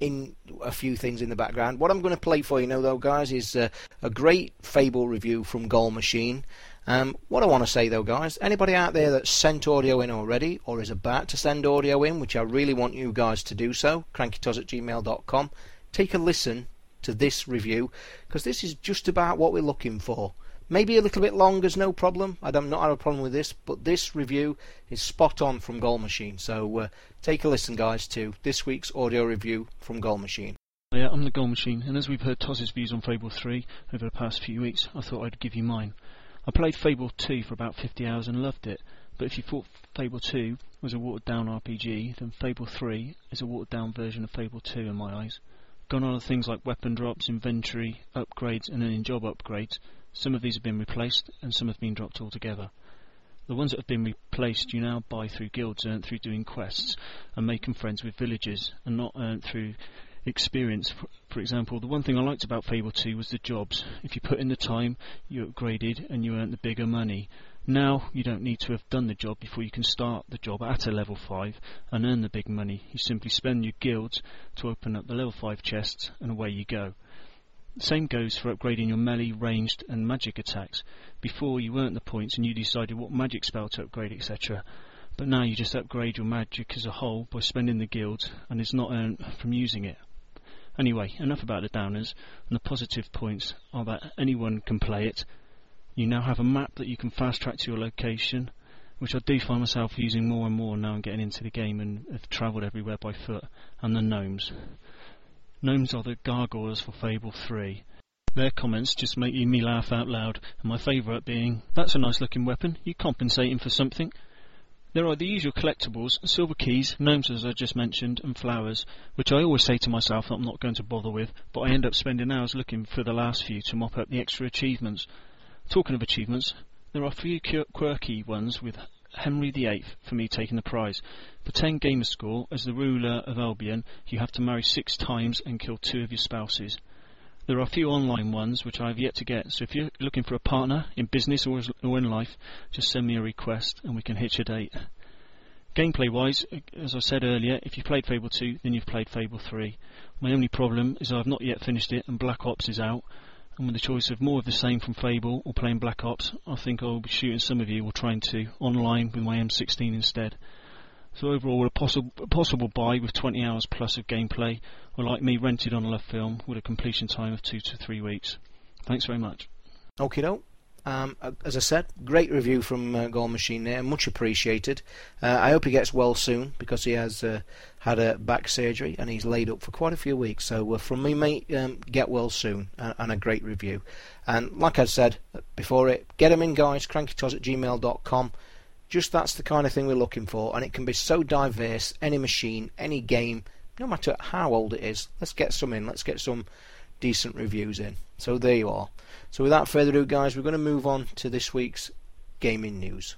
in a few things in the background. What I'm going to play for you now, though, guys, is uh, a great Fable review from Goal Machine. Um, what I want to say, though, guys, anybody out there that's sent audio in already or is about to send audio in, which I really want you guys to do so, crankytoz at gmail.com, take a listen to this review because this is just about what we're looking for. Maybe a little bit long is no problem. I don't not have a problem with this, but this review is spot on from Goal Machine. So uh, take a listen, guys, to this week's audio review from Goal Machine. Yeah, I'm the Goal Machine, and as we've heard Toz's views on Fable 3 over the past few weeks, I thought I'd give you mine. I played Fable 2 for about 50 hours and loved it, but if you thought Fable 2 was a watered down RPG, then Fable 3 is a watered down version of Fable 2 in my eyes. Gone are the things like weapon drops, inventory, upgrades, and then in job upgrades. Some of these have been replaced, and some have been dropped altogether. The ones that have been replaced you now buy through guilds earned through doing quests and making friends with villagers, and not earned through experience. For, example, the one thing I liked about Fable 2 was the jobs. If you put in the time, you upgraded and you earned the bigger money. Now you don't need to have done the job before you can start the job at a level 5 and earn the big money. You simply spend your guilds to open up the level 5 chests and away you go. Same goes for upgrading your melee, ranged and magic attacks. Before you earned the points and you decided what magic spell to upgrade, etc. But now you just upgrade your magic as a whole by spending the guild and it's not earned from using it. Anyway, enough about the downers, and the positive points are that anyone can play it. You now have a map that you can fast track to your location, which I do find myself using more and more now I'm getting into the game and have travelled everywhere by foot, and the gnomes. Gnomes are the gargoyles for Fable 3. Their comments just make me laugh out loud, and my favourite being, That's a nice looking weapon, you compensating for something. There are the usual collectibles, silver keys, gnomes as I just mentioned, and flowers, which I always say to myself that I'm not going to bother with, but I end up spending hours looking for the last few to mop up the extra achievements. Talking of achievements, there are a few quirky ones with Henry VIII for me taking the prize. For 10 gamer score, as the ruler of Albion, you have to marry six times and kill two of your spouses. There are a few online ones which I have yet to get, so if you're looking for a partner in business or, in life, just send me a request and we can hitch a date. gameplay wise, as I said earlier, if you've played Fable 2, then you've played Fable 3. My only problem is I've not yet finished it and Black Ops is out. And with the choice of more of the same from Fable or playing Black Ops, I think I'll be shooting some of you or trying to online with my M16 instead. So overall, a possible possible buy with 20 hours plus of gameplay, or like me, rented on a Love Film with a completion time of two to three weeks. Thanks very much. Okay, doke. Um, as I said, great review from uh, Gore Machine there, much appreciated. Uh, I hope he gets well soon because he has uh, had a back surgery and he's laid up for quite a few weeks. So uh, from me, mate, um, get well soon and, and, a great review. And like I said before it, get them in, guys. Crankytoz at gmail.com. Just that's the kind of thing we're looking for, and it can be so diverse. Any machine, any game, no matter how old it is. Let's get some in. Let's get some decent reviews in. So there you are. So without further ado, guys, we're going to move on to this week's gaming news.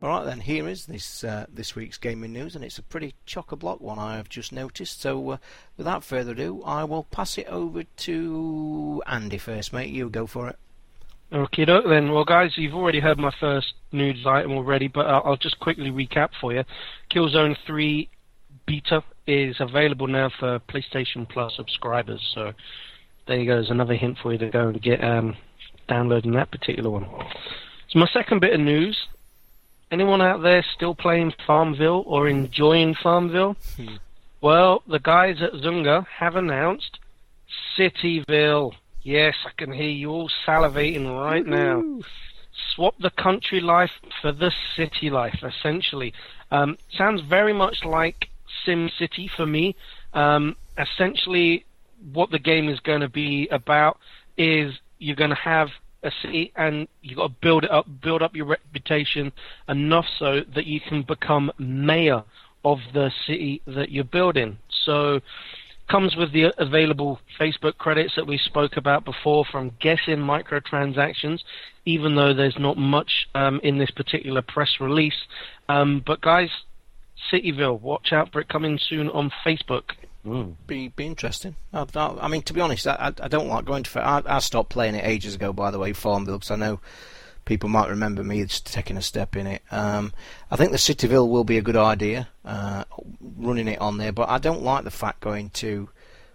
Alright then, here is this uh, this week's gaming news, and it's a pretty chock a block one I have just noticed. So, uh, without further ado, I will pass it over to Andy first, mate. You go for it. Okay, then. Well, guys, you've already heard my first news item already, but I'll, I'll just quickly recap for you. Killzone 3 beta is available now for PlayStation Plus subscribers. So there you go. There's another hint for you to go and get um, downloading that particular one. So my second bit of news. Anyone out there still playing Farmville or enjoying Farmville? Hmm. Well, the guys at Zynga have announced Cityville. Yes, I can hear you all salivating right now. Swap the country life for the city life, essentially. Um, sounds very much like Sim City for me. Um, essentially, what the game is going to be about is you're going to have a city and you've got to build it up, build up your reputation enough so that you can become mayor of the city that you're building. So comes with the available Facebook credits that we spoke about before from guessing microtransactions, even though there's not much um, in this particular press release. Um, but guys, Cityville, watch out for it coming soon on Facebook. Mm. Be be interesting. I, I, I, mean, to be honest, I, I don't like going to. I, I stopped playing it ages ago. By the way, Farmville, because I know people might remember me taking a step in it. Um, I think the Cityville will be a good idea, uh, running it on there, but I don't like the fact going to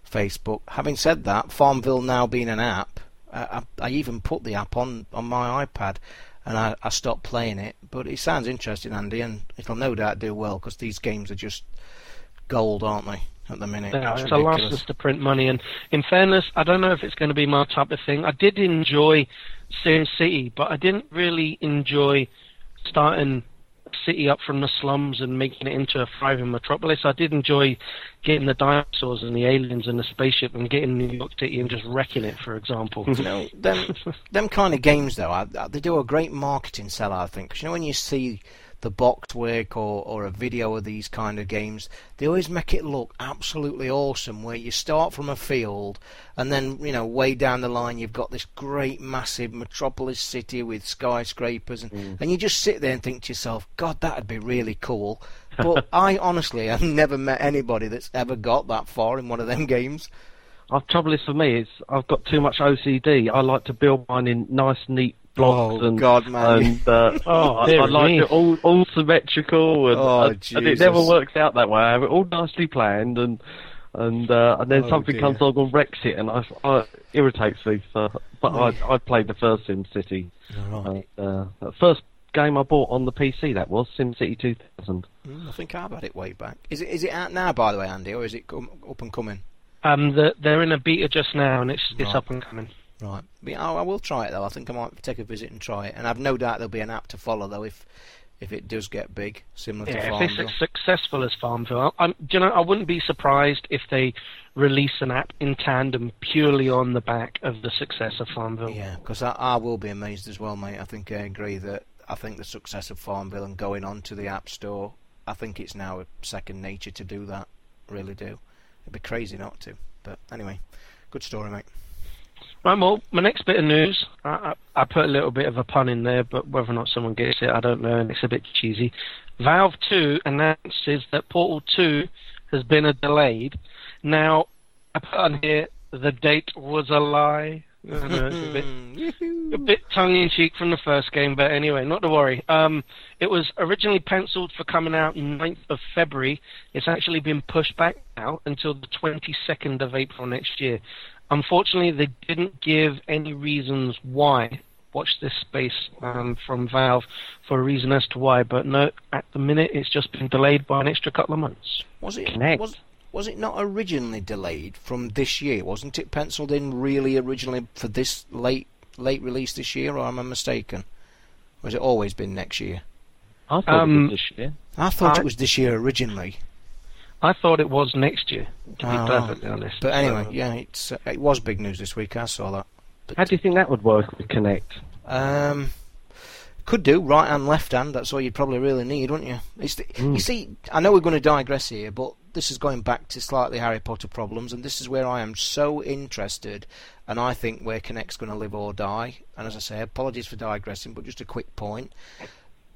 Facebook. Having said that, Farmville now being an app, I, I, I even put the app on, on my iPad and I, I stopped playing it. But it sounds interesting, Andy, and it'll no doubt do well because these games are just gold, aren't they? At the minute, yeah, it's, it's a license to print money. And in fairness, I don't know if it's going to be my type of thing. I did enjoy Sim City, but I didn't really enjoy starting city up from the slums and making it into a thriving metropolis. I did enjoy getting the dinosaurs and the aliens and the spaceship and getting New York City and just wrecking it, for example. You know, them, [LAUGHS] them kind of games, though, I, they do a great marketing sell, I think. Because, you know, when you see the box work or, or a video of these kind of games, they always make it look absolutely awesome. Where you start from a field, and then you know way down the line you've got this great massive metropolis city with skyscrapers, and, mm. and you just sit there and think to yourself, God, that'd be really cool. [LAUGHS] But I honestly have never met anybody that's ever got that far in one of them games. The trouble is for me is I've got too much OCD. I like to build mine in nice, neat blocks oh, and God, man. and uh, [LAUGHS] oh, I, I like it all, all symmetrical and, oh, and, and, it never works out that way. I have it all nicely planned and and uh, and then oh, something dear. comes along and wrecks it and I, I irritates me. So, but I I played the first Sim City. Right. Uh, the first game I bought on the PC that was Sim City 2000. Mm, I think I've had it way back. Is it is it out now by the way, Andy, or is it come, up and coming? Um, the, they're in a beta just now and it's right. it's up and coming. Right. I, I will try it though. I think I might take a visit and try it. And I've no doubt there'll be an app to follow though if if it does get big, similar yeah, to Farmville. if it's successful as Farmville, I'm, you know, I wouldn't be surprised if they release an app in tandem purely on the back of the success of Farmville. Yeah, because I, I will be amazed as well, mate. I think I agree that I think the success of Farmville and going on to the App Store, I think it's now a second nature to do that. Really do. It'd be crazy not to. But anyway, good story, mate. Right, well, my next bit of news, I, I, I, put a little bit of a pun in there, but whether or not someone gets it, I don't know, and it's a bit cheesy. Valve 2 announces that Portal 2 has been delayed. Now, I put on here, the date was a lie. I know, it's a bit [LAUGHS] a bit tongue in cheek from the first game, but anyway, not to worry. Um, it was originally penciled for coming out 9th of February. It's actually been pushed back now until the 22nd of April next year. Unfortunately, they didn't give any reasons why. Watch this space um, from Valve for a reason as to why, but no, at the minute it's just been delayed by an extra couple of months. Was it Connect. was was it not originally delayed from this year? Wasn't it penciled in really originally for this late late release this year, or am I mistaken? Or has it always been next year? I thought Um, it was this year. I thought I- it was this year originally. I thought it was next year, to be Oh, perfectly honest. But anyway, yeah, it's uh, it was big news this week. I saw that. But, How do you think that would work with Kinect? Um, could do right hand, left hand. That's all you'd probably really need, wouldn't you? It's the, Mm. You see, I know we're going to digress here, but this is going back to slightly Harry Potter problems, and this is where I am so interested, and I think where Kinect's going to live or die. And as I say, apologies for digressing, but just a quick point.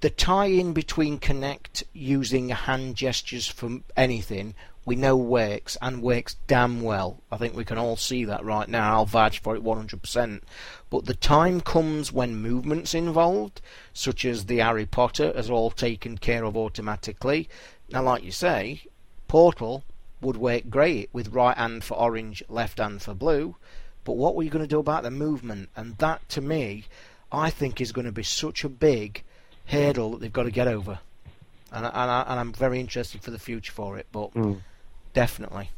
The tie-in between Kinect using hand gestures for anything we know works and works damn well. I think we can all see that right now. I'll vouch for it 100%. But the time comes when movements involved, such as the Harry Potter, is all taken care of automatically. Now, like you say, Portal would work great with right hand for orange, left hand for blue. But what were you going to do about the movement? And that, to me, I think is going to be such a big hurdle that they've got to get over. And, I, and, I, and I'm very interested for the future for it. But Mm. definitely.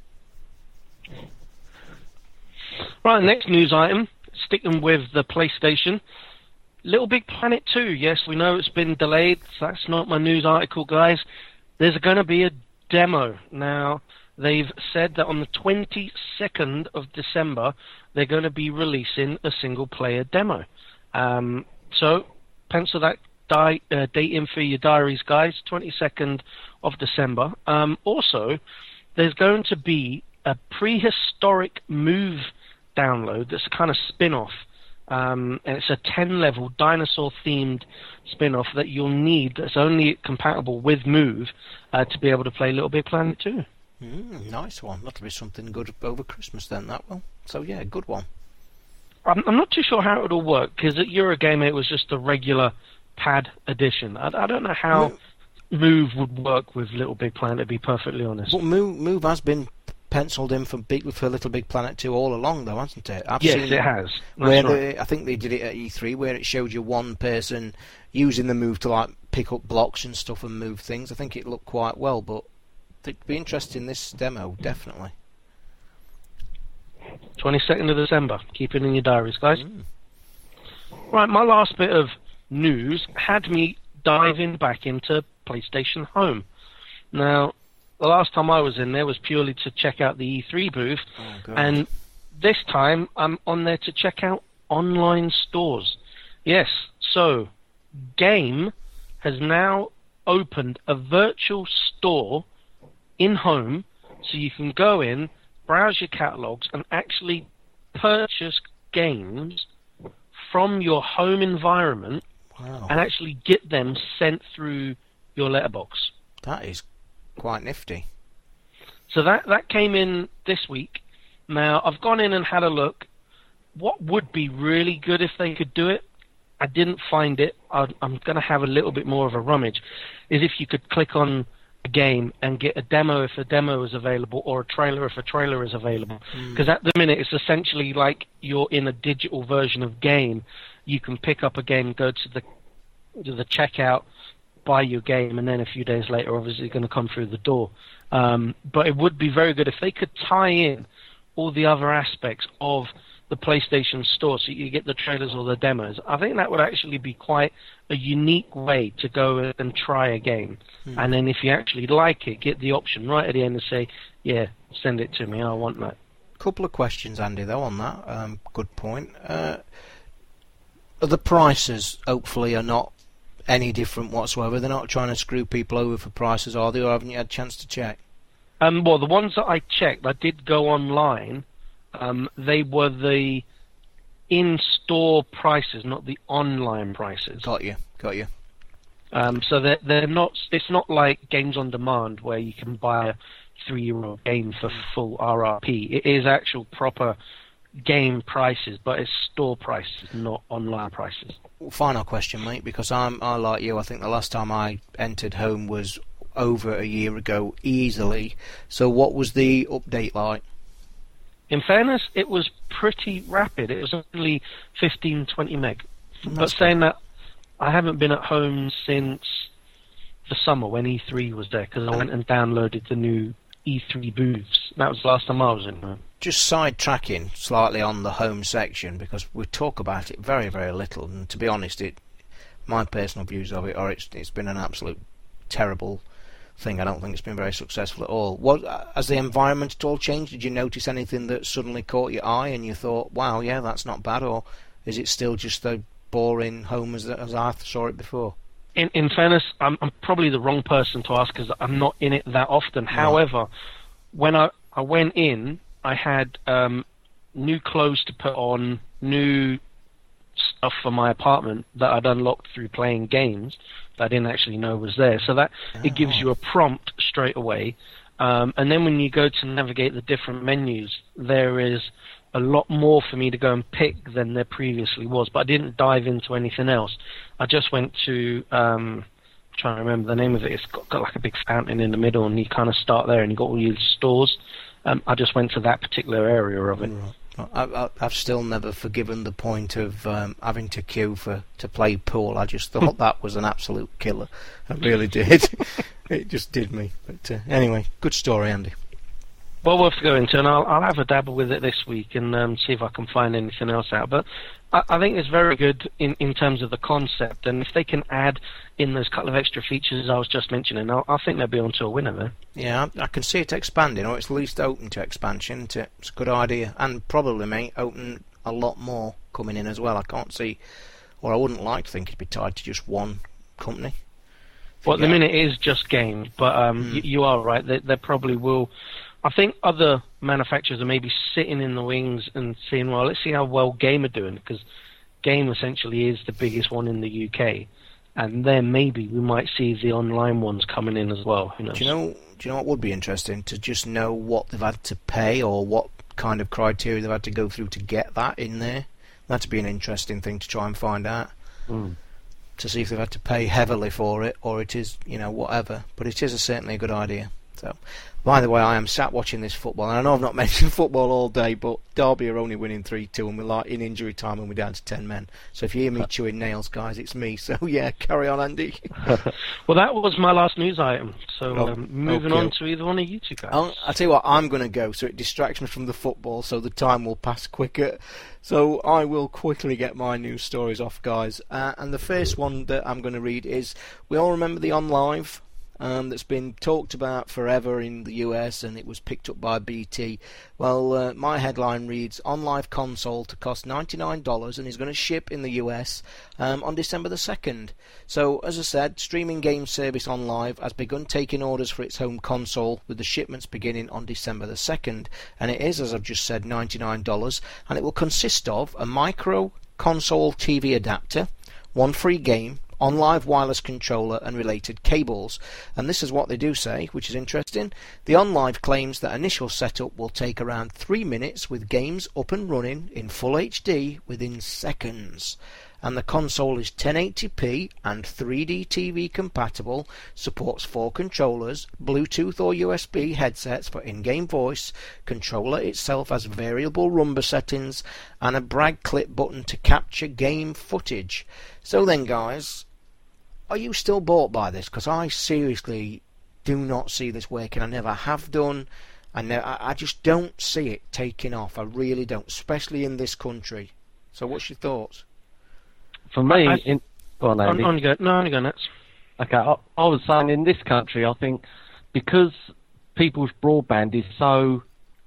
Right, next news item. Sticking with the PlayStation. Little Big Planet 2. Yes, we know it's been delayed. That's not my news article, guys. There's going to be a demo. Now, they've said that on the 22nd of December, they're going to be releasing a single player demo. Um, so, pencil that di- uh, date in for your diaries, guys. 22nd of December. Um, also, there's going to be a prehistoric move download that's a kind of spin off. Um, and it's a 10 level dinosaur themed spin off that you'll need that's only compatible with Move uh, to be able to play Little Big Planet 2. Mm, nice one. That'll be something good over Christmas then, that will. So, yeah, good one. I'm, I'm not too sure how it'll work because at Eurogamer it was just a regular pad edition. I, I don't know how Move would work with Little Big Planet, to be perfectly honest. But Move, Move has been penciled in for big for Little Big Planet 2 all along, though, hasn't it? I've yes, it has. Where right. they, I think they did it at E3, where it showed you one person using the move to like pick up blocks and stuff and move things. I think it looked quite well, but it'd be interesting this demo, definitely. 22nd of December. Keep it in your diaries, guys. Mm. Right, my last bit of news had me diving back into PlayStation Home. Now, the last time I was in there was purely to check out the E3 booth, Oh, and this time I'm on there to check out online stores. Yes, so Game has now opened a virtual store in home so you can go in, browse your catalogs, and actually purchase games from your home environment wow, and actually get them sent through your letterbox. that is quite nifty. So that that came in this week. Now I've gone in and had a look. What would be really good if they could do it? I didn't find it. I, I'm going to have a little bit more of a rummage. Is if you could click on a game and get a demo if a demo is available, or a trailer if a trailer is available. Hmm. Because at the minute it's essentially like you're in a digital version of game. You can pick up a game, go to the to the checkout, buy your game, and then a few days later, obviously, going to come through the door. Um, but it would be very good if they could tie in all the other aspects of the PlayStation Store, so you get the trailers or the demos. I think that would actually be quite a unique way to go and try a game. And then if you actually like it, get the option right at the end and say, "Yeah, send it to me. I want that." Couple of questions, Andy, though, on that. Um, good point. Uh, the prices, hopefully, are not any different whatsoever. They're not trying to screw people over for prices, are they? Or haven't you had a chance to check? Um, well, the ones that I checked, I did go online. Um, they were the in-store prices, not the online prices. Got you, got you. Um, so they're, they're not. It's not like games on demand where you can buy a three-year-old game for full RRP. It is actual proper game prices, but it's store prices, not online prices. Final question, mate, because I'm I like you. I think the last time I entered home was over a year ago, easily. So, what was the update like? In fairness, it was pretty rapid. It was only 15, 20 meg. but saying that, I haven't been at home since the summer when E3 was there because I went and downloaded the new E3 booths. That was the last time I was in home. Just sidetracking slightly on the home section because we talk about it very, very little, and to be honest, it my personal views of it are it's it's been an absolute terrible thing. I don't think it's been very successful at all. What has the environment at all changed? Did you notice anything that suddenly caught your eye and you thought, "Wow, yeah, that's not bad," or is it still just the boring home as as I saw it before? In, in fairness, I'm, I'm probably the wrong person to ask because I'm not in it that often. However, when I, I went in, I had um, new clothes to put on, new stuff for my apartment that I'd unlocked through playing games that I didn't actually know was there. So that it gives you a prompt straight away. Um, and then when you go to navigate the different menus, there is a lot more for me to go and pick than there previously was. But I didn't dive into anything else. I just went to um, I'm trying to remember the name of it. It's got, got like a big fountain in the middle, and you kind of start there, and you got all your stores. Um, I just went to that particular area of it. I, I, I've still never forgiven the point of um, having to queue for to play pool. I just thought [LAUGHS] that was an absolute killer. I really did. [LAUGHS] it just did me. But uh, anyway, good story, Andy. Well worth to go into, and I'll, I'll have a dabble with it this week and um, see if I can find anything else out. But I, I think it's very good in, in terms of the concept, and if they can add in those couple of extra features I was just mentioning, I, I think they'll be onto a winner there. Yeah, I, I can see it expanding, or it's at least open to expansion. It's a, it's a good idea, and probably, mate, open a lot more coming in as well. I can't see, or I wouldn't like to think it'd be tied to just one company. Well, at the minute it is just games, but um, y- you are right. They, they probably will. I think other manufacturers are maybe sitting in the wings and seeing, well, let's see how well Game are doing, because Game essentially is the biggest one in the UK, and then maybe we might see the online ones coming in as well. Who knows? Do you know? Do you know what would be interesting to just know what they've had to pay or what kind of criteria they've had to go through to get that in there? That'd be an interesting thing to try and find out. Mm. To see if they've had to pay heavily for it or it is, you know, whatever. But it is a, certainly a good idea. So, by the way, I am sat watching this football, and I know I've not [LAUGHS] mentioned football all day, but Derby are only winning three two, and we're like in injury time, and we're down to ten men. So if you hear me chewing nails, guys, it's me. [LAUGHS] So yeah, carry on, Andy. [LAUGHS] Well, that was my last news item. So Oh, um, moving okay. on to either one of you two guys. I'll, I'll tell you what, I'm going to go so it distracts me from the football so the time will pass quicker. So I will quickly get my news stories off, guys. Uh, and the first one that I'm going to read is we all remember the OnLive. Um, that's been talked about forever in the US and it was picked up by BT. Well, uh, my headline reads OnLive console to cost $99 and is going to ship in the US um, on December the 2nd. So, as I said, streaming game service OnLive has begun taking orders for its home console with the shipments beginning on December the 2nd. And it is, as I've just said, $99 and it will consist of a micro console TV adapter, one free game, OnLive wireless controller and related cables. And this is what they do say, which is interesting. The OnLive claims that initial setup will take around 3 minutes with games up and running in full HD within seconds. And the console is 1080p and 3D TV compatible, supports four controllers, Bluetooth or USB headsets for in-game voice, controller itself has variable rumba settings, and a brag clip button to capture game footage. So then, guys, are you still bought by this? Because I seriously do not see this working. I never have done. I, ne- I I just don't see it taking off. I really don't, especially in this country. So, what's your thoughts? For me, I- in, go on, on, Andy. on you go. No, on you go nuts. Okay, I, I was saying in this country, I think because people's broadband is so,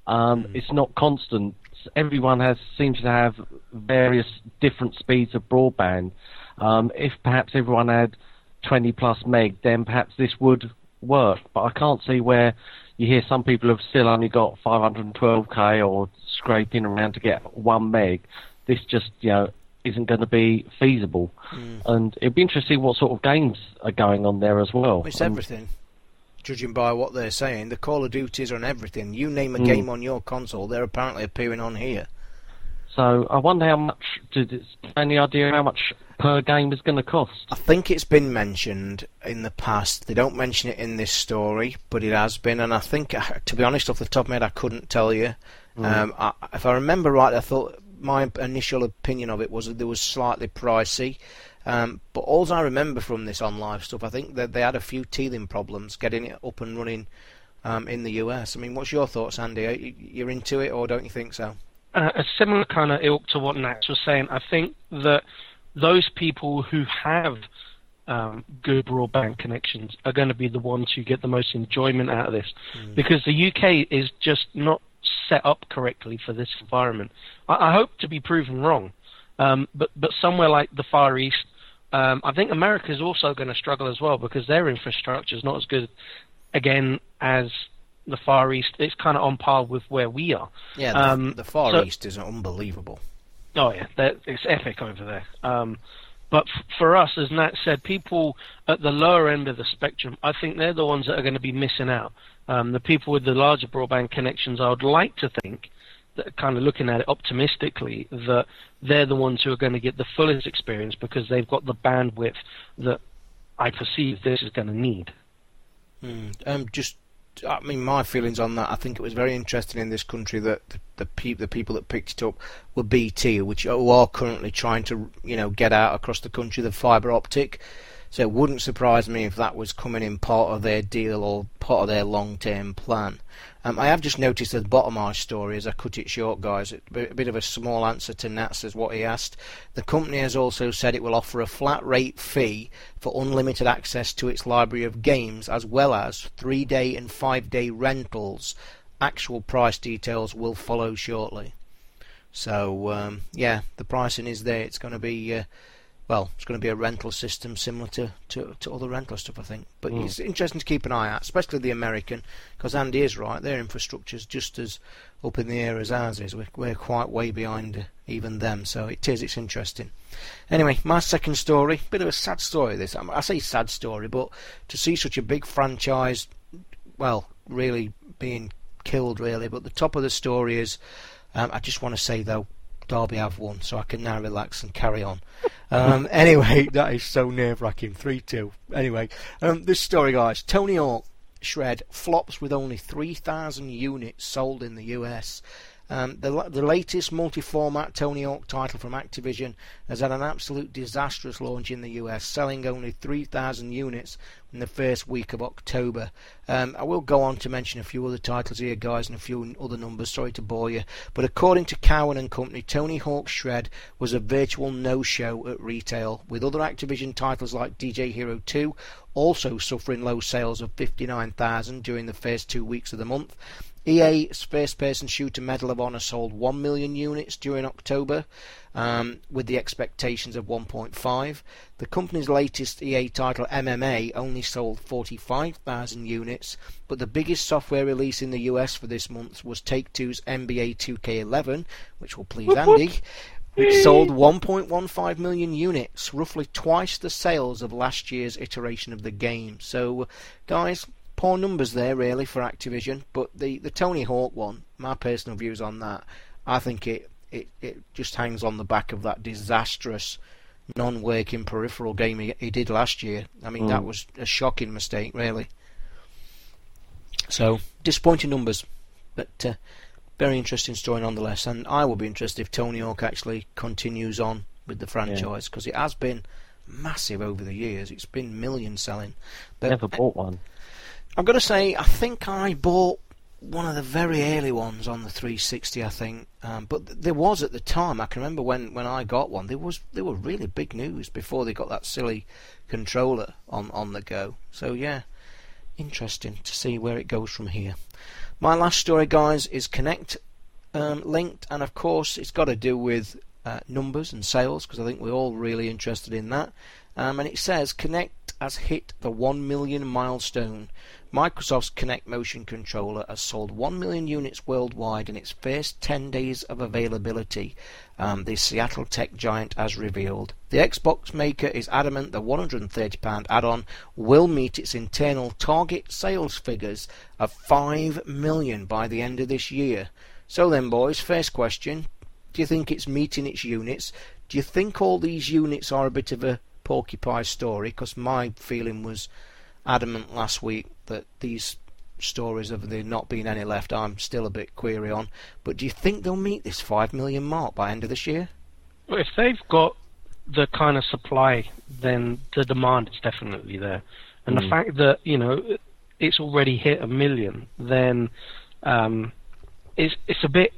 um, it's not constant. Everyone has seems to have various different speeds of broadband. Um, if perhaps everyone had 20 plus meg, then perhaps this would work. But I can't see where you hear some people have still only got 512k or scraping around to get one meg. This just, you know, isn't going to be feasible. And it'd be interesting what sort of games are going on there as well. It's And- everything. judging by what they're saying. The Call of Duties are on everything. You name a Mm. game on your console, they're apparently appearing on here. So I wonder how much. Did any idea how much per game is going to cost? I think it's been mentioned in the past. They don't mention it in this story, but it has been. And I think, [LAUGHS] to be honest, off the top of my head, I couldn't tell you. Um, I, if I remember right, I thought my initial opinion of it was that it was slightly pricey. Um, but all I remember from this OnLive stuff, I think that they had a few teething problems getting it up and running um, in the US. I mean, what's your thoughts, Andy? Are you- You're into it, or don't you think so? uh, a similar kind of ilk to what Nats was saying. I think that those people who have um, good broadband connections are going to be the ones who get the most enjoyment out of this, because the UK is just not set up correctly for this environment. I, I hope to be proven wrong, um, but but somewhere like the Far East. Um, I think America is also going to struggle as well because their infrastructure is not as good, again, as the Far East. It's kind of on par with where we are. Yeah, the, Um, the Far so- East is unbelievable. Oh yeah, it's epic over there. Um, but f- for us, as Nat said, people at the lower end of the spectrum, I think they're the ones that are going to be missing out. Um, the people with the larger broadband connections, I would like to think, that kind of looking at it optimistically, that they're the ones who are going to get the fullest experience because they've got the bandwidth that I perceive this is going to need. Mm. Um, just, I mean, my feelings on that. I think it was very interesting in this country that the the, pe- the people that picked it up were BT, which are currently trying to, you know, get out across the country the fibre optic. So it wouldn't surprise me if that was coming in part of their deal or part of their long-term plan. Um, I have just noticed at the bottom of my story, as I cut it short, guys, a bit of a small answer to Nats as what he asked. The company has also said it will offer a flat rate fee for unlimited access to its library of games, as well as three day and five day rentals. Actual price details will follow shortly. So, um, yeah, the pricing is there. It's going to be. Uh, well, it's going to be a rental system similar to, to, to other rental stuff, I think. But it's interesting to keep an eye out, especially the American, because Andy is right. Their infrastructure is just as up in the air as ours is. We're, we're quite way behind even them, so it is. It's interesting. Anyway, my second story, bit of a sad story. This I say sad story, but to see such a big franchise, well, really being killed, really. But the top of the story is, um, I just want to say though, Derby have won, so I can now relax and carry on. Um, [LAUGHS] anyway, that is so nerve wracking. 3 2. Anyway, um, this story, guys. Tony Hawk Shred flops with only 3,000 units sold in the US. Um, the, the latest multi format Tony Hawk title from Activision has had an absolute disastrous launch in the US, selling only 3,000 units in the first week of October. Um, I will go on to mention a few other titles here, guys, and a few other numbers. Sorry to bore you, but according to Cowen and Company, Tony Hawk Shred was a virtual no-show at retail, with other Activision titles like DJ Hero 2 also suffering low sales of 59,000 during the first two weeks of the month. EA's first-person shooter Medal of Honor sold 1 million units during October, um, with the expectations of 1.5. The company's latest EA title, MMA, only sold 45,000 units, but the biggest software release in the US for this month was Take-Two's NBA 2K11, which will please Andy, which sold 1.15 million units, roughly twice the sales of last year's iteration of the game. So, guys, poor numbers there really for Activision, but the, the Tony Hawk one, my personal views on that, I think it, it, it just hangs on the back of that disastrous non-working peripheral game he, he did last year. I mean, that was a shocking mistake, really. So, disappointing numbers, but uh, very interesting story nonetheless. And I will be interested if Tony Hawk actually continues on with the franchise because it has been massive over the years. It's been million selling. But Never bought one. I've got to say, I think I bought one of the very early ones on the 360. I think, um, but th- there was at the time. I can remember when, when I got one. There was there were really big news before they got that silly controller on on the go. So yeah, interesting to see where it goes from here. My last story, guys, is Kinect um, linked, and of course, it's got to do with uh, numbers and sales because I think we're all really interested in that. Um, and it says Kinect has hit the 1 million milestone. Microsoft's Kinect motion controller has sold 1 million units worldwide in its first 10 days of availability, um, the Seattle tech giant has revealed. The Xbox maker is adamant the £130 add on will meet its internal target sales figures of 5 million by the end of this year. So then, boys, first question do you think it's meeting its units? Do you think all these units are a bit of a porcupine story? Because my feeling was adamant last week that these stories of there not being any left, I'm still a bit query on. But do you think they'll meet this five million mark by end of this year? Well, if they've got the kind of supply, then the demand is definitely there, and the fact that you know it's already hit a million, then um, it's it's a bit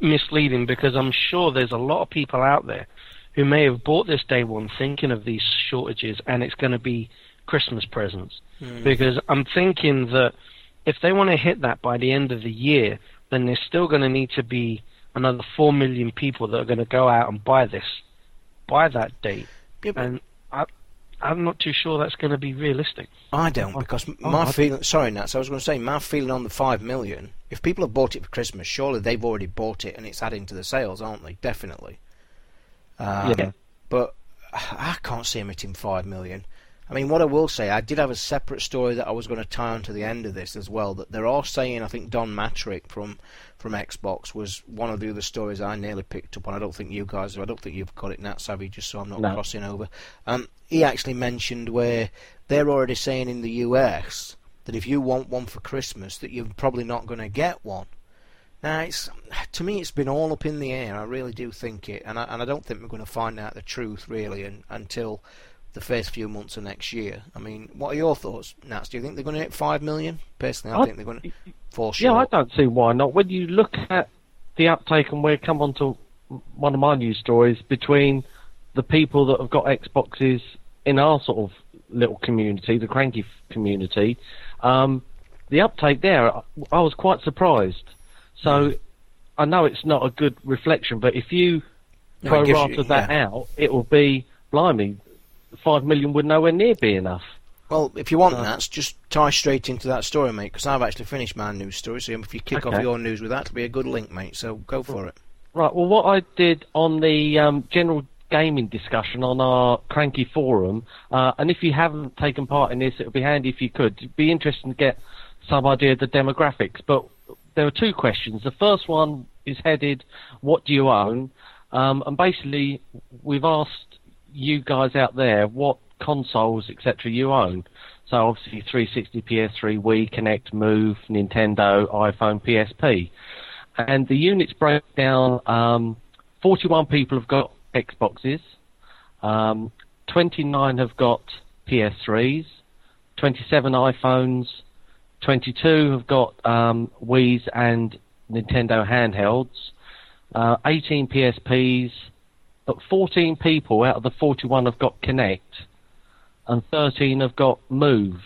misleading because I'm sure there's a lot of people out there who may have bought this day one thinking of these shortages, and it's going to be Christmas presents. Because I'm thinking that if they want to hit that by the end of the year, then there's still going to need to be another four million people that are going to go out and buy this by that date, and I, I'm not too sure that's going to be realistic. I don't because oh, my I- feeling. Sorry, Nats. I was going to say my feeling on the five million. If people have bought it for Christmas, surely they've already bought it and it's adding to the sales, aren't they? Definitely. Um, Yeah. But I can't see them hitting five million. I mean, what I will say, I did have a separate story that I was going to tie on to the end of this as well. That they're all saying, I think Don Mattrick from from Xbox was one of the other stories I nearly picked up on. I don't think you guys, I don't think you've got it, Nat Savvy, just so I'm not No. crossing over. Um, he actually mentioned where they're already saying in the US that if you want one for Christmas, that you're probably not going to get one. Now, it's to me, it's been all up in the air. I really do think it, and I, and I don't think we're going to find out the truth really un, until the first few months of next year. I mean, what are your thoughts, Nats? Do you think they're going to hit five million? Personally, I, I- think they're going to fall Yeah, I don't see why not. When you look at the uptake, and we come on to one of my news stories between the people that have got Xboxes in our sort of little community, the cranky community, um, the uptake there, I- I was quite surprised. So I know it's not a good reflection, but if you No, gives you- that yeah. out, it will be, blimey, five million would nowhere near be enough. Well, if you want Uh, Nats, just tie straight into that story, mate. Because I've actually finished my news story. So if you kick off your news with that, it'll be a good link, mate. So go for it. Right. Well, what I did on the um, general gaming discussion on our Cranky forum, uh, and if you haven't taken part in this, it would be handy if you could. It'd be interesting to get some idea of the demographics. But there were two questions. The first one is headed, "What do you own?" Um, and basically, we've asked you guys out there what consoles, etc., you own. So obviously, 360, PS3, Wii, Kinect, Move, Nintendo, iPhone, PSP and the units break down. Um, 41 people have got Xboxes, um, 29 have got PS3s, 27 iPhones, 22 have got um, Wii's and Nintendo handhelds, uh, 18 PSPs, but 14 people out of the 41 have got Kinect, and 13 have got Move.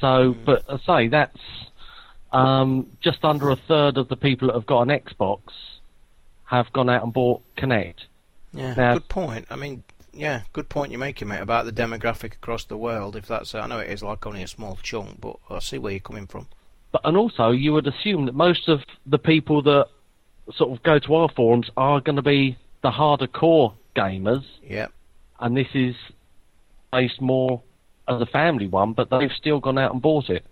So, but I say that's um, just under a third of the people that have got an Xbox have gone out and bought Kinect. Yeah, Now- good point. I mean, yeah, good point you're making, mate, about the demographic across the world. If that's, I know it is like only a small chunk, but I see where you're coming from. But and also, you would assume that most of the people that sort of go to our forums are going to be the harder core gamers, Yeah. and this is based more as a family one, but they've still gone out and bought it.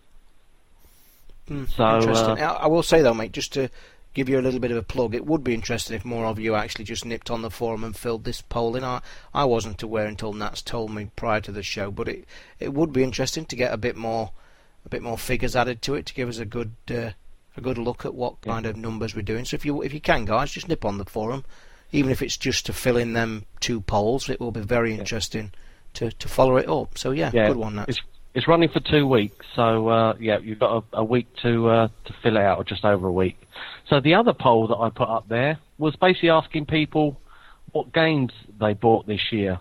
Hmm, So, interesting. uh, I, will say though, mate, just to give you a little bit of a plug, it would be interesting if more of you actually just nipped on the forum and filled this poll in. I, I wasn't aware until Nats told me prior to the show, but it it would be interesting to get a bit more a bit more figures added to it to give us a good uh, a good look at what kind of numbers we're doing. So if you if you can, guys, just nip on the forum, even if it's just to fill in them two polls. It will be very interesting to, to follow it up. So yeah, Yeah, good one, Nats. It's it's running for two weeks, so uh, yeah, you've got a, a week to uh, to fill it out, or just over a week. So the other poll that I put up there was basically asking people what games they bought this year,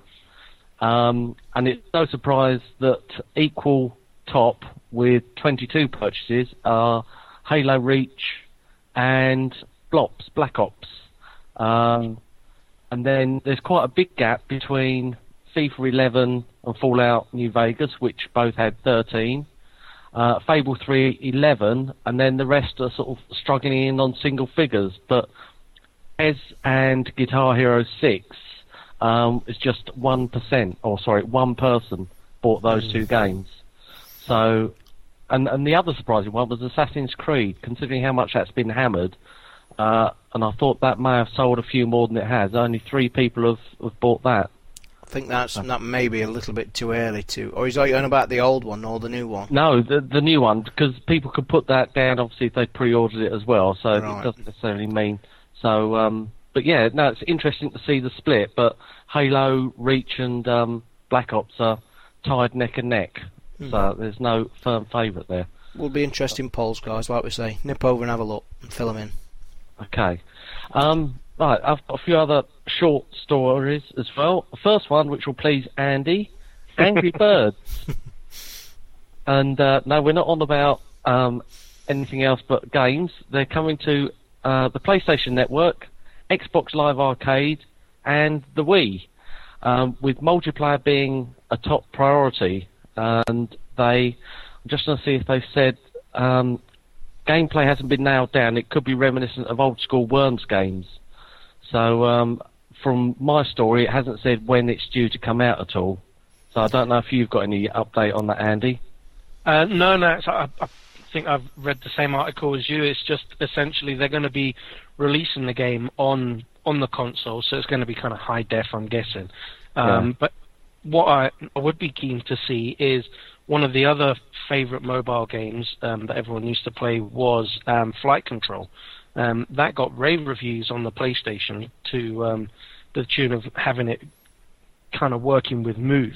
um, and it's no surprise that equal top with 22 purchases are Halo Reach and Blops Black Ops, um, and then there's quite a big gap between FIFA 11 and Fallout New Vegas, which both had 13. Uh, Fable 3, 11, and then the rest are sort of struggling in on single figures. But Ez and Guitar Hero 6 um, is just 1%, or sorry, one person bought those two games. So, and, and the other surprising one was Assassin's Creed, considering how much that's been hammered. Uh, and I thought that may have sold a few more than it has. Only three people have, have bought that. I think that's that may be a little bit too early to. Or is he on about the old one or the new one? No, the the new one because people could put that down obviously if they pre-ordered it as well. So Right. it doesn't necessarily mean so. Um, but yeah, no, it's interesting to see the split. But Halo, Reach, and um, Black Ops are tied neck and neck. So there's no firm favourite there. Will be interesting polls, guys. Like we say, nip over and have a look and fill them in. Okay. Um, right, I've got a few other short stories as well. The first one, which will please Andy, Angry [LAUGHS] Birds. and uh, no, we're not on about um, anything else but games. They're coming to uh, the PlayStation Network, Xbox Live Arcade, and the Wii, um, with multiplayer being a top priority. And they, I'm just going to see if they've said um, gameplay hasn't been nailed down. It could be reminiscent of old school Worms games. So, um, from my story, it hasn't said when it's due to come out at all. So I don't know if you've got any update on that, Andy. Uh, no, no. I, I think I've read the same article as you. It's just essentially they're going to be releasing the game on on the console, so it's going to be kind of high def, I'm guessing. Um, Yeah. But what I, I would be keen to see is one of the other favourite mobile games um, that everyone used to play was um, Flight Control. Um, that got rave reviews on the PlayStation to um, the tune of having it kind of working with Move.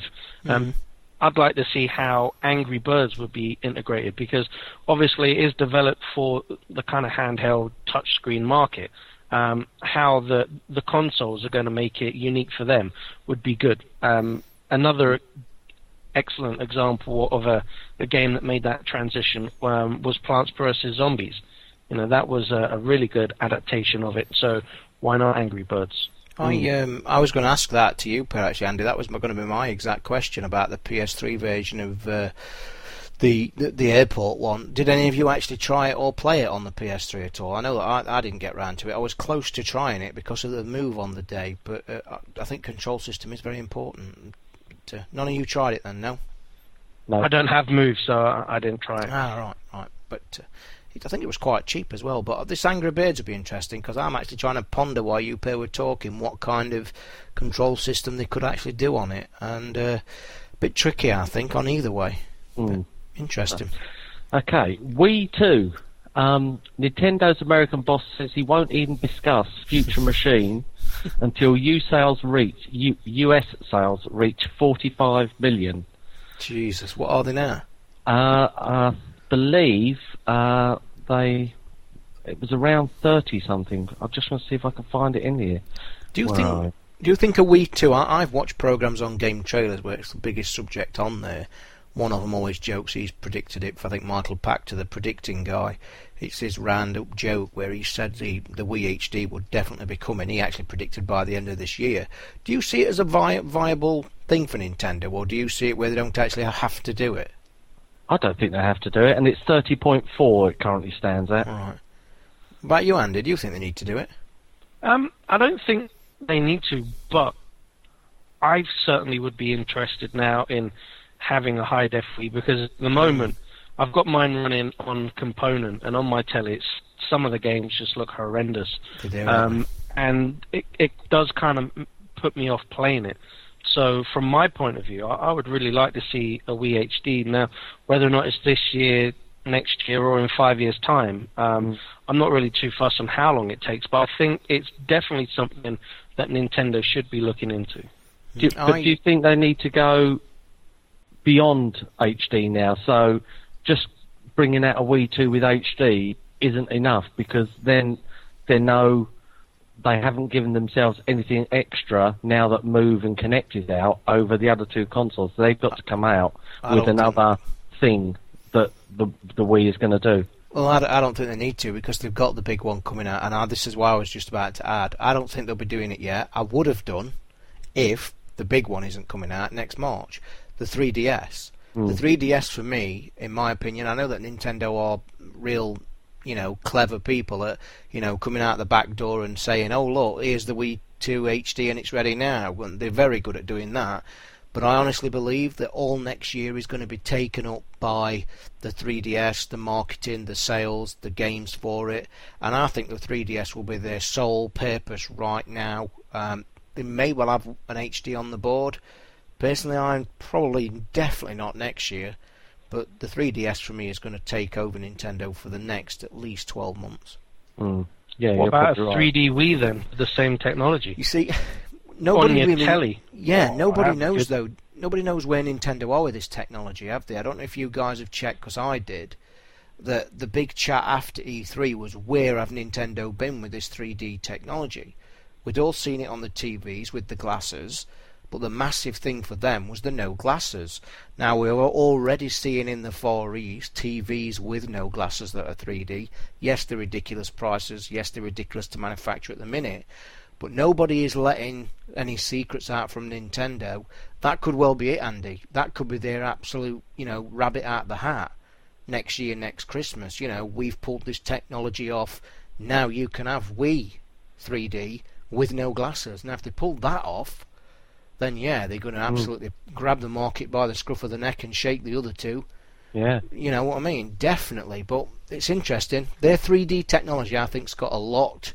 Um, I'd like to see how Angry Birds would be integrated because obviously it is developed for the kind of handheld touchscreen market. Um, how the the consoles are going to make it unique for them would be good. Um, another excellent example of a, a game that made that transition um, was Plants vs Zombies. You know that was a, a really good adaptation of it. So why not Angry Birds? I um I was going to ask that to you, Per, actually, Andy. That was going to be my exact question about the PS3 version of uh, the, the the airport one. Did any of you actually try it or play it on the PS3 at all? I know that I, I didn't get round to it. I was close to trying it because of the move on the day, but uh, I- I think control system is very important. But, uh, none of you tried it then, no? No. I don't have Move, so I, I didn't try it. Ah, right, right. But uh, it, I think it was quite cheap as well. But this Angry Birds would be interesting because I'm actually trying to ponder while you pair were talking what kind of control system they could actually do on it, and uh, a bit tricky, I think, on either way. Mm. Interesting. Okay, Wii 2. Um, Nintendo's American boss says he won't even discuss Future [LAUGHS] Machine until U sales reach U, US sales reach 45 million. Jesus, what are they now? Uh, I believe uh, they it was around 30 something. I just want to see if I can find it in here. Do you Right. think? Do you think a Wii 2? I, I've watched programs on game trailers where it's the biggest subject on there. One of them always jokes he's predicted it. I think Michael Pachter, the predicting guy, it's his round-up joke where he said the the Wii HD would definitely be coming. He actually predicted by the end of this year. Do you see it as a vi- viable thing for Nintendo, or do you see it where they don't actually have to do it? I don't think they have to do it, and it's 30.4 it currently stands at. All right. About you, Andy, do you think they need to do it? Um, I don't think they need to, but I certainly would be interested now in having a high def Wii because at the moment I've got mine running on component and on my telly it's some of the games just look horrendous. Um, and it, it does kind of put me off playing it. So from my point of view, I, I would really like to see a Wii HD. Now, whether or not it's this year, next year, or in five years' time, um, I'm not really too fussed on how long it takes. But I think it's definitely something that Nintendo should be looking into. Do, but do you think they need to go beyond HD now? So just bringing out a Wii 2 with HD isn't enough because then they know they haven't given themselves anything extra now that Move and Kinect is out over the other two consoles. So they've got to come out I with don't think- another thing that the the Wii is going to do. Well, I don't think they need to because they've got the big one coming out, and I, this is why I was just about to add. I don't think they'll be doing it yet. I would have done if the big one isn't coming out next March, the 3DS. Hmm. The 3DS for me, in my opinion, I know that Nintendo are real, you know, clever people at, you know, coming out the back door and saying, "Oh look, here's the Wii 2 HD and it's ready now." And they're very good at doing that. But I honestly believe that all next year is going to be taken up by the 3DS, the marketing, the sales, the games for it, and I think the 3DS will be their sole purpose right now. Um, they may well have an HD on the board. Personally, I'm probably definitely not next year, but the 3DS for me is going to take over Nintendo for the next at least 12 months. Mm. Yeah, What about a right. 3D Wii then? The same technology. You see, [LAUGHS] nobody on your really. telly. Yeah, Oh, nobody knows good. though. Nobody knows where Nintendo are with this technology, have they? I don't know if you guys have checked, because I did. That the big chat after E3 was where have Nintendo been with this 3D technology? We'd all seen it on the TVs with the glasses, but the massive thing for them was the no glasses. Now we are already seeing in the Far East TVs with no glasses that are 3D. Yes, they're ridiculous prices. Yes, they're ridiculous to manufacture at the minute. But nobody is letting any secrets out from Nintendo. That could well be it, Andy. That could be their absolute, you know, rabbit out the hat. Next year, next Christmas, you know, we've pulled this technology off. Now you can have Wii 3D with no glasses. Now, if they pull that off, then yeah, they're going to absolutely grab the market by the scruff of the neck and shake the other two. Yeah. You know what I mean? Definitely. But it's interesting. Their 3D technology, I think, has got a lot,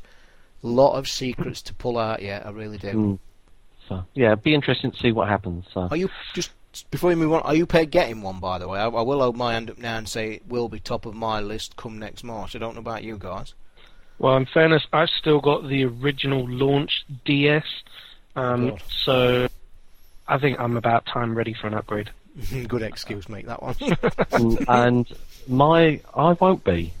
lot of secrets to pull out yet. I really do. Mm. So yeah, it'd be interesting to see what happens. So Are you just before we move on? Are you paid getting one? By the way, I, I will hold my hand up now and say it will be top of my list come next March. I don't know about you guys. Well, in fairness, I've still got the original launch DS, um, so I think I'm about time ready for an upgrade. [LAUGHS] Good excuse, mate. That one. [LAUGHS] Mm, and my I won't be.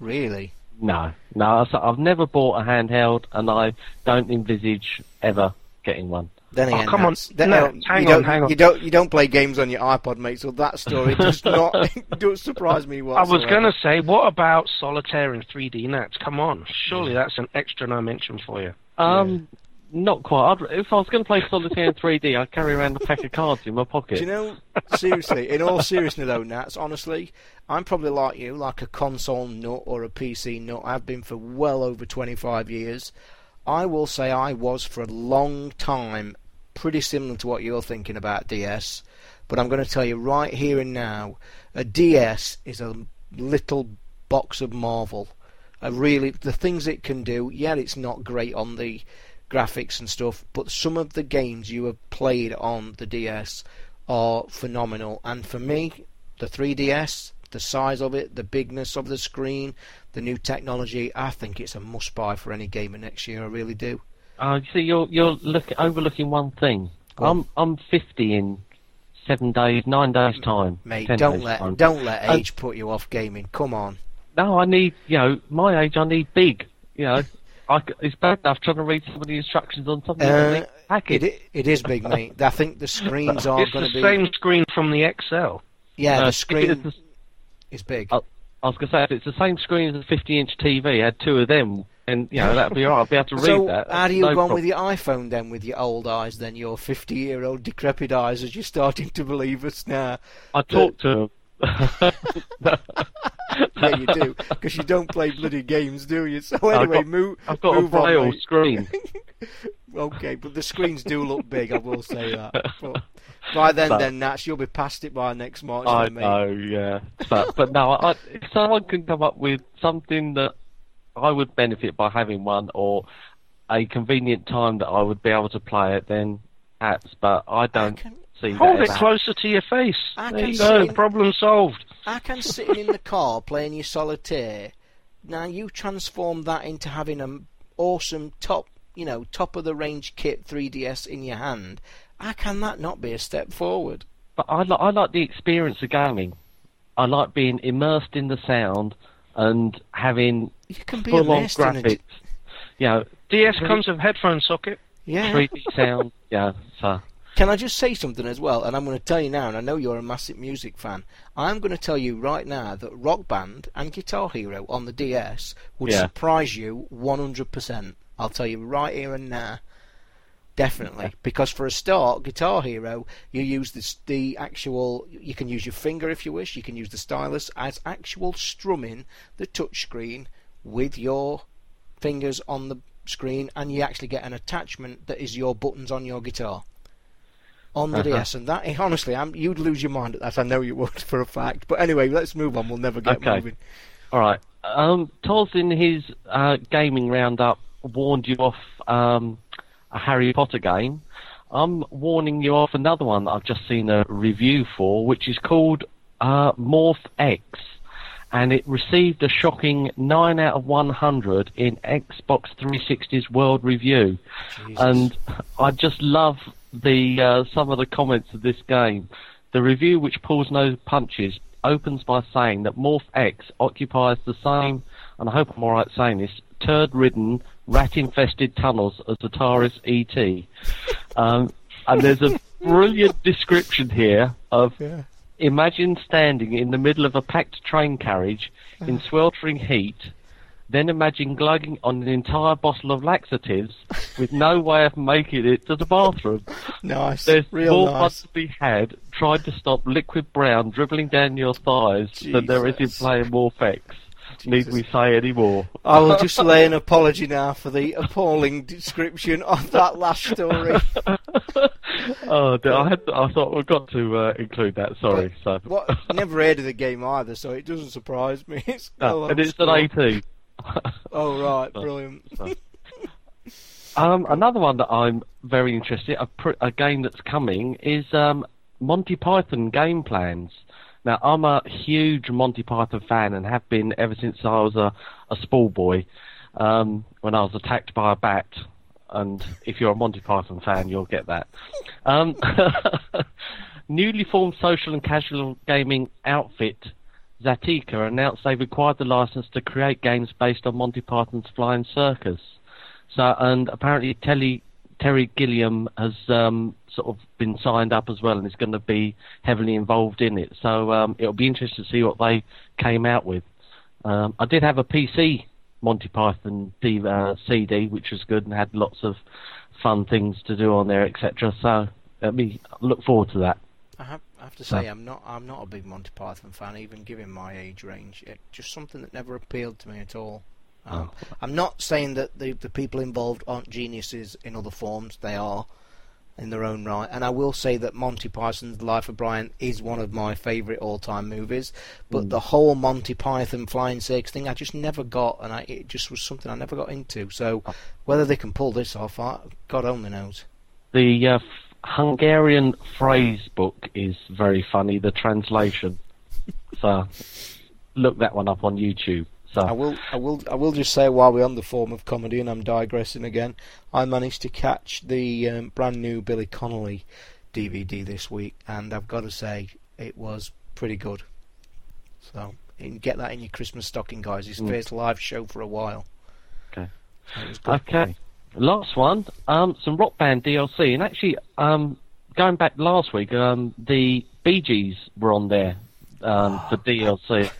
really? No, no. So I've never bought a handheld, and I don't envisage ever getting one. Then Oh, come on. then, No, uh, hang you on, don't, hang on. You don't. You don't play games on your iPod, mate. So that story does [LAUGHS] not don't surprise me I was going to say, what about solitaire in 3D Nats? Come on, surely that's an extra dimension for you. Um, not quite. I'd, if I was going to play solitaire in 3D, I'd carry around a pack of cards in my pocket. Do you know, seriously, in all seriousness though, Nats, honestly, I'm probably like you, like a console nut or a PC nut. I've been for well over 25 years. I will say I was for a long time pretty similar to what you're thinking about DS, but I'm going to tell you right here and now, a DS is a little box of Marvel. I really, the things it can do, yeah, it's not great on the graphics and stuff, but some of the games you have played on the DS are phenomenal. And for me, the 3DS, the size of it, the bigness of the screen, the new technology, I think it's a must buy for any gamer next year. I really do. Uh, you see, you're you're look, overlooking one thing. I'm I'm 50 in seven days, nine days time. Mate, don't let time. don't let Uh, age put you off gaming. Come on. No, I need you know my age. I need big. You know, I it's bad enough trying to read some of the instructions on something. Uh, package. It, it is big, mate. I think the screens are [LAUGHS] It's going to be. The same screen from the XL. Yeah, Uh, the screen it's the- is big. Oh. I was going to say, if it's the same screen as a 50-inch TV, I had two of them, and you know that'd be alright. I'd be able to read so, that. how do you No go on with your iPhone then, with your old eyes, then your 50 year old decrepit eyes, as you're starting to believe us now? I talked to. Yeah, you do, because you don't play bloody games, do you? So, anyway, got- move. I've got a move on, braille mate. screen. [LAUGHS] Okay, but the screens do look big, I will say that. But by then, But- then, Nats, you'll be past it by next March, I then, mate. know, yeah. But but no, I, if someone can come up with something that I would benefit by having one, or a convenient time that I would be able to play it, then perhaps. But I don't can- see Hold it as- closer to your face. I there you go. see- Problem solved. I can sitting in the car [LAUGHS] playing your solitaire. Now you transform that into having an awesome top, you know, top of the range kit 3DS in your hand. How can that not be a step forward? But I like I like the experience of gaming. I like being immersed in the sound and having You can be full on immersed in a graphics. You know, DS comes with headphone socket. yeah. 3D sound. [LAUGHS] Yeah, so Can I just say something as well? And I'm going to tell you now, and I know you're a massive music fan. I'm going to tell you right now that Rock Band and Guitar Hero on the DS would Yeah. surprise you 100%. I'll tell you right here and now. Definitely, because for a start, Guitar Hero, you use the the actual. You can use your finger if you wish. You can use the stylus as actual strumming the touchscreen with your fingers on the screen, and you actually get an attachment that is your buttons on your guitar on the Uh-huh. DS. And that, [LAUGHS] honestly, I'm, you'd lose your mind at that. I know you would for a fact. But anyway, let's move on. We'll never get Okay. moving. All right. Um, Toz in his uh, gaming roundup warned you off um, a Harry Potter game. I'm warning you off another one that I've just seen a review for, which is called uh, Morph X, and it received a shocking nine out of 100 in Xbox 360's World Review. Jesus. And I just love the uh, some of the comments of this game. The review, which pulls no punches, opens by saying that Morph X occupies the same, and I hope I'm alright saying this, turd-ridden, rat-infested tunnels as Atari's ET. Um, and there's a [LAUGHS] brilliant description here of Yeah. imagine standing in the middle of a packed train carriage in sweltering heat, then imagine glugging on an entire bottle of laxatives with no way of making it to the bathroom. Nice. There's Real more fun nice. to be had trying to stop liquid brown dribbling down your thighs than there is in Jesus. playing MorphX. Need we say any more? I will just [LAUGHS] lay an apology now for the appalling description of that last story. [LAUGHS] oh, I had I thought we've got to uh, include that. Sorry, so What? Never heard of the game either, so it doesn't surprise me. [LAUGHS] It's No, and it's an score. 18. [LAUGHS] Oh right, brilliant. [LAUGHS] Um, another one that I'm very interested, a, pr- a game that's coming is um, Monty Python game plans. Now, I'm a huge Monty Python fan and have been ever since I was a, a small boy. Um, when I was attacked by a bat, and if you're a Monty Python fan, you'll get that. Um, [LAUGHS] newly formed social and casual gaming outfit Zattikka announced they've acquired the license to create games based on Monty Python's Flying Circus. So, and apparently Terry, Terry Gilliam has um, sort of been signed up as well and is going to be heavily involved in it. So um, it'll be interesting to see what they came out with. Um, I did have a PC Monty Python D, uh, CD, which was good and had lots of fun things to do on there, etc. So let me look forward to that. Have, I have to say, I'm not. I'm not a big Monty Python fan, even given my age range. It just something that never appealed to me at all. Um, I'm not saying that the the people involved aren't geniuses in other forms. They are, in their own right. And I will say that Monty Python's The Life of Brian is one of my favourite all-time movies. But the whole Monty Python flying circus thing, I just never got, and I, it just was something I never got into. So whether they can pull this off, I, God only knows. The uh, f- Hungarian phrase book is very funny. The translation. so look that one up on YouTube. So I will, I will, I will just say while we're on the form of comedy, and I'm digressing again, I managed to catch the um, brand new Billy Connolly DVD this week, and I've got to say it was pretty good. So you can get that in your Christmas stocking, guys. His Mm. first live show for a while. Okay. So it was good. Okay. Last one, um, some rock band DLC, and actually, um, going back last week, um, the Bee Gees were on there um, for [SIGHS] DLC,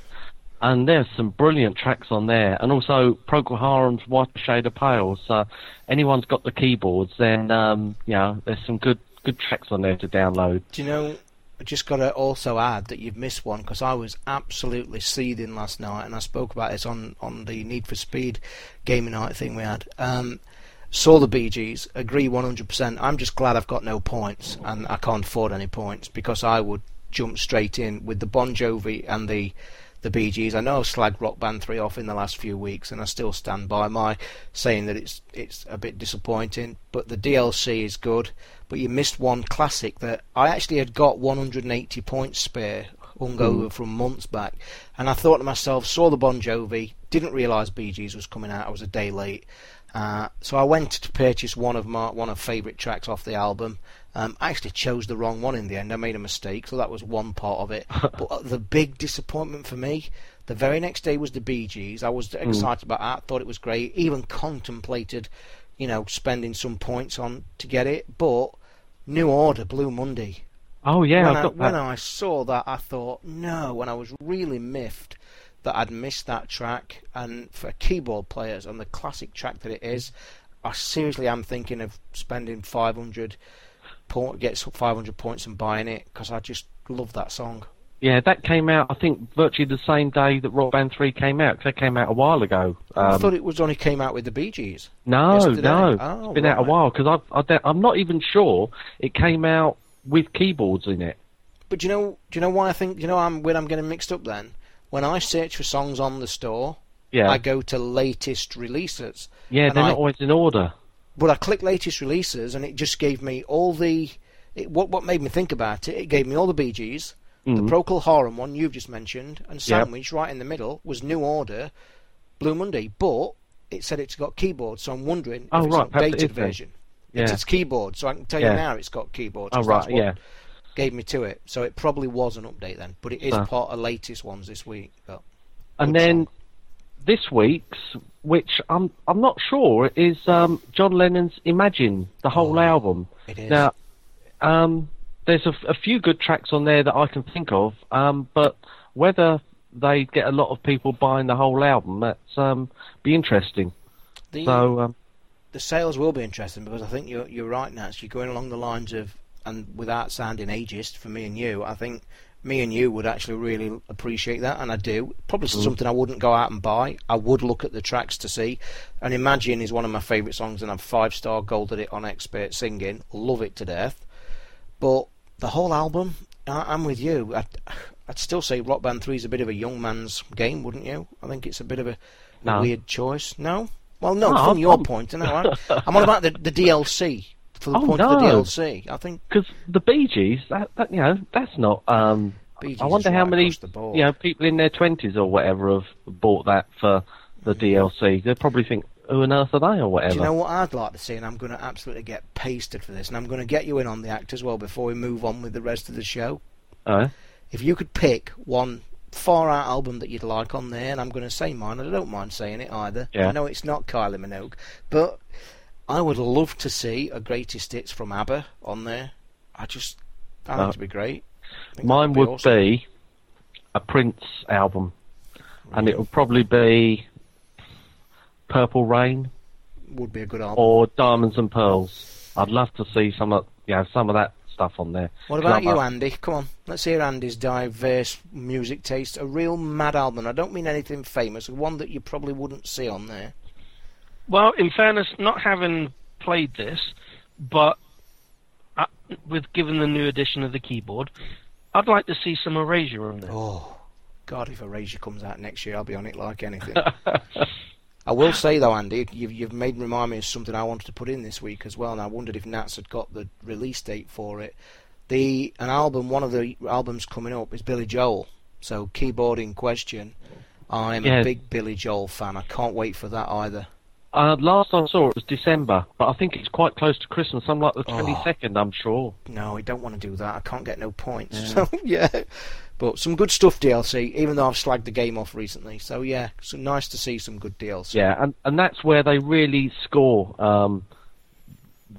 and there's some brilliant tracks on there, and also Procol Harum's White Shade of Pale. So, anyone's got the keyboards, then um, you know, there's some good good tracks on there to download. Do you know? I just got to also add that you've missed one because I was absolutely seething last night, and I spoke about this on on the Need for Speed gaming night thing we had. Um, saw the Bee Gees, agree 100%. I'm just glad I've got no points and I can't afford any points because I would jump straight in with the Bon Jovi and the the Gees. I know I've slagged Rock Band 3 off in the last few weeks and I still stand by my saying that it's it's a bit disappointing, but the DLC is good. But you missed one classic that I actually had got 180 points spare hung over hmm. from months back, and I thought to myself, saw the Bon Jovi, didn't realise Bee Gees was coming out. I was a day late, uh, so I went to purchase one of my one of favourite tracks off the album. Um, I actually chose the wrong one in the end. I made a mistake, so that was one part of it. [LAUGHS] but uh, the big disappointment for me, the very next day was the Bee Gees. I was excited about that. Thought it was great. Even contemplated, you know, spending some points on to get it. But New Order, Blue Monday. Oh yeah, when, I, when. I saw that, I thought no. When I was really miffed that I'd missed that track, and for keyboard players and the classic track that it is, I seriously am thinking of spending 500 point, get 500 points and buying it because I just love that song. Yeah, that came out, I think, virtually the same day that Rock Band 3 came out. Cause that came out a while ago. I Um, thought it was only came out with the Bee Gees. no, yesterday. no, Oh, it's been out a while, because I, I, I'm not even sure it came out with keyboards in it. But do you know, do you know why I think? You know, I'm when I'm getting mixed up. Then when I search for songs on the store, Yeah, I go to latest releases. yeah, they're I- not always in order. But I clicked latest releases, and it just gave me all the. It, what what made me think about it? It gave me all the Bee Gees, the Mm. Procol Harum one you've just mentioned, and Yep. sandwich right in the middle was New Order, Blue Monday. But it said it's got keyboard, so I'm wondering Oh, if it's right, an it updated then. version. Yeah. It's its keyboard, so I can tell Yeah. you now it's got keyboard. Oh right, what yeah. Gave me to it, so it probably was an update then, but it is part of latest ones this week. But And then song. this week's, which I'm I'm not sure, is um, John Lennon's Imagine, the whole Oh, album. it is. Now, um, there's a few good tracks on there that I can think of, um, but whether they get a lot of people buying the whole album, that's um, be interesting. the, So um, the sales will be interesting because I think you're you're right, Nats. You're going along the lines of, and without sounding ageist for me and you, I think me and you would actually really appreciate that, and I do. Probably mm. something I wouldn't go out and buy. I would look at the tracks to see. And Imagine is one of my favourite songs, and I've five star golded it on expert singing. Love it to death. But the whole album, I, I'm with you. I'd, I'd still say Rock Band 3 is a bit of a young man's game, wouldn't you? I think it's a bit of a, No. weird choice. No? Well, no, No, from I'm- your [LAUGHS] I'm- point. No, I, I'm on about the, the DLC. For the Oh, point of the no. DLC. I think because the Bee Gees, that, that you know, that's not. Um, I wonder how right many across the board. you know people in their twenties or whatever have bought that for the DLC. They probably think, "Who on earth are they?" or whatever. Do you know what I'd like to see? And I'm going to absolutely get pasted for this. And I'm going to get you in on the act as well before we move on with the rest of the show. Oh, If you could pick one far out album that you'd like on there, and I'm going to say mine, and I don't mind saying it either. Yeah. I know it's not Kylie Minogue, but I would love to see a greatest hits from ABBA on there. I just, that Uh, it'd be great. Mine that'd would awesome. be a Prince album, and it would probably be Purple Rain would be a good album. or Diamonds and Pearls. I'd love to see some of you know some of that stuff on there. What about you, Andy? Come on, let's hear Andy's diverse music taste. A real mad album. I don't mean anything famous. One that you probably wouldn't see on there. Well, in fairness, not having played this, but uh, with given the new edition of the keyboard, I'd like to see some Erasure on there. Oh, God, if Erasure comes out next year, I'll be on it like anything. [LAUGHS] I will say though, Andy, you've, you've made remind me of something I wanted to put in this week as well, and I wondered if Nats had got the release date for it. The an album, one of the albums coming up is Billy Joel. So keyboard in question. I'm Yeah. a big Billy Joel fan. I can't wait for that either. Uh, last I saw it was December, but I think it's quite close to Christmas. I'm like the Oh. twenty second. I'm sure. No, I don't want to do that. I can't get no points. [LAUGHS] So yeah, but some good stuff DLC. Even though I've slagged the game off recently. So yeah, so nice to see some good DLC. Yeah, and and that's where they really score. Um,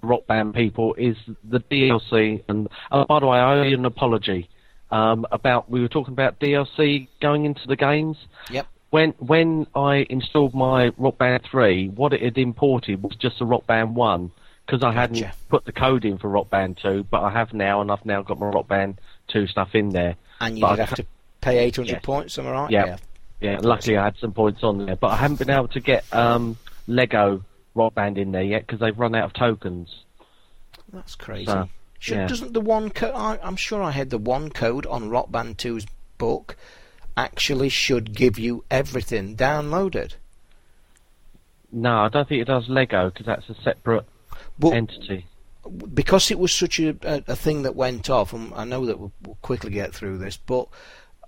rock band people is the DLC. And oh, by the way, I owe you an apology um, about we were talking about DLC going into the games. Yep. When when I installed my Rock Band 3, what it had imported was just the Rock Band 1 because I hadn't Gotcha. put the code in for Rock Band 2, but I have now, and I've now got my Rock Band 2 stuff in there. And you have to pay 800 Yes. points. Am I right? Yeah. Yeah, luckily I had some points on there, but I haven't been able to get um, Lego Rock Band in there yet because they've run out of tokens. That's crazy. So, Should, yeah. Doesn't the one code? I'm sure I had the one code on Rock Band 2's book. Actually, should give you everything downloaded. No, I don't think it does Lego because that's a separate But entity. because it was such a, a, a thing that went off, and I know that we'll, we'll quickly get through this, but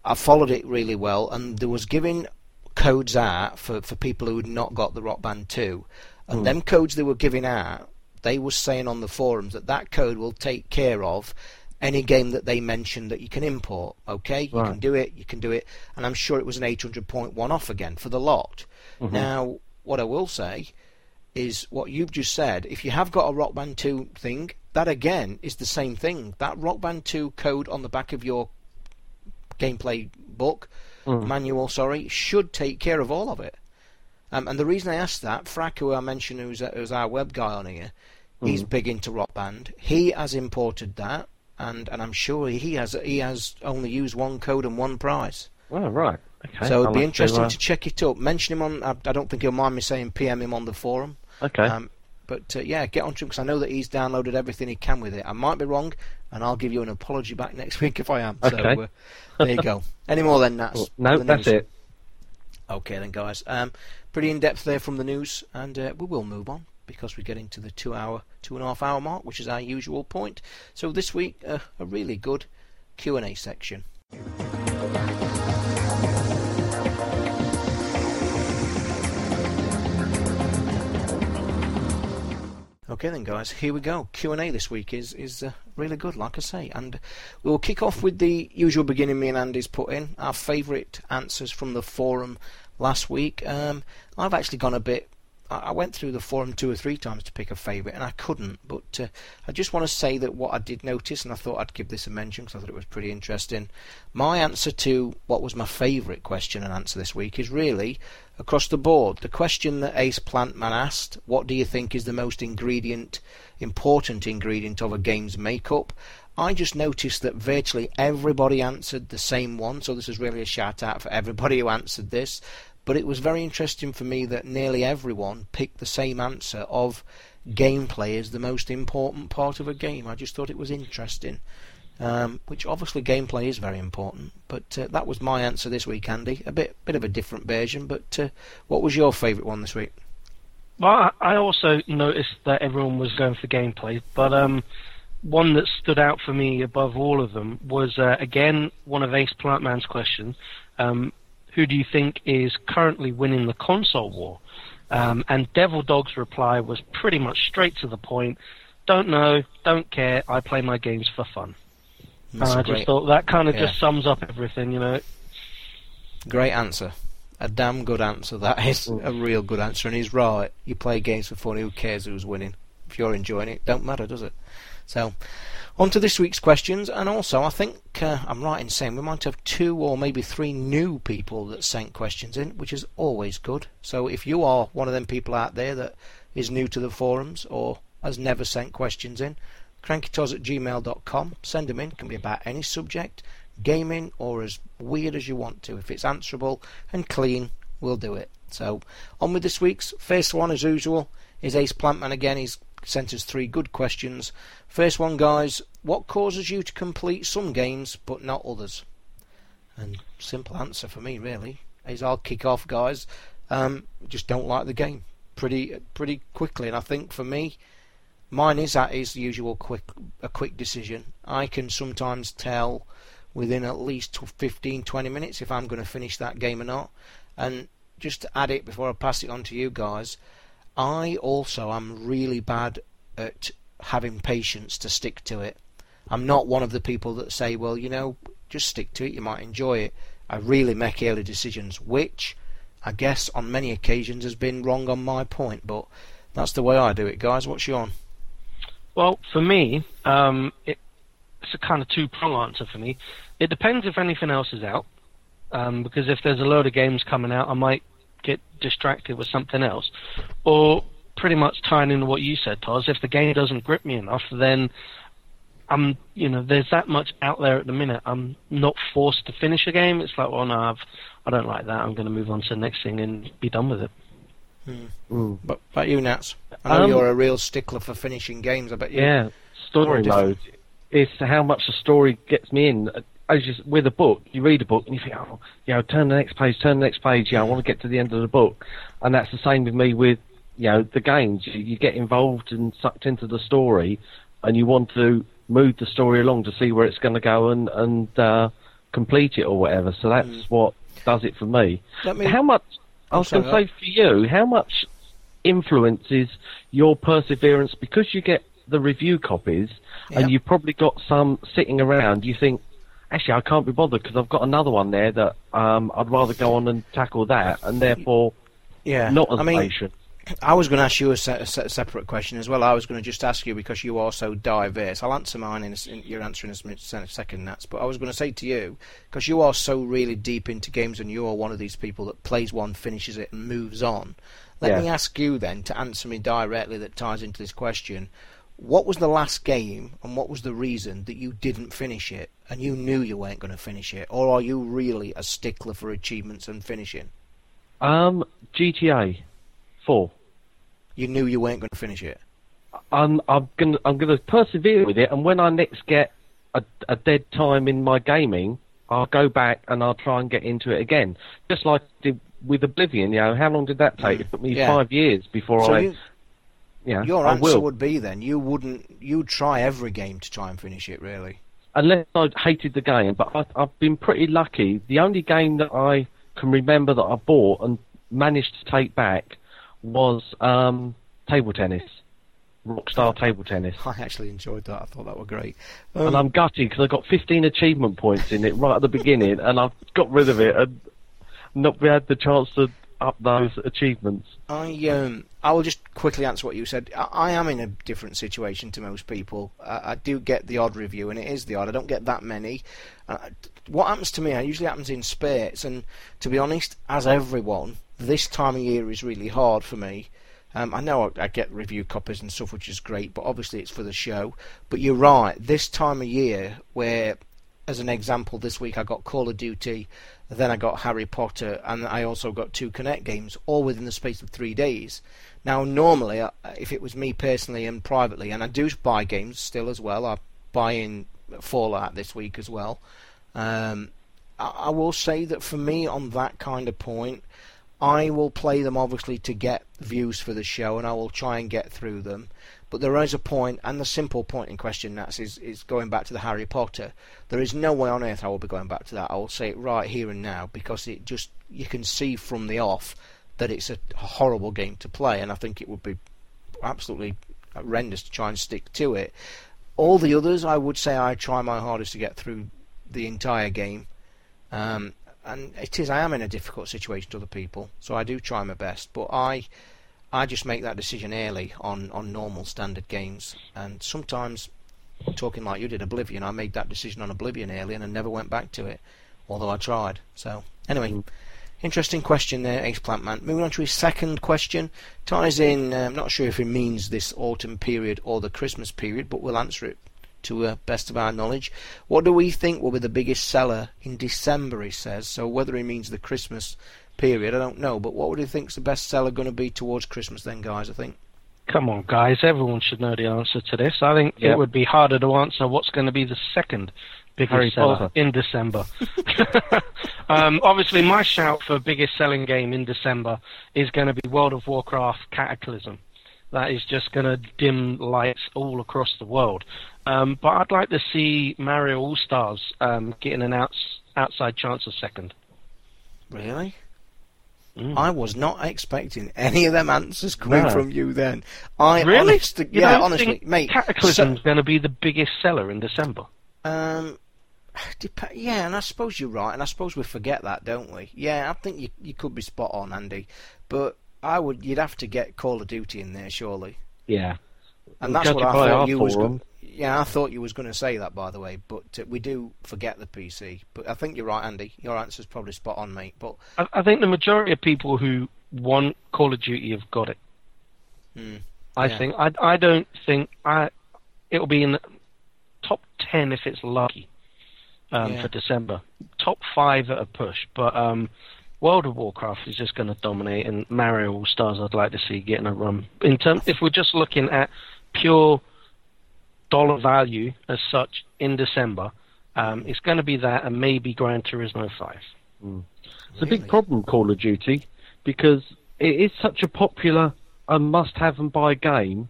I followed it really well, and there was giving codes out for, for people who had not got the Rock Band 2, and hmm. them codes they were giving out, they were saying on the forums that that code will take care of any game that they mentioned that you can import. Okay, you can do it, you can do it, and I'm sure it was an 800 point one off again for the lot. Now, what I will say is what you've just said. If you have got a Rock Band 2 thing, that again is the same thing. That Rock Band 2 code on the back of your gameplay book, manual, sorry, should take care of all of it. Um, and the reason I asked that, Frack, who I mentioned, who's, who's our web guy on here, he's Mm. big into Rock Band. He has imported that, and, and I'm sure he has he has only used one code and one price. Oh, right. Okay. so it'd I'll be interesting uh, to check it up. Mention him on. I, I don't think he'll mind me saying PM him on the forum. Okay. Um, but uh, yeah, get onto him because I know that he's downloaded everything he can with it. I might be wrong, and I'll give you an apology back [LAUGHS] next week if I am. So Okay. uh, there you go. [LAUGHS] Any more then, Nats? Well, no, the that's it. Okay then, guys. Um, pretty in depth there from the news, and uh, we will move on because we're getting to the two-hour, two and a half hour mark, which is our usual point. So this week, uh, a really good Q and A section. Okay then, guys. Here we go. Q and A this week is is uh, really good, like I say, and we will kick off with the usual beginning. Me and Andy's put in our favourite answers from the forum last week. Um, I've actually gone a bit. I went through the forum two or three times to pick a favourite, and I couldn't. But uh, I just want to say that what I did notice, and I thought I'd give this a mention because I thought it was pretty interesting. My answer to what was my favourite question and answer this week is really across the board. The question that Ace Plantman asked, what do you think is the most ingredient, important ingredient of a game's makeup? I just noticed that virtually everybody answered the same one, so this is really a shout out for everybody who answered this. But it was very interesting for me that nearly everyone picked the same answer of gameplay is the most important part of a game. I just thought it was interesting. Um, which obviously gameplay is very important, but uh, that was my answer this week, Andy. A bit, bit of a different version, but uh, what was your favourite one this week? Well, I also noticed that everyone was going for gameplay, but um, one that stood out for me above all of them was uh, again one of Ace Plantman's questions. Um, who do you think is currently winning the console war? Um, and Devil Dog's reply was pretty much straight to the point. Don't know, don't care. I play my games for fun. That's and I great, just thought that kind of yeah. just sums up everything, you know. great answer. A damn good answer. That is a real good answer, and he's right. You play games for fun. Who cares who's winning? If you're enjoying it, don't matter, does it? So, on to this week's questions, and also I think uh, I'm right in saying we might have two or maybe three new people that sent questions in, which is always good. So if you are one of them people out there that is new to the forums or has never sent questions in, crankytoz at gmail.com, send them in. Can be about any subject, gaming, or as weird as you want to. If it's answerable and clean, we'll do it. So, on with this week's first one as usual is Ace Plantman again. He's sent us three good questions. First one, guys, what causes you to complete some games but not others? And simple answer for me, really, is I'll kick off, guys. Um, just don't like the game pretty pretty quickly, and I think for me, mine is that is the usual quick a quick decision. I can sometimes tell within at least tw- 15 20 minutes if I'm going to finish that game or not. And just to add it before I pass it on to you guys, I also am really bad at having patience to stick to it. I'm not one of the people that say, well, you know, just stick to it, you might enjoy it. I really make early decisions, which I guess on many occasions has been wrong on my point, but that's the way I do it, guys. What's your on? Well, for me, um, it, it's a kind of two-prong answer for me. It depends if anything else is out, um, because if there's a load of games coming out, I might get distracted with something else, or pretty much tying into what you said, Toz. If the game doesn't grip me enough, then I'm, you know, there's that much out there at the minute. I'm not forced to finish a game. It's like, well, no, I've, I don't like that. I'm going to move on to the next thing and be done with it. Mm. But about you, Nats? I know Um, you're a real stickler for finishing games. I bet you. Yeah, story mode. It's how much the story gets me in. As you, with a book, you read a book and you think, oh, you know, turn the next page, turn the next page. Yeah, I want to get to the end of the book, and that's the same with me with, you know, the games. You, you get involved and sucked into the story, and you want to move the story along to see where it's going to go and and uh, complete it or whatever. So that's Mm. what does it for me. Me. How much? I I'm was going to say for you, how much influences your perseverance because you get the review copies Yeah. and you've probably got some sitting around. You think, actually, I can't be bothered because I've got another one there that um, I'd rather go on and tackle that, and therefore yeah. not as I mean, patient. I was going to ask you a, se- a se- separate question as well. I was going to just ask you because you are so diverse. I'll answer mine in, a in your answer in a, s- in a second, Nats. But I was going to say to you because you are so really deep into games and you are one of these people that plays one, finishes it, and moves on. Let Yeah. me ask you then to answer me directly. That ties into this question. What was the last game and what was the reason that you didn't finish it and you knew you weren't going to finish it? Or are you really a stickler for achievements and finishing? Um, GTA 4. You knew you weren't going to finish it. I'm I'm gonna I'm gonna persevere with it, and when I next get a, a dead time in my gaming, I'll go back and I'll try and get into it again. Just like I did with Oblivion. You know, how long did that take? It took me. Yeah. five years before So I. you, yeah, Your answer would be then you wouldn't you'd try every game to try and finish it really. unless I hated the game. But I, I've been pretty lucky. The only game that I can remember that I bought and managed to take back was um, table tennis, Rockstar Table Tennis. [LAUGHS] I actually enjoyed that. I thought that were great. and Um, I'm gutted because I got 15 achievement points in it right at the beginning, and I've got rid of it and not had the chance to up those achievements. I um I will just quickly answer what you said. I, I am in a different situation to most people. I, I do get the odd review, and it is the odd. I don't get that many. Uh, what happens to me? It usually happens in spurts, and to be honest, as everyone, this time of year is really hard for me. Um, I know I, I get review copies and stuff, which is great, but obviously it's for the show. But you're right. This time of year, where, as an example, this week I got Call of Duty, then I got Harry Potter, and I also got two Kinect games, all within the space of three days. Now, normally, uh, if it was me personally and privately, and I do buy games still as well, I buy in Fallout this week as well. Um, I, I will say that for me, on that kind of point, I will play them obviously to get views for the show, and I will try and get through them. But there is a point, and the simple point in question, that's is, is going back to the Harry Potter. There is no way on earth I will be going back to that. I will say it right here and now because it just you can see from the off that it's a horrible game to play, and I think it would be absolutely horrendous to try and stick to it. All the others, I would say I try my hardest to get through the entire game. Um, and it is, I am in a difficult situation to other people, so I do try my best. But I, I just make that decision early on, on normal standard games. And sometimes, talking like you did, Oblivion, I made that decision on Oblivion early and I never went back to it, although I tried. So, anyway, interesting question there, Ace Plant Man. Moving on to his second question. Ties in, I'm not sure if he means this autumn period or the Christmas period, but we'll answer it to uh, best of our knowledge. What do we think will be the biggest seller in December? He says. So whether he means the Christmas period, I don't know. But what would he think's the best seller going to be towards Christmas? Then, guys, I think. Come on, guys. Everyone should know the answer to this. I think Yep. it would be harder to answer what's going to be the second biggest Harry seller Potter. in December. [LAUGHS] um, obviously, my shout for biggest selling game in December is going to be World of Warcraft Cataclysm. That is just going to dim lights all across the world. Um, but I'd like to see Mario All Stars um, getting an outs- outside chance of second. Really? Mm. I was not expecting any of them answers coming No. from you. Then I Really? honest- You yeah, don't honestly, think mate. Cataclysm's going to be the biggest seller in December. um, dep- yeah, and I suppose you're right, and I suppose we forget that, don't we? Yeah, I think you you could be spot on, Andy. But I would, you'd have to get Call of Duty in there, surely. Yeah. And that's what I thought you was. Go- yeah, I thought you was going to say that, by the way. But uh, we do forget the PC. But I think you're right, Andy. Your answer's probably spot on, mate. But I, I think the majority of people who want Call of Duty have got it. Hmm, I yeah. think I I don't think I it'll be in the top ten if it's lucky um, Yeah. for December. Top five at a push, but um, World of Warcraft is just going to dominate, and Mario All Stars I'd like to see getting a run. In term, if we're just looking at pure dollar value as such in December, um, it's going to be that, and maybe Gran Turismo Five. It's a big problem, Call of Duty, because it is such a popular and must-have and buy game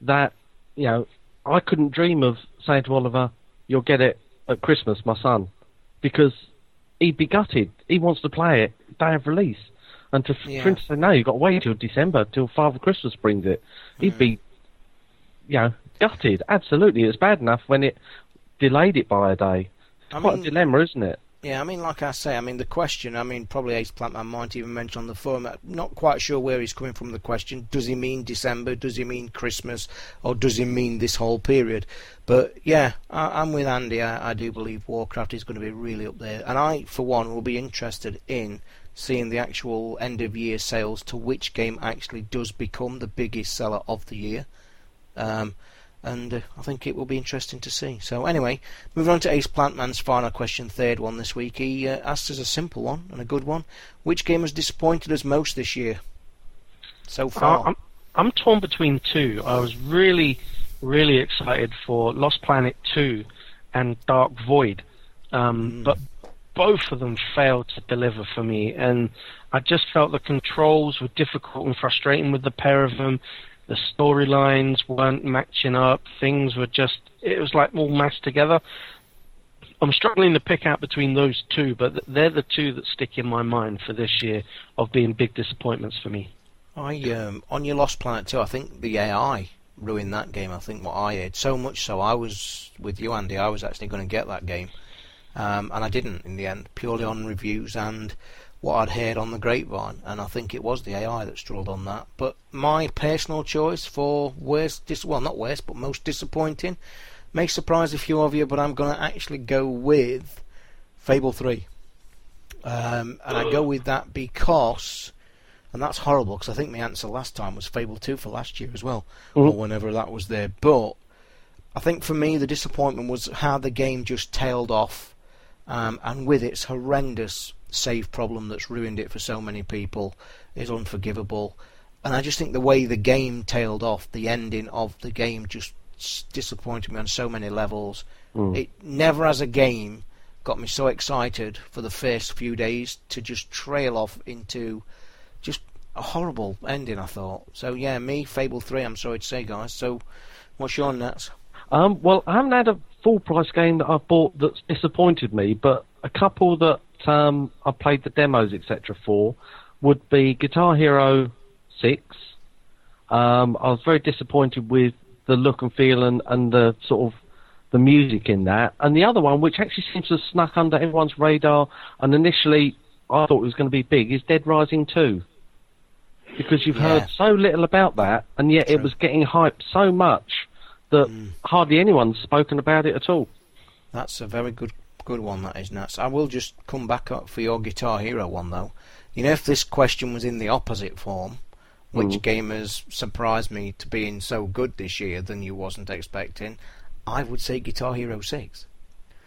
that you know I couldn't dream of saying to Oliver, "You'll get it at Christmas, my son," because he'd be gutted. He wants to play it day of release, and to Yeah. for him to say no, you've got to wait till December till Father Christmas brings it. He'd be, you know, gutted. Absolutely, it's bad enough when it delayed it by a day. It's I quite mean, a dilemma, isn't it? Yeah, I mean, like I say, I mean, the question, I mean, probably Ace Plantman might even mention on the forum, I'm not quite sure where he's coming from the question. Does he mean December? Does he mean Christmas? Or does he mean this whole period? But yeah, I, I'm with Andy. I, I do believe Warcraft is going to be really up there. And I, for one, will be interested in seeing the actual end of year sales to which game actually does become the biggest seller of the year. Um, and uh, I think it will be interesting to see. So anyway, moving on to Ace Plantman's final question, third one this week. He uh, asked us a simple one and a good one. Which game has disappointed us most this year so far? Uh, I'm, I'm torn between two. I was really, really excited for Lost Planet 2 and Dark Void, um, Mm. but both of them failed to deliver for me, and I just felt the controls were difficult and frustrating with the pair of them. The storylines weren't matching up. Things were just, it was like all mashed together. I'm struggling to pick out between those two, but they're the two that stick in my mind for this year of being big disappointments for me. I um, on your Lost Planet too. I think the AI ruined that game. I think what I heard so much so I was with you, Andy. I was actually going to get that game, um, and I didn't in the end, purely on reviews and what I'd heard on the grapevine. And I think it was the AI that struggled on that. But my personal choice for worst, dis- well, not worst, but most disappointing, may surprise a few of you, but I'm going to actually go with Fable 3. Um, and I go with that because and that's horrible because I think my answer last time was Fable 2 for last year as well, or whenever that was there. But I think for me the disappointment was how the game just tailed off, um, and with its horrendous save problem that's ruined it for so many people is unforgivable. And I just think the way the game tailed off, the ending of the game just disappointed me on so many levels. It never as a game got me so excited for the first few days to just trail off into just a horrible ending. I thought. So yeah, me Fable three. I'm sorry to say, guys. So what's your Nats? Um, well, I haven't had a full price game that I've bought that's disappointed me, but a couple that um, I played the demos, etc., for would be Guitar Hero 6. Um, I was very disappointed with the look and feel and, and the sort of the music in that. And the other one, which actually seems to have snuck under everyone's radar, and initially I thought it was going to be big, is Dead Rising 2. Because you've Yeah. heard so little about that, and yet it was getting hyped so much that Mm. hardly anyone's spoken about it at all. That's a very good good one. That is Nats. I will just come back up for your Guitar Hero one though. You know, if this question was in the opposite form, which Mm. game has surprised me to being so good this year than you wasn't expecting, I would say Guitar Hero Six.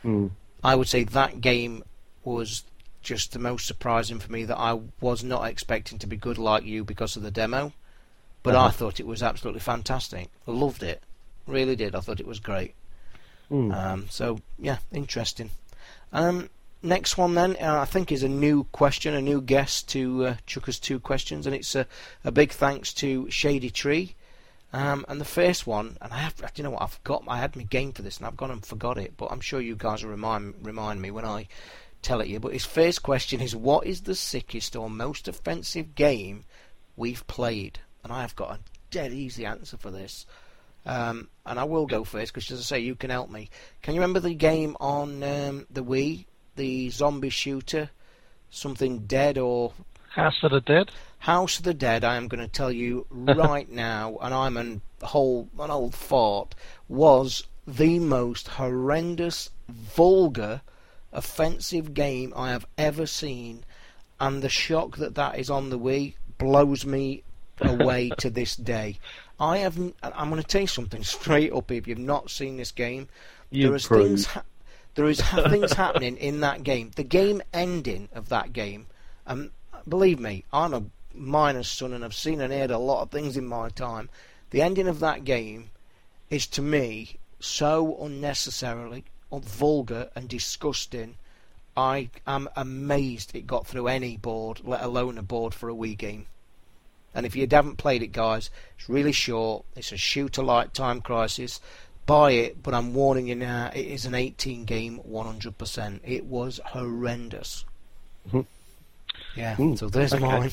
Mm. I would say that game was just the most surprising for me that I was not expecting to be good like you because of the demo. But I Uh-huh. thought it was absolutely fantastic. Loved it. Really did. I thought it was great. Mm. Um, so yeah, interesting. Um, next one then, uh, I think is a new question, a new guest to uh, chuck us two questions, and it's a, a big thanks to Shady Tree. Um, and the first one, and I have, you know what? I forgot. I had my game for this, and I've gone and forgot it. But I'm sure you guys will remind remind me when I tell it you. But his first question is, what is the sickest or most offensive game we've played? And I have got a dead easy answer for this. Um, and I will go first because, as I say, you can help me. Can you remember the game on um, the Wii, the zombie shooter, something dead or House of the Dead? House of the Dead? I am going to tell you [LAUGHS] right now, and I'm an whole an old fart. Was the most horrendous, vulgar, offensive game I have ever seen, and the shock that that is on the Wii blows me [LAUGHS] away to this day. I have. n- I'm going to tell you something straight up. If you've not seen this game, You there is prude. things. Ha- there is things happening in that game. The game ending of that game. Um, believe me, I'm a miner's son, and I've seen and heard a lot of things in my time. The ending of that game is to me so unnecessarily vulgar and disgusting. I am amazed it got through any board, let alone a board for a Wii game. And if you haven't played it, guys, it's really short. It's a shooter like Time Crisis. Buy it, but I'm warning you now, it is an 18 game 100%. It was horrendous. Mhm. Yeah, Mm, so there's okay. mine.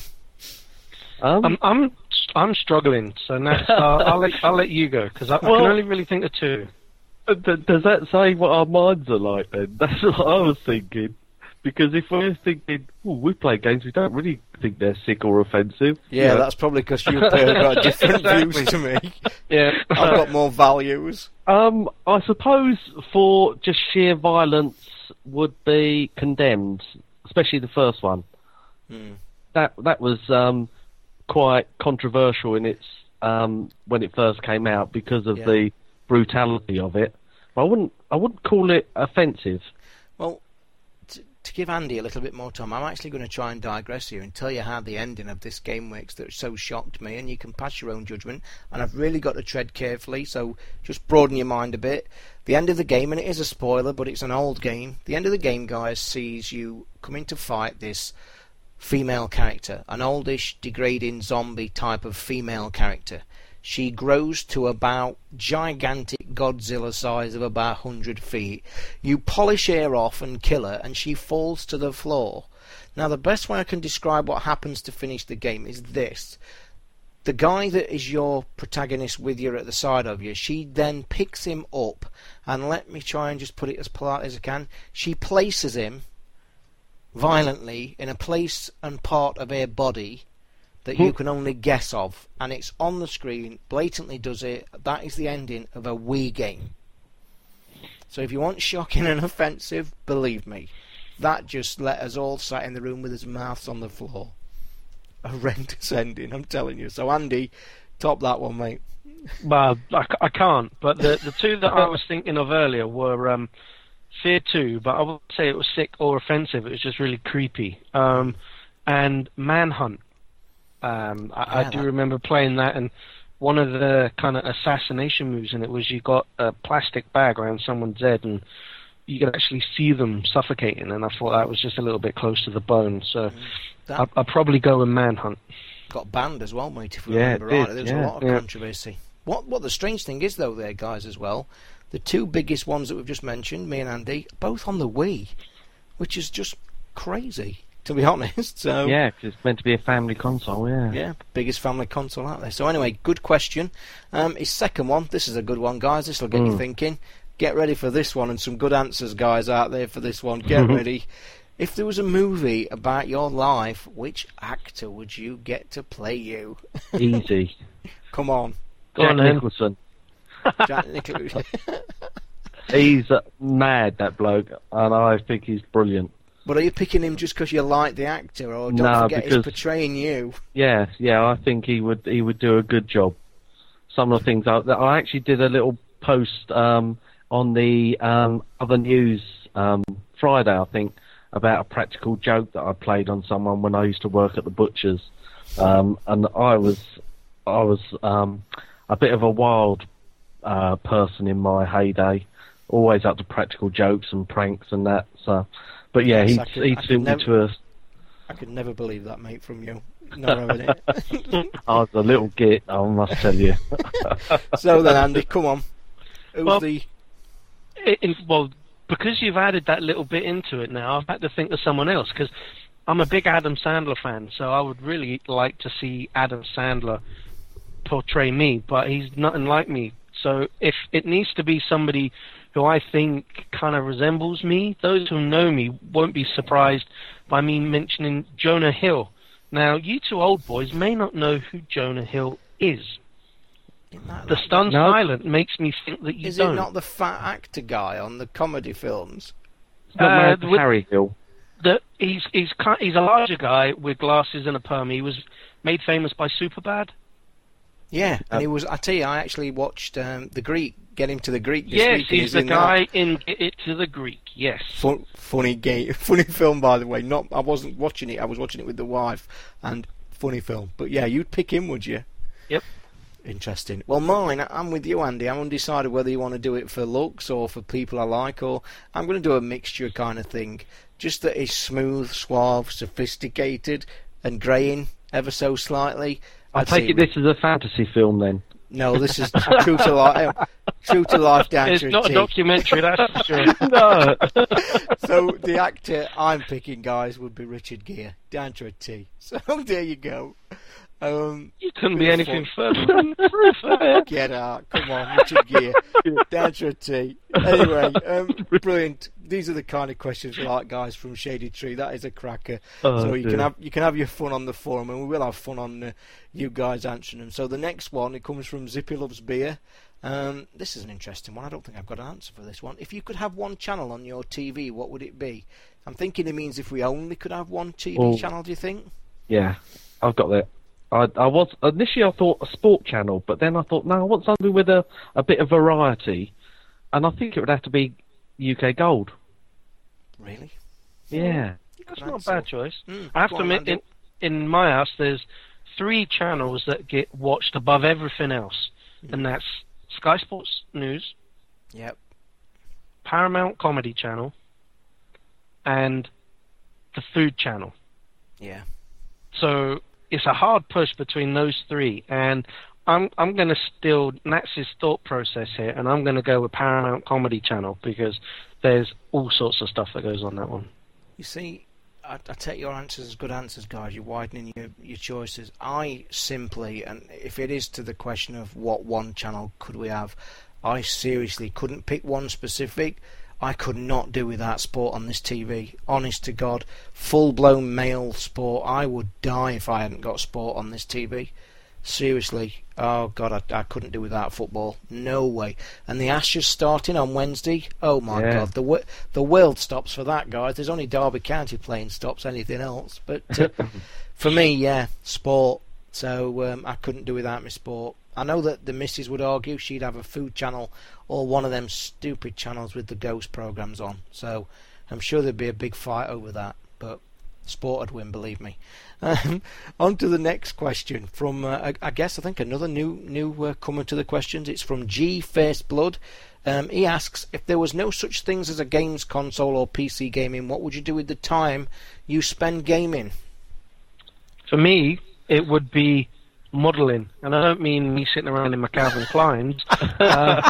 Um, I'm I'm I'm struggling, so now I'll, I'll let I'll let you go because I, I can only really think of two. d- does that say what our minds are like then? [LAUGHS] That's what I was thinking. Because if we're thinking, oh, we play games, we don't really think they're sick or offensive. Yeah, You know? that's probably because you've got [LAUGHS] different views to me. Yeah. I've got more values. Um, I suppose for just sheer violence would be condemned, especially the first one. Hmm. That that was um, quite controversial in its um, when it first came out because of Yeah. the brutality of it. I wouldn't I wouldn't call it offensive. To give Andy a little bit more time, I'm actually going to try and digress here and tell you how the ending of this game works that so shocked me, and you can pass your own judgment. And I've really got to tread carefully, so just broaden your mind a bit. The end of the game, and it is a spoiler, but it's an old game. The end of the game, guys, sees you coming to fight this female character, an oldish, degrading zombie type of female character. She grows to about gigantic Godzilla size of about 100 feet. You polish her off and kill her, and she falls to the floor. Now, the best way I can describe what happens to finish the game is this. The guy that is your protagonist with you at the side of you, she then picks him up, and let me try and just put it as polite as I can. She places him violently in a place and part of her body that you can only guess of, and it's on the screen, blatantly does it. That is the ending of a Wii game. So if you want shocking and [LAUGHS] offensive, believe me, that just let us all sat in the room with his mouths on the floor. [LAUGHS] Horrendous ending, I'm telling you. So Andy, top that one, mate. Well, I can't. But the the two that I [LAUGHS] was thinking of earlier were um, Fear Two, but I wouldn't say it was sick or offensive. It was just really creepy. Um, and Manhunt. Um, I, I do that- remember playing that, and one of the kind of assassination moves in it was you got a plastic bag around someone's head, and you could actually see them suffocating. And I thought that was just a little bit close to the bone. So That I, I'll probably go with Manhunt. got banned as well, mate. If we Yeah, remember right, there was yeah. a lot of Yeah. controversy. What what the strange thing is though, there guys, as well, the two biggest ones that we've just mentioned, me and Andy, both on the Wii, which is just crazy to be [LAUGHS] honest. So Yeah, 'cause it's meant to be a family console. Yeah. Yeah, biggest family console out there. So anyway, good question. Um, his second one. This is a good one, guys. This will get you Mm. thinking. Get ready for this one, and some good answers, guys, out there for this one. Get [LAUGHS] ready. If there was a movie about your life, which actor would you get to play you? [LAUGHS] Easy. Come on, Go Jack on. Nicholson. Jack Nicholson. He's uh, mad, that bloke, and I think he's brilliant. But are you picking him just because you like the actor, or don't No, forget he's portraying you? Yeah, yeah, I think he would he would do a good job. Some of the things I, I actually did a little post um, on the um, other news um, Friday, I think, about a practical joke that I played on someone when I used to work at the butchers, um, and I was I was um, a bit of a wild uh, person in my heyday, always up to practical jokes and pranks and that. So, but yeah, Yes, he'd I could- he'd I could suit me never- to a I could never believe that, mate, from you. Not having it. I was a little git, I must tell you. [LAUGHS] so then, Andy, come on. Who's Well- the it, in, well, because you've added that little bit into it now, I've had to think of someone else because I'm a big Adam Sandler fan, so I would really like to see Adam Sandler portray me, but he's nothing like me. So if it needs to be somebody who I think kind of resembles me, those who know me won't be surprised by me mentioning Jonah Hill. Now, you two old boys may not know who Jonah Hill is. The like- stunned No. silent makes me think that you Is don't. Is it not the fat actor guy on the comedy films? It's not Uh, married to with- Harry Hill. that he's he's he's a larger guy with glasses and a perm. He was made famous by Superbad. Yeah, Uh, and he was. I tell you, I actually watched um, the Greek. Get him to the Greek this yes, week. and he's the in that. guy in Get It to the Greek. Yes. Fun, funny game, [LAUGHS] funny film, by the way. Not, I wasn't watching it. I was watching it with the wife, and funny film. But yeah, you'd pick him, would you? Yep. Interesting. Well, mine, I'm with you, Andy. I'm undecided whether you want to do it for looks or for people I like, or I'm going to do a mixture kind of thing. Just that that is smooth, suave, sophisticated, and greying ever so slightly. I I'd take it this is a fantasy film then. No, this is true to life. True to life, down It's to not a documentary, that's for sure. [LAUGHS] no. [LAUGHS] So the actor I'm picking, guys, would be Richard Gere, down to a T. [LAUGHS] So there you go. Um, You couldn't be anything further from the eh? get out, come on, Richard Gere, down to a T. Anyway, um, brilliant. These are the kind of questions we like, guys, from Shady Tree. That is a cracker. Oh, so you dear. can have you can have your fun on the forum, and we will have fun on uh, you guys answering them. So the next one, it comes from Zippy Loves Beer. Um, this is an interesting one. I don't think I've got an answer for this one. If you could have one channel on your TV, what would it be? I'm thinking it means if we only could have one TV Well- channel. Do you think? Yeah, I've got that. I, I was initially I thought a sport channel, but then I thought no, I want something with a, a bit of variety, and I think it would have to be UK Gold. Really? Yeah, That's Good not a answer. bad choice. Mm, I have to on, admit, in, in my house, there's three channels that get watched above everything else, Mm. and that's Sky Sports News, Yep. Paramount Comedy Channel, and the Food Channel. Yeah. So it's a hard push between those three, and I'm I'm going to steal Nats's thought process here, and I'm going to go with Paramount Comedy Channel because there's all sorts of stuff that goes on that one. You see, I, I take your answers as good answers, guys. You're widening your, your choices. I simply, and if it is to the question of what one channel could we have, I seriously couldn't pick one specific. I could not do without sport on this TV. Honest to God, full blown male sport. I would die if I hadn't got sport on this TV. Seriously, oh God, I, I couldn't do without football. No way. And the Ashes starting on Wednesday. Oh my Yeah. God, the the world stops for that, guys. There's only Derby County playing stops. Anything else? But uh, [LAUGHS] for me, yeah, sport. So um, I couldn't do without my sport. I know that the missus would argue she'd have a food channel or one of them stupid channels with the ghost programs on. So I'm sure there'd be a big fight over that. But sport would win, believe me. Um, [LAUGHS] on to the next question from, uh, I, guess, I think another new new uh, comer to the questions. It's from G Face Blood. Um, he asks if there was no such things as a games console or PC gaming, what would you do with the time you spend gaming? For me, it would be modelling, and I don't mean me sitting around in my Calvin [LAUGHS] Kleins. Uh,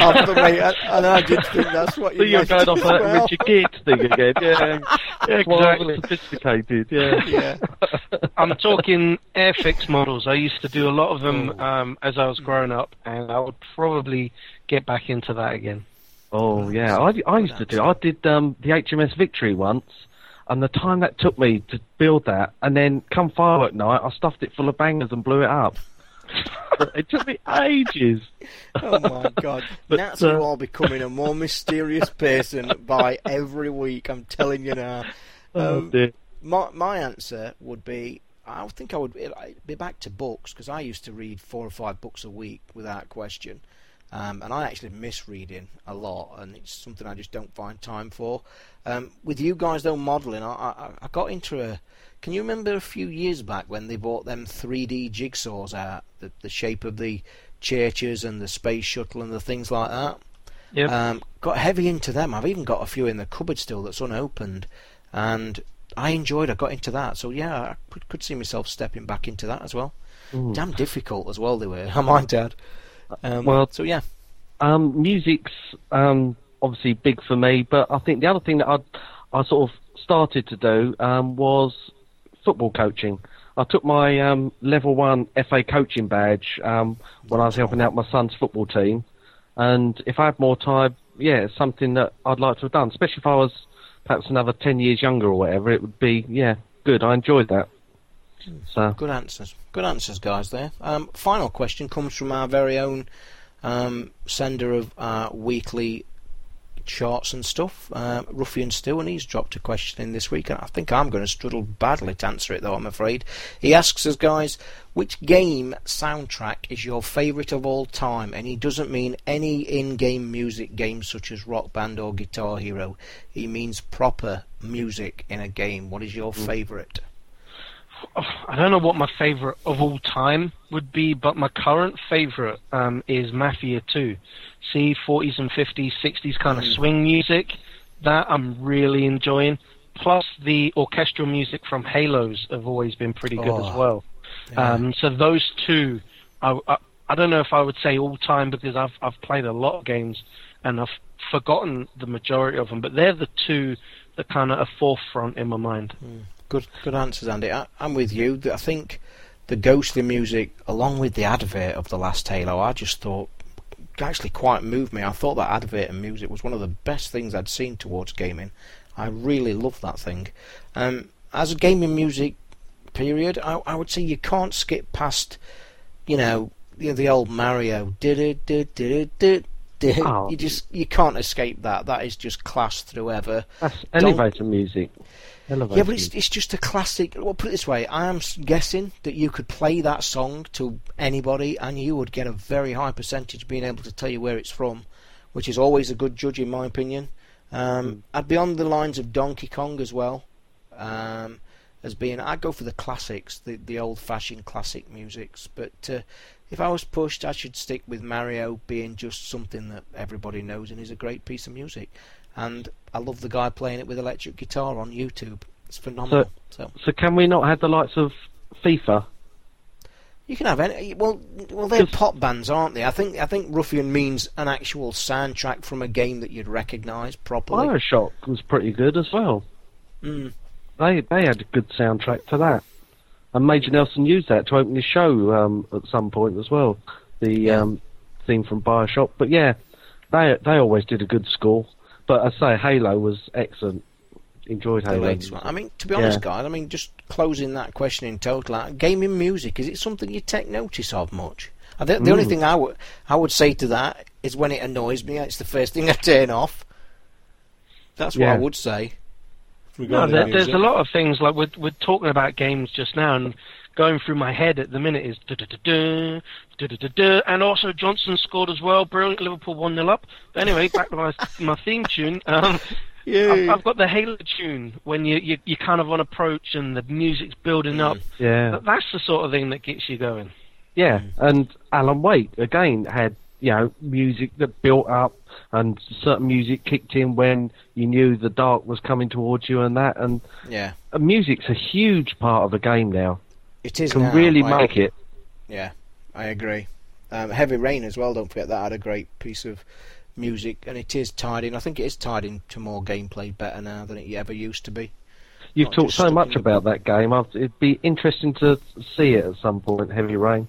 After me, and, and I did think that's what so you you're going off as that well. Richard Gere thing again. [LAUGHS] Yeah, Yeah, Well, exactly. sophisticated. Yeah. Yeah. [LAUGHS] I'm talking Airfix models. I used to do a lot of them Oh. um, as I was growing up, and I would probably get back into that again. Oh yeah, I, I used to do. I did um, the HMS Victory once, and the time that took me to build that, and then come firework night, I stuffed it full of bangers and blew it up. [LAUGHS] it took me ages. Oh my god. [LAUGHS] But, Nats, uh, you are becoming a more mysterious person by every week, I'm telling you now. [LAUGHS] Oh Um, dear. my, my answer would be I think I it'd be back to books because I used to read four or five books a week without question. Um, and I actually miss reading a lot, and it's something I just don't find time for. Um, with you guys though, modelling, I, I, I got into a. Can you remember a few years back when they bought them 3D jigsaws out, the, the shape of the churches and the space shuttle and the things like that? Yep. Um, got heavy into them. I've even got a few in the cupboard still that's unopened, and I enjoyed. I got into that, so yeah, I could, could see myself stepping back into that as well. Ooh. Damn difficult as well they were. I might add. Um, Well- so yeah, Um, music's um, obviously big for me, but I think the other thing that I I sort of started to do um, was football coaching. I took my um, level one FA coaching badge um, when I was helping out my son's football team, and if I had more time, yeah, it's something that I'd like to have done. Especially if I was perhaps another ten years younger or whatever, it would be yeah good. I enjoyed that. So good answers. Good answers, guys. There. Um, final question comes from our very own um, sender of uh, weekly charts and stuff, uh, Ruffian Stew, and he's dropped a question in this week, and I think I'm going to struggle badly to answer it, though. I'm afraid. He asks us, guys, which game soundtrack is your favourite of all time? And he doesn't mean any in-game music games such as Rock Band or Guitar Hero. He means proper music in a game. What is your favourite? Oh, I don't know what my favorite of all time would be, but my current favorite um, is Mafia 2. See, 40s and 50s, 60s kind of Mm. swing music. That I'm really enjoying. Plus, the orchestral music from Halos have always been pretty good Oh, as well. Yeah. Um, so those two, I, I, I don't know if I would say all time because I've I've played a lot of games and I've forgotten the majority of them, but they're the two that kind of are forefront in my mind. Good, good answers, Andy. I, I'm with you. I think the ghostly music, along with the advert of the last Halo, I just thought actually quite moved me. I thought that advert and music was one of the best things I'd seen towards gaming. I really love that thing. Um, as a gaming music period, I, I would say you can't skip past, you know, the, the old Mario. Did it, did did did did. Oh. You just you can't escape that. That is just class through ever. That's elevator music. Elevator Yeah, but it's it's just a classic. Well, put it this way: I am guessing that you could play that song to anybody, and you would get a very high percentage being able to tell you where it's from, which is always a good judge, in my opinion. Um, I'd be on the lines of Donkey Kong as well, um, as being. I'd go for the classics, the the old-fashioned classic musics. But uh, if I was pushed, I should stick with Mario being just something that everybody knows and is a great piece of music. And I love the guy playing it with electric guitar on YouTube. It's phenomenal. So, So can we not have the likes of FIFA? you can have any. Well, well, they're pop bands, aren't they? I think I think Ruffian means an actual soundtrack from a game that you'd recognise properly. Bioshock was pretty good as well. Mm. They they had a good soundtrack to that, and Major Nelson used that to open his show um, at some point as well. The Yeah. um, theme from Bioshock, but yeah, they they always did a good score. But I say Halo was excellent. Enjoyed The Halo. latest one. I mean, to be honest, Yeah. guys, I mean, just closing that question in total, uh, gaming music is it something you take notice of much? I think the only Mm. thing I would I would say to that is when it annoys me, it's the first thing [LAUGHS] I turn off. That's what I would say. No, there, there's a lot of things like we're we're talking about games just now, and going through my head at the minute is da da da da da da da, and also Johnson scored as well. Brilliant, Liverpool one 0 up. But anyway, back to my [LAUGHS] my theme tune. Um, [LAUGHS] yeah, I've, I've, got the Halo tune when you, you you kind of on approach and the music's building up. Mm. Yeah, but that's the sort of thing that gets you going. Yeah, mm. and Alan Wake again had you know music that built up and certain music kicked in when you knew the dark was coming towards you and that and yeah music's a huge part of a game now it is Can now. really I- make it. Yeah, I agree. Um, Heavy Rain as well. Don't forget that had a great piece of music, and it is tied in. I think it is tied into more gameplay better now than it ever used to be. You've Not talked so much about that game. I've, it'd be interesting to see it at some point. Heavy Rain.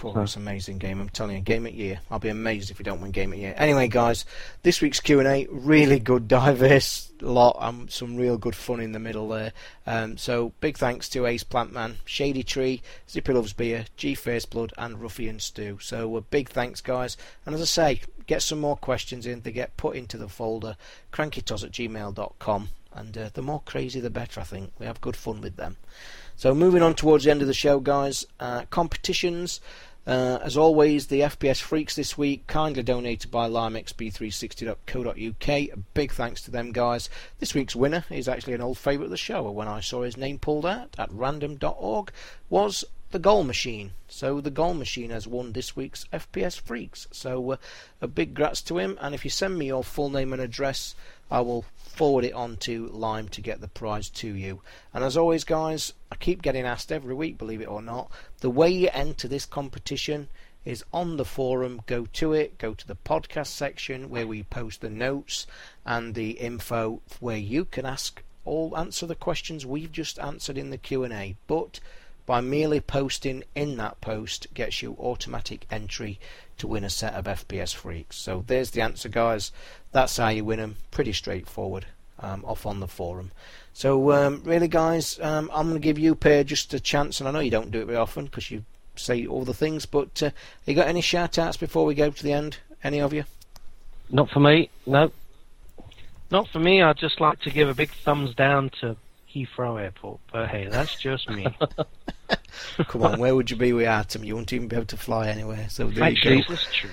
Poor, it's an amazing game. I'm telling you, game at year. I'll be amazed if you don't win game at year. Anyway, guys, this week's Q and A really good, [LAUGHS] diverse lot. Um, some real good fun in the middle there. Um, so big thanks to Ace Plantman, Shady Tree, Zippy Loves Beer, G First Blood, and Ruffian Stew. So uh, big thanks, guys. And as I say, get some more questions in. They get put into the folder crankytoz at gmail.com. And uh, the more crazy, the better. I think we have good fun with them. So moving on towards the end of the show, guys. Uh, competitions. Uh, as always, the FPS Freaks this week, kindly donated by LimeXP360.co.uk. A big thanks to them, guys. This week's winner is actually an old favourite of the show. When I saw his name pulled out at random.org, was the Goal Machine. So the Goal Machine has won this week's FPS Freaks. So uh, a big grats to him. And if you send me your full name and address, I will forward it on to Lime to get the prize to you. And as always, guys, I keep getting asked every week, believe it or not, the way you enter this competition is on the forum. Go to it, go to the podcast section where we post the notes and the info where you can ask all answer the questions we've just answered in the Q&A. But by merely posting in that post gets you automatic entry to win a set of FPS freaks. So there's the answer, guys. That's how you win them. Pretty straightforward. Um, off on the forum. So um, really, guys, um, I'm going to give you pair just a chance, and I know you don't do it very often because you say all the things. But uh, you got any shout outs before we go to the end? Any of you? Not for me. No. Not for me. I'd just like to give a big thumbs down to Heathrow Airport. But hey, that's just me. [LAUGHS] Come on, where would you be without them? You wouldn't even be able to fly anywhere. So there Actually, you go. That's true.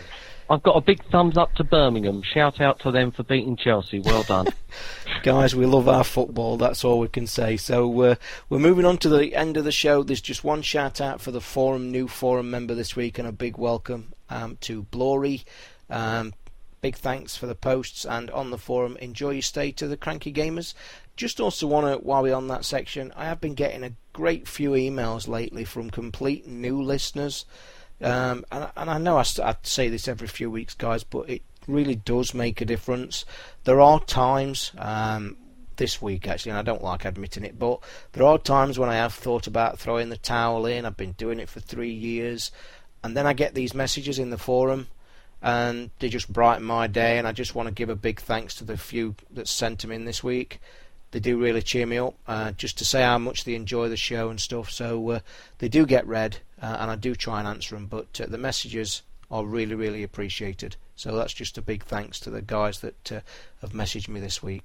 I've got a big thumbs up to Birmingham. Shout out to them for beating Chelsea. Well done. [LAUGHS] Guys, we love our football. That's all we can say. So uh, we're moving on to the end of the show. There's just one shout out for the forum new forum member this week, and a big welcome um, to Blory. Um, big thanks for the posts and on the forum. Enjoy your stay to the Cranky Gamers. Just also want to, while we're on that section, I have been getting a great few emails lately from complete new listeners. Um, and, and I know I, I say this every few weeks, guys, but it really does make a difference. There are times, um, this week actually, and I don't like admitting it, but there are times when I have thought about throwing the towel in. I've been doing it for three years, and then I get these messages in the forum, and they just brighten my day. And I just want to give a big thanks to the few that sent them in this week. They do really cheer me up, uh, just to say how much they enjoy the show and stuff. So uh, they do get read, uh, and I do try and answer them. But uh, the messages are really, really appreciated. So that's just a big thanks to the guys that uh, have messaged me this week.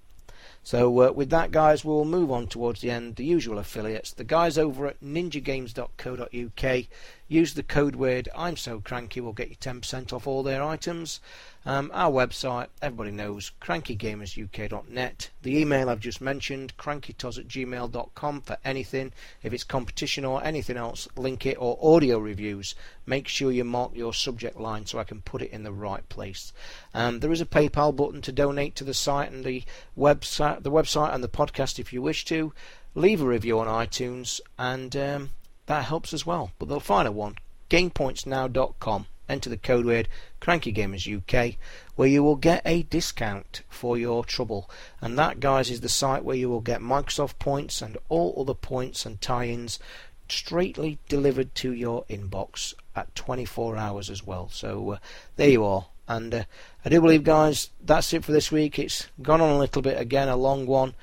So uh, with that, guys, we'll move on towards the end. The usual affiliates, the guys over at ninjagames.co.uk. Use the code word I'm so cranky. We'll get you 10% off all their items. Um, our website, everybody knows, crankygamersuk.net. The email I've just mentioned, crankytoz at gmail.com for anything. If it's competition or anything else, link it or audio reviews. Make sure you mark your subject line so I can put it in the right place. Um, there is a PayPal button to donate to the site and the website, the website and the podcast if you wish to. Leave a review on iTunes and um, that helps as well. But the final one, gamepointsnow.com enter the code word CrankyGamersUK, where you will get a discount for your trouble. And that, guys, is the site where you will get Microsoft points and all other points and tie-ins straightly delivered to your inbox at 24 hours as well. So uh, there you are. And uh, I do believe, guys, that's it for this week. It's gone on a little bit again, a long one.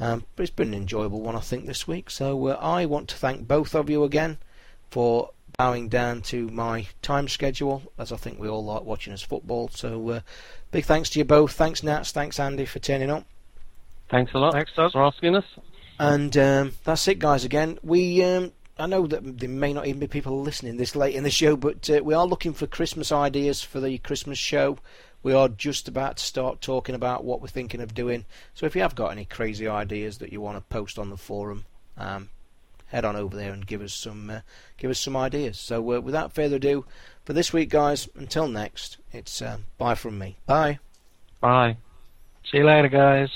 Um, but it's been an enjoyable one, I think, this week. So uh, I want to thank both of you again for bowing down to my time schedule, as I think we all like watching us football. So, uh, big thanks to you both. Thanks, Nats. Thanks, Andy, for turning up. Thanks a lot. Thanks, Toz. for asking us. And um, that's it, guys. Again, we. Um, I know that there may not even be people listening this late in the show, but uh, we are looking for Christmas ideas for the Christmas show. We are just about to start talking about what we're thinking of doing. So if you have got any crazy ideas that you want to post on the forum, um, head on over there and give us some uh, give us some ideas. So uh, without further ado, for this week, guys, until next, it's uh, bye from me. Bye. Bye. See you later, guys.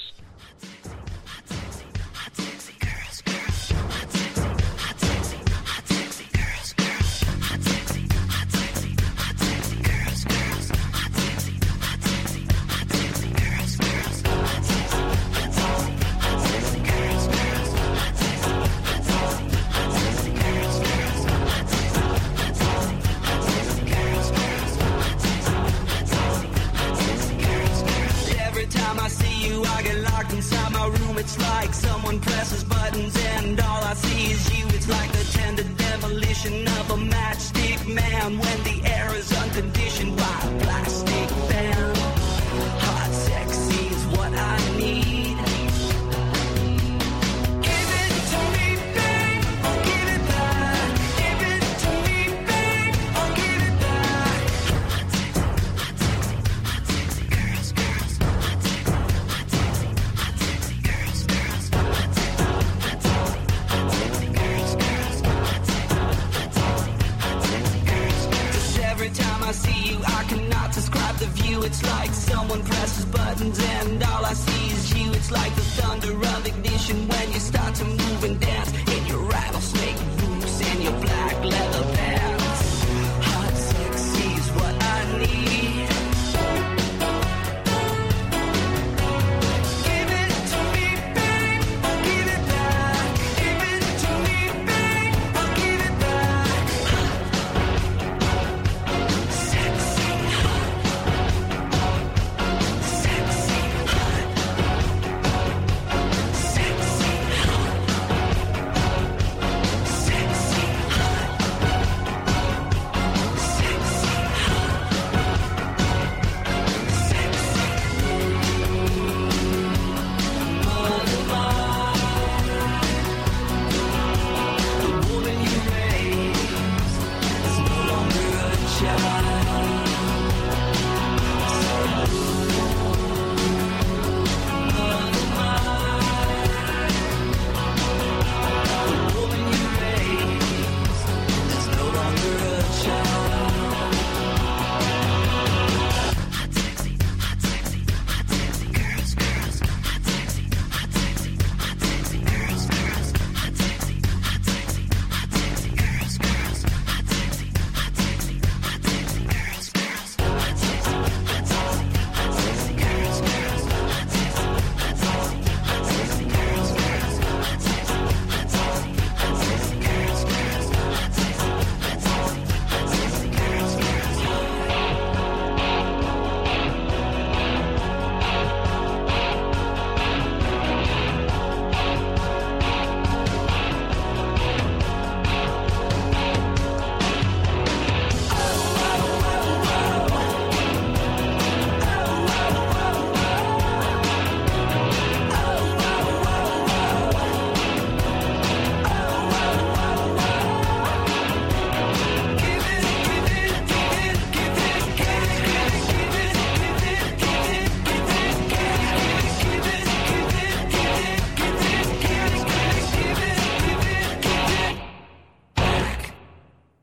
It's like someone presses buttons and all I see is you. It's like the tender demolition of a matchstick man when the air is unconditioned of you, it's like someone presses buttons and all I see is you. It's like the thunder of ignition when you start to move and dance in your rattlesnake boots and your black leather pants.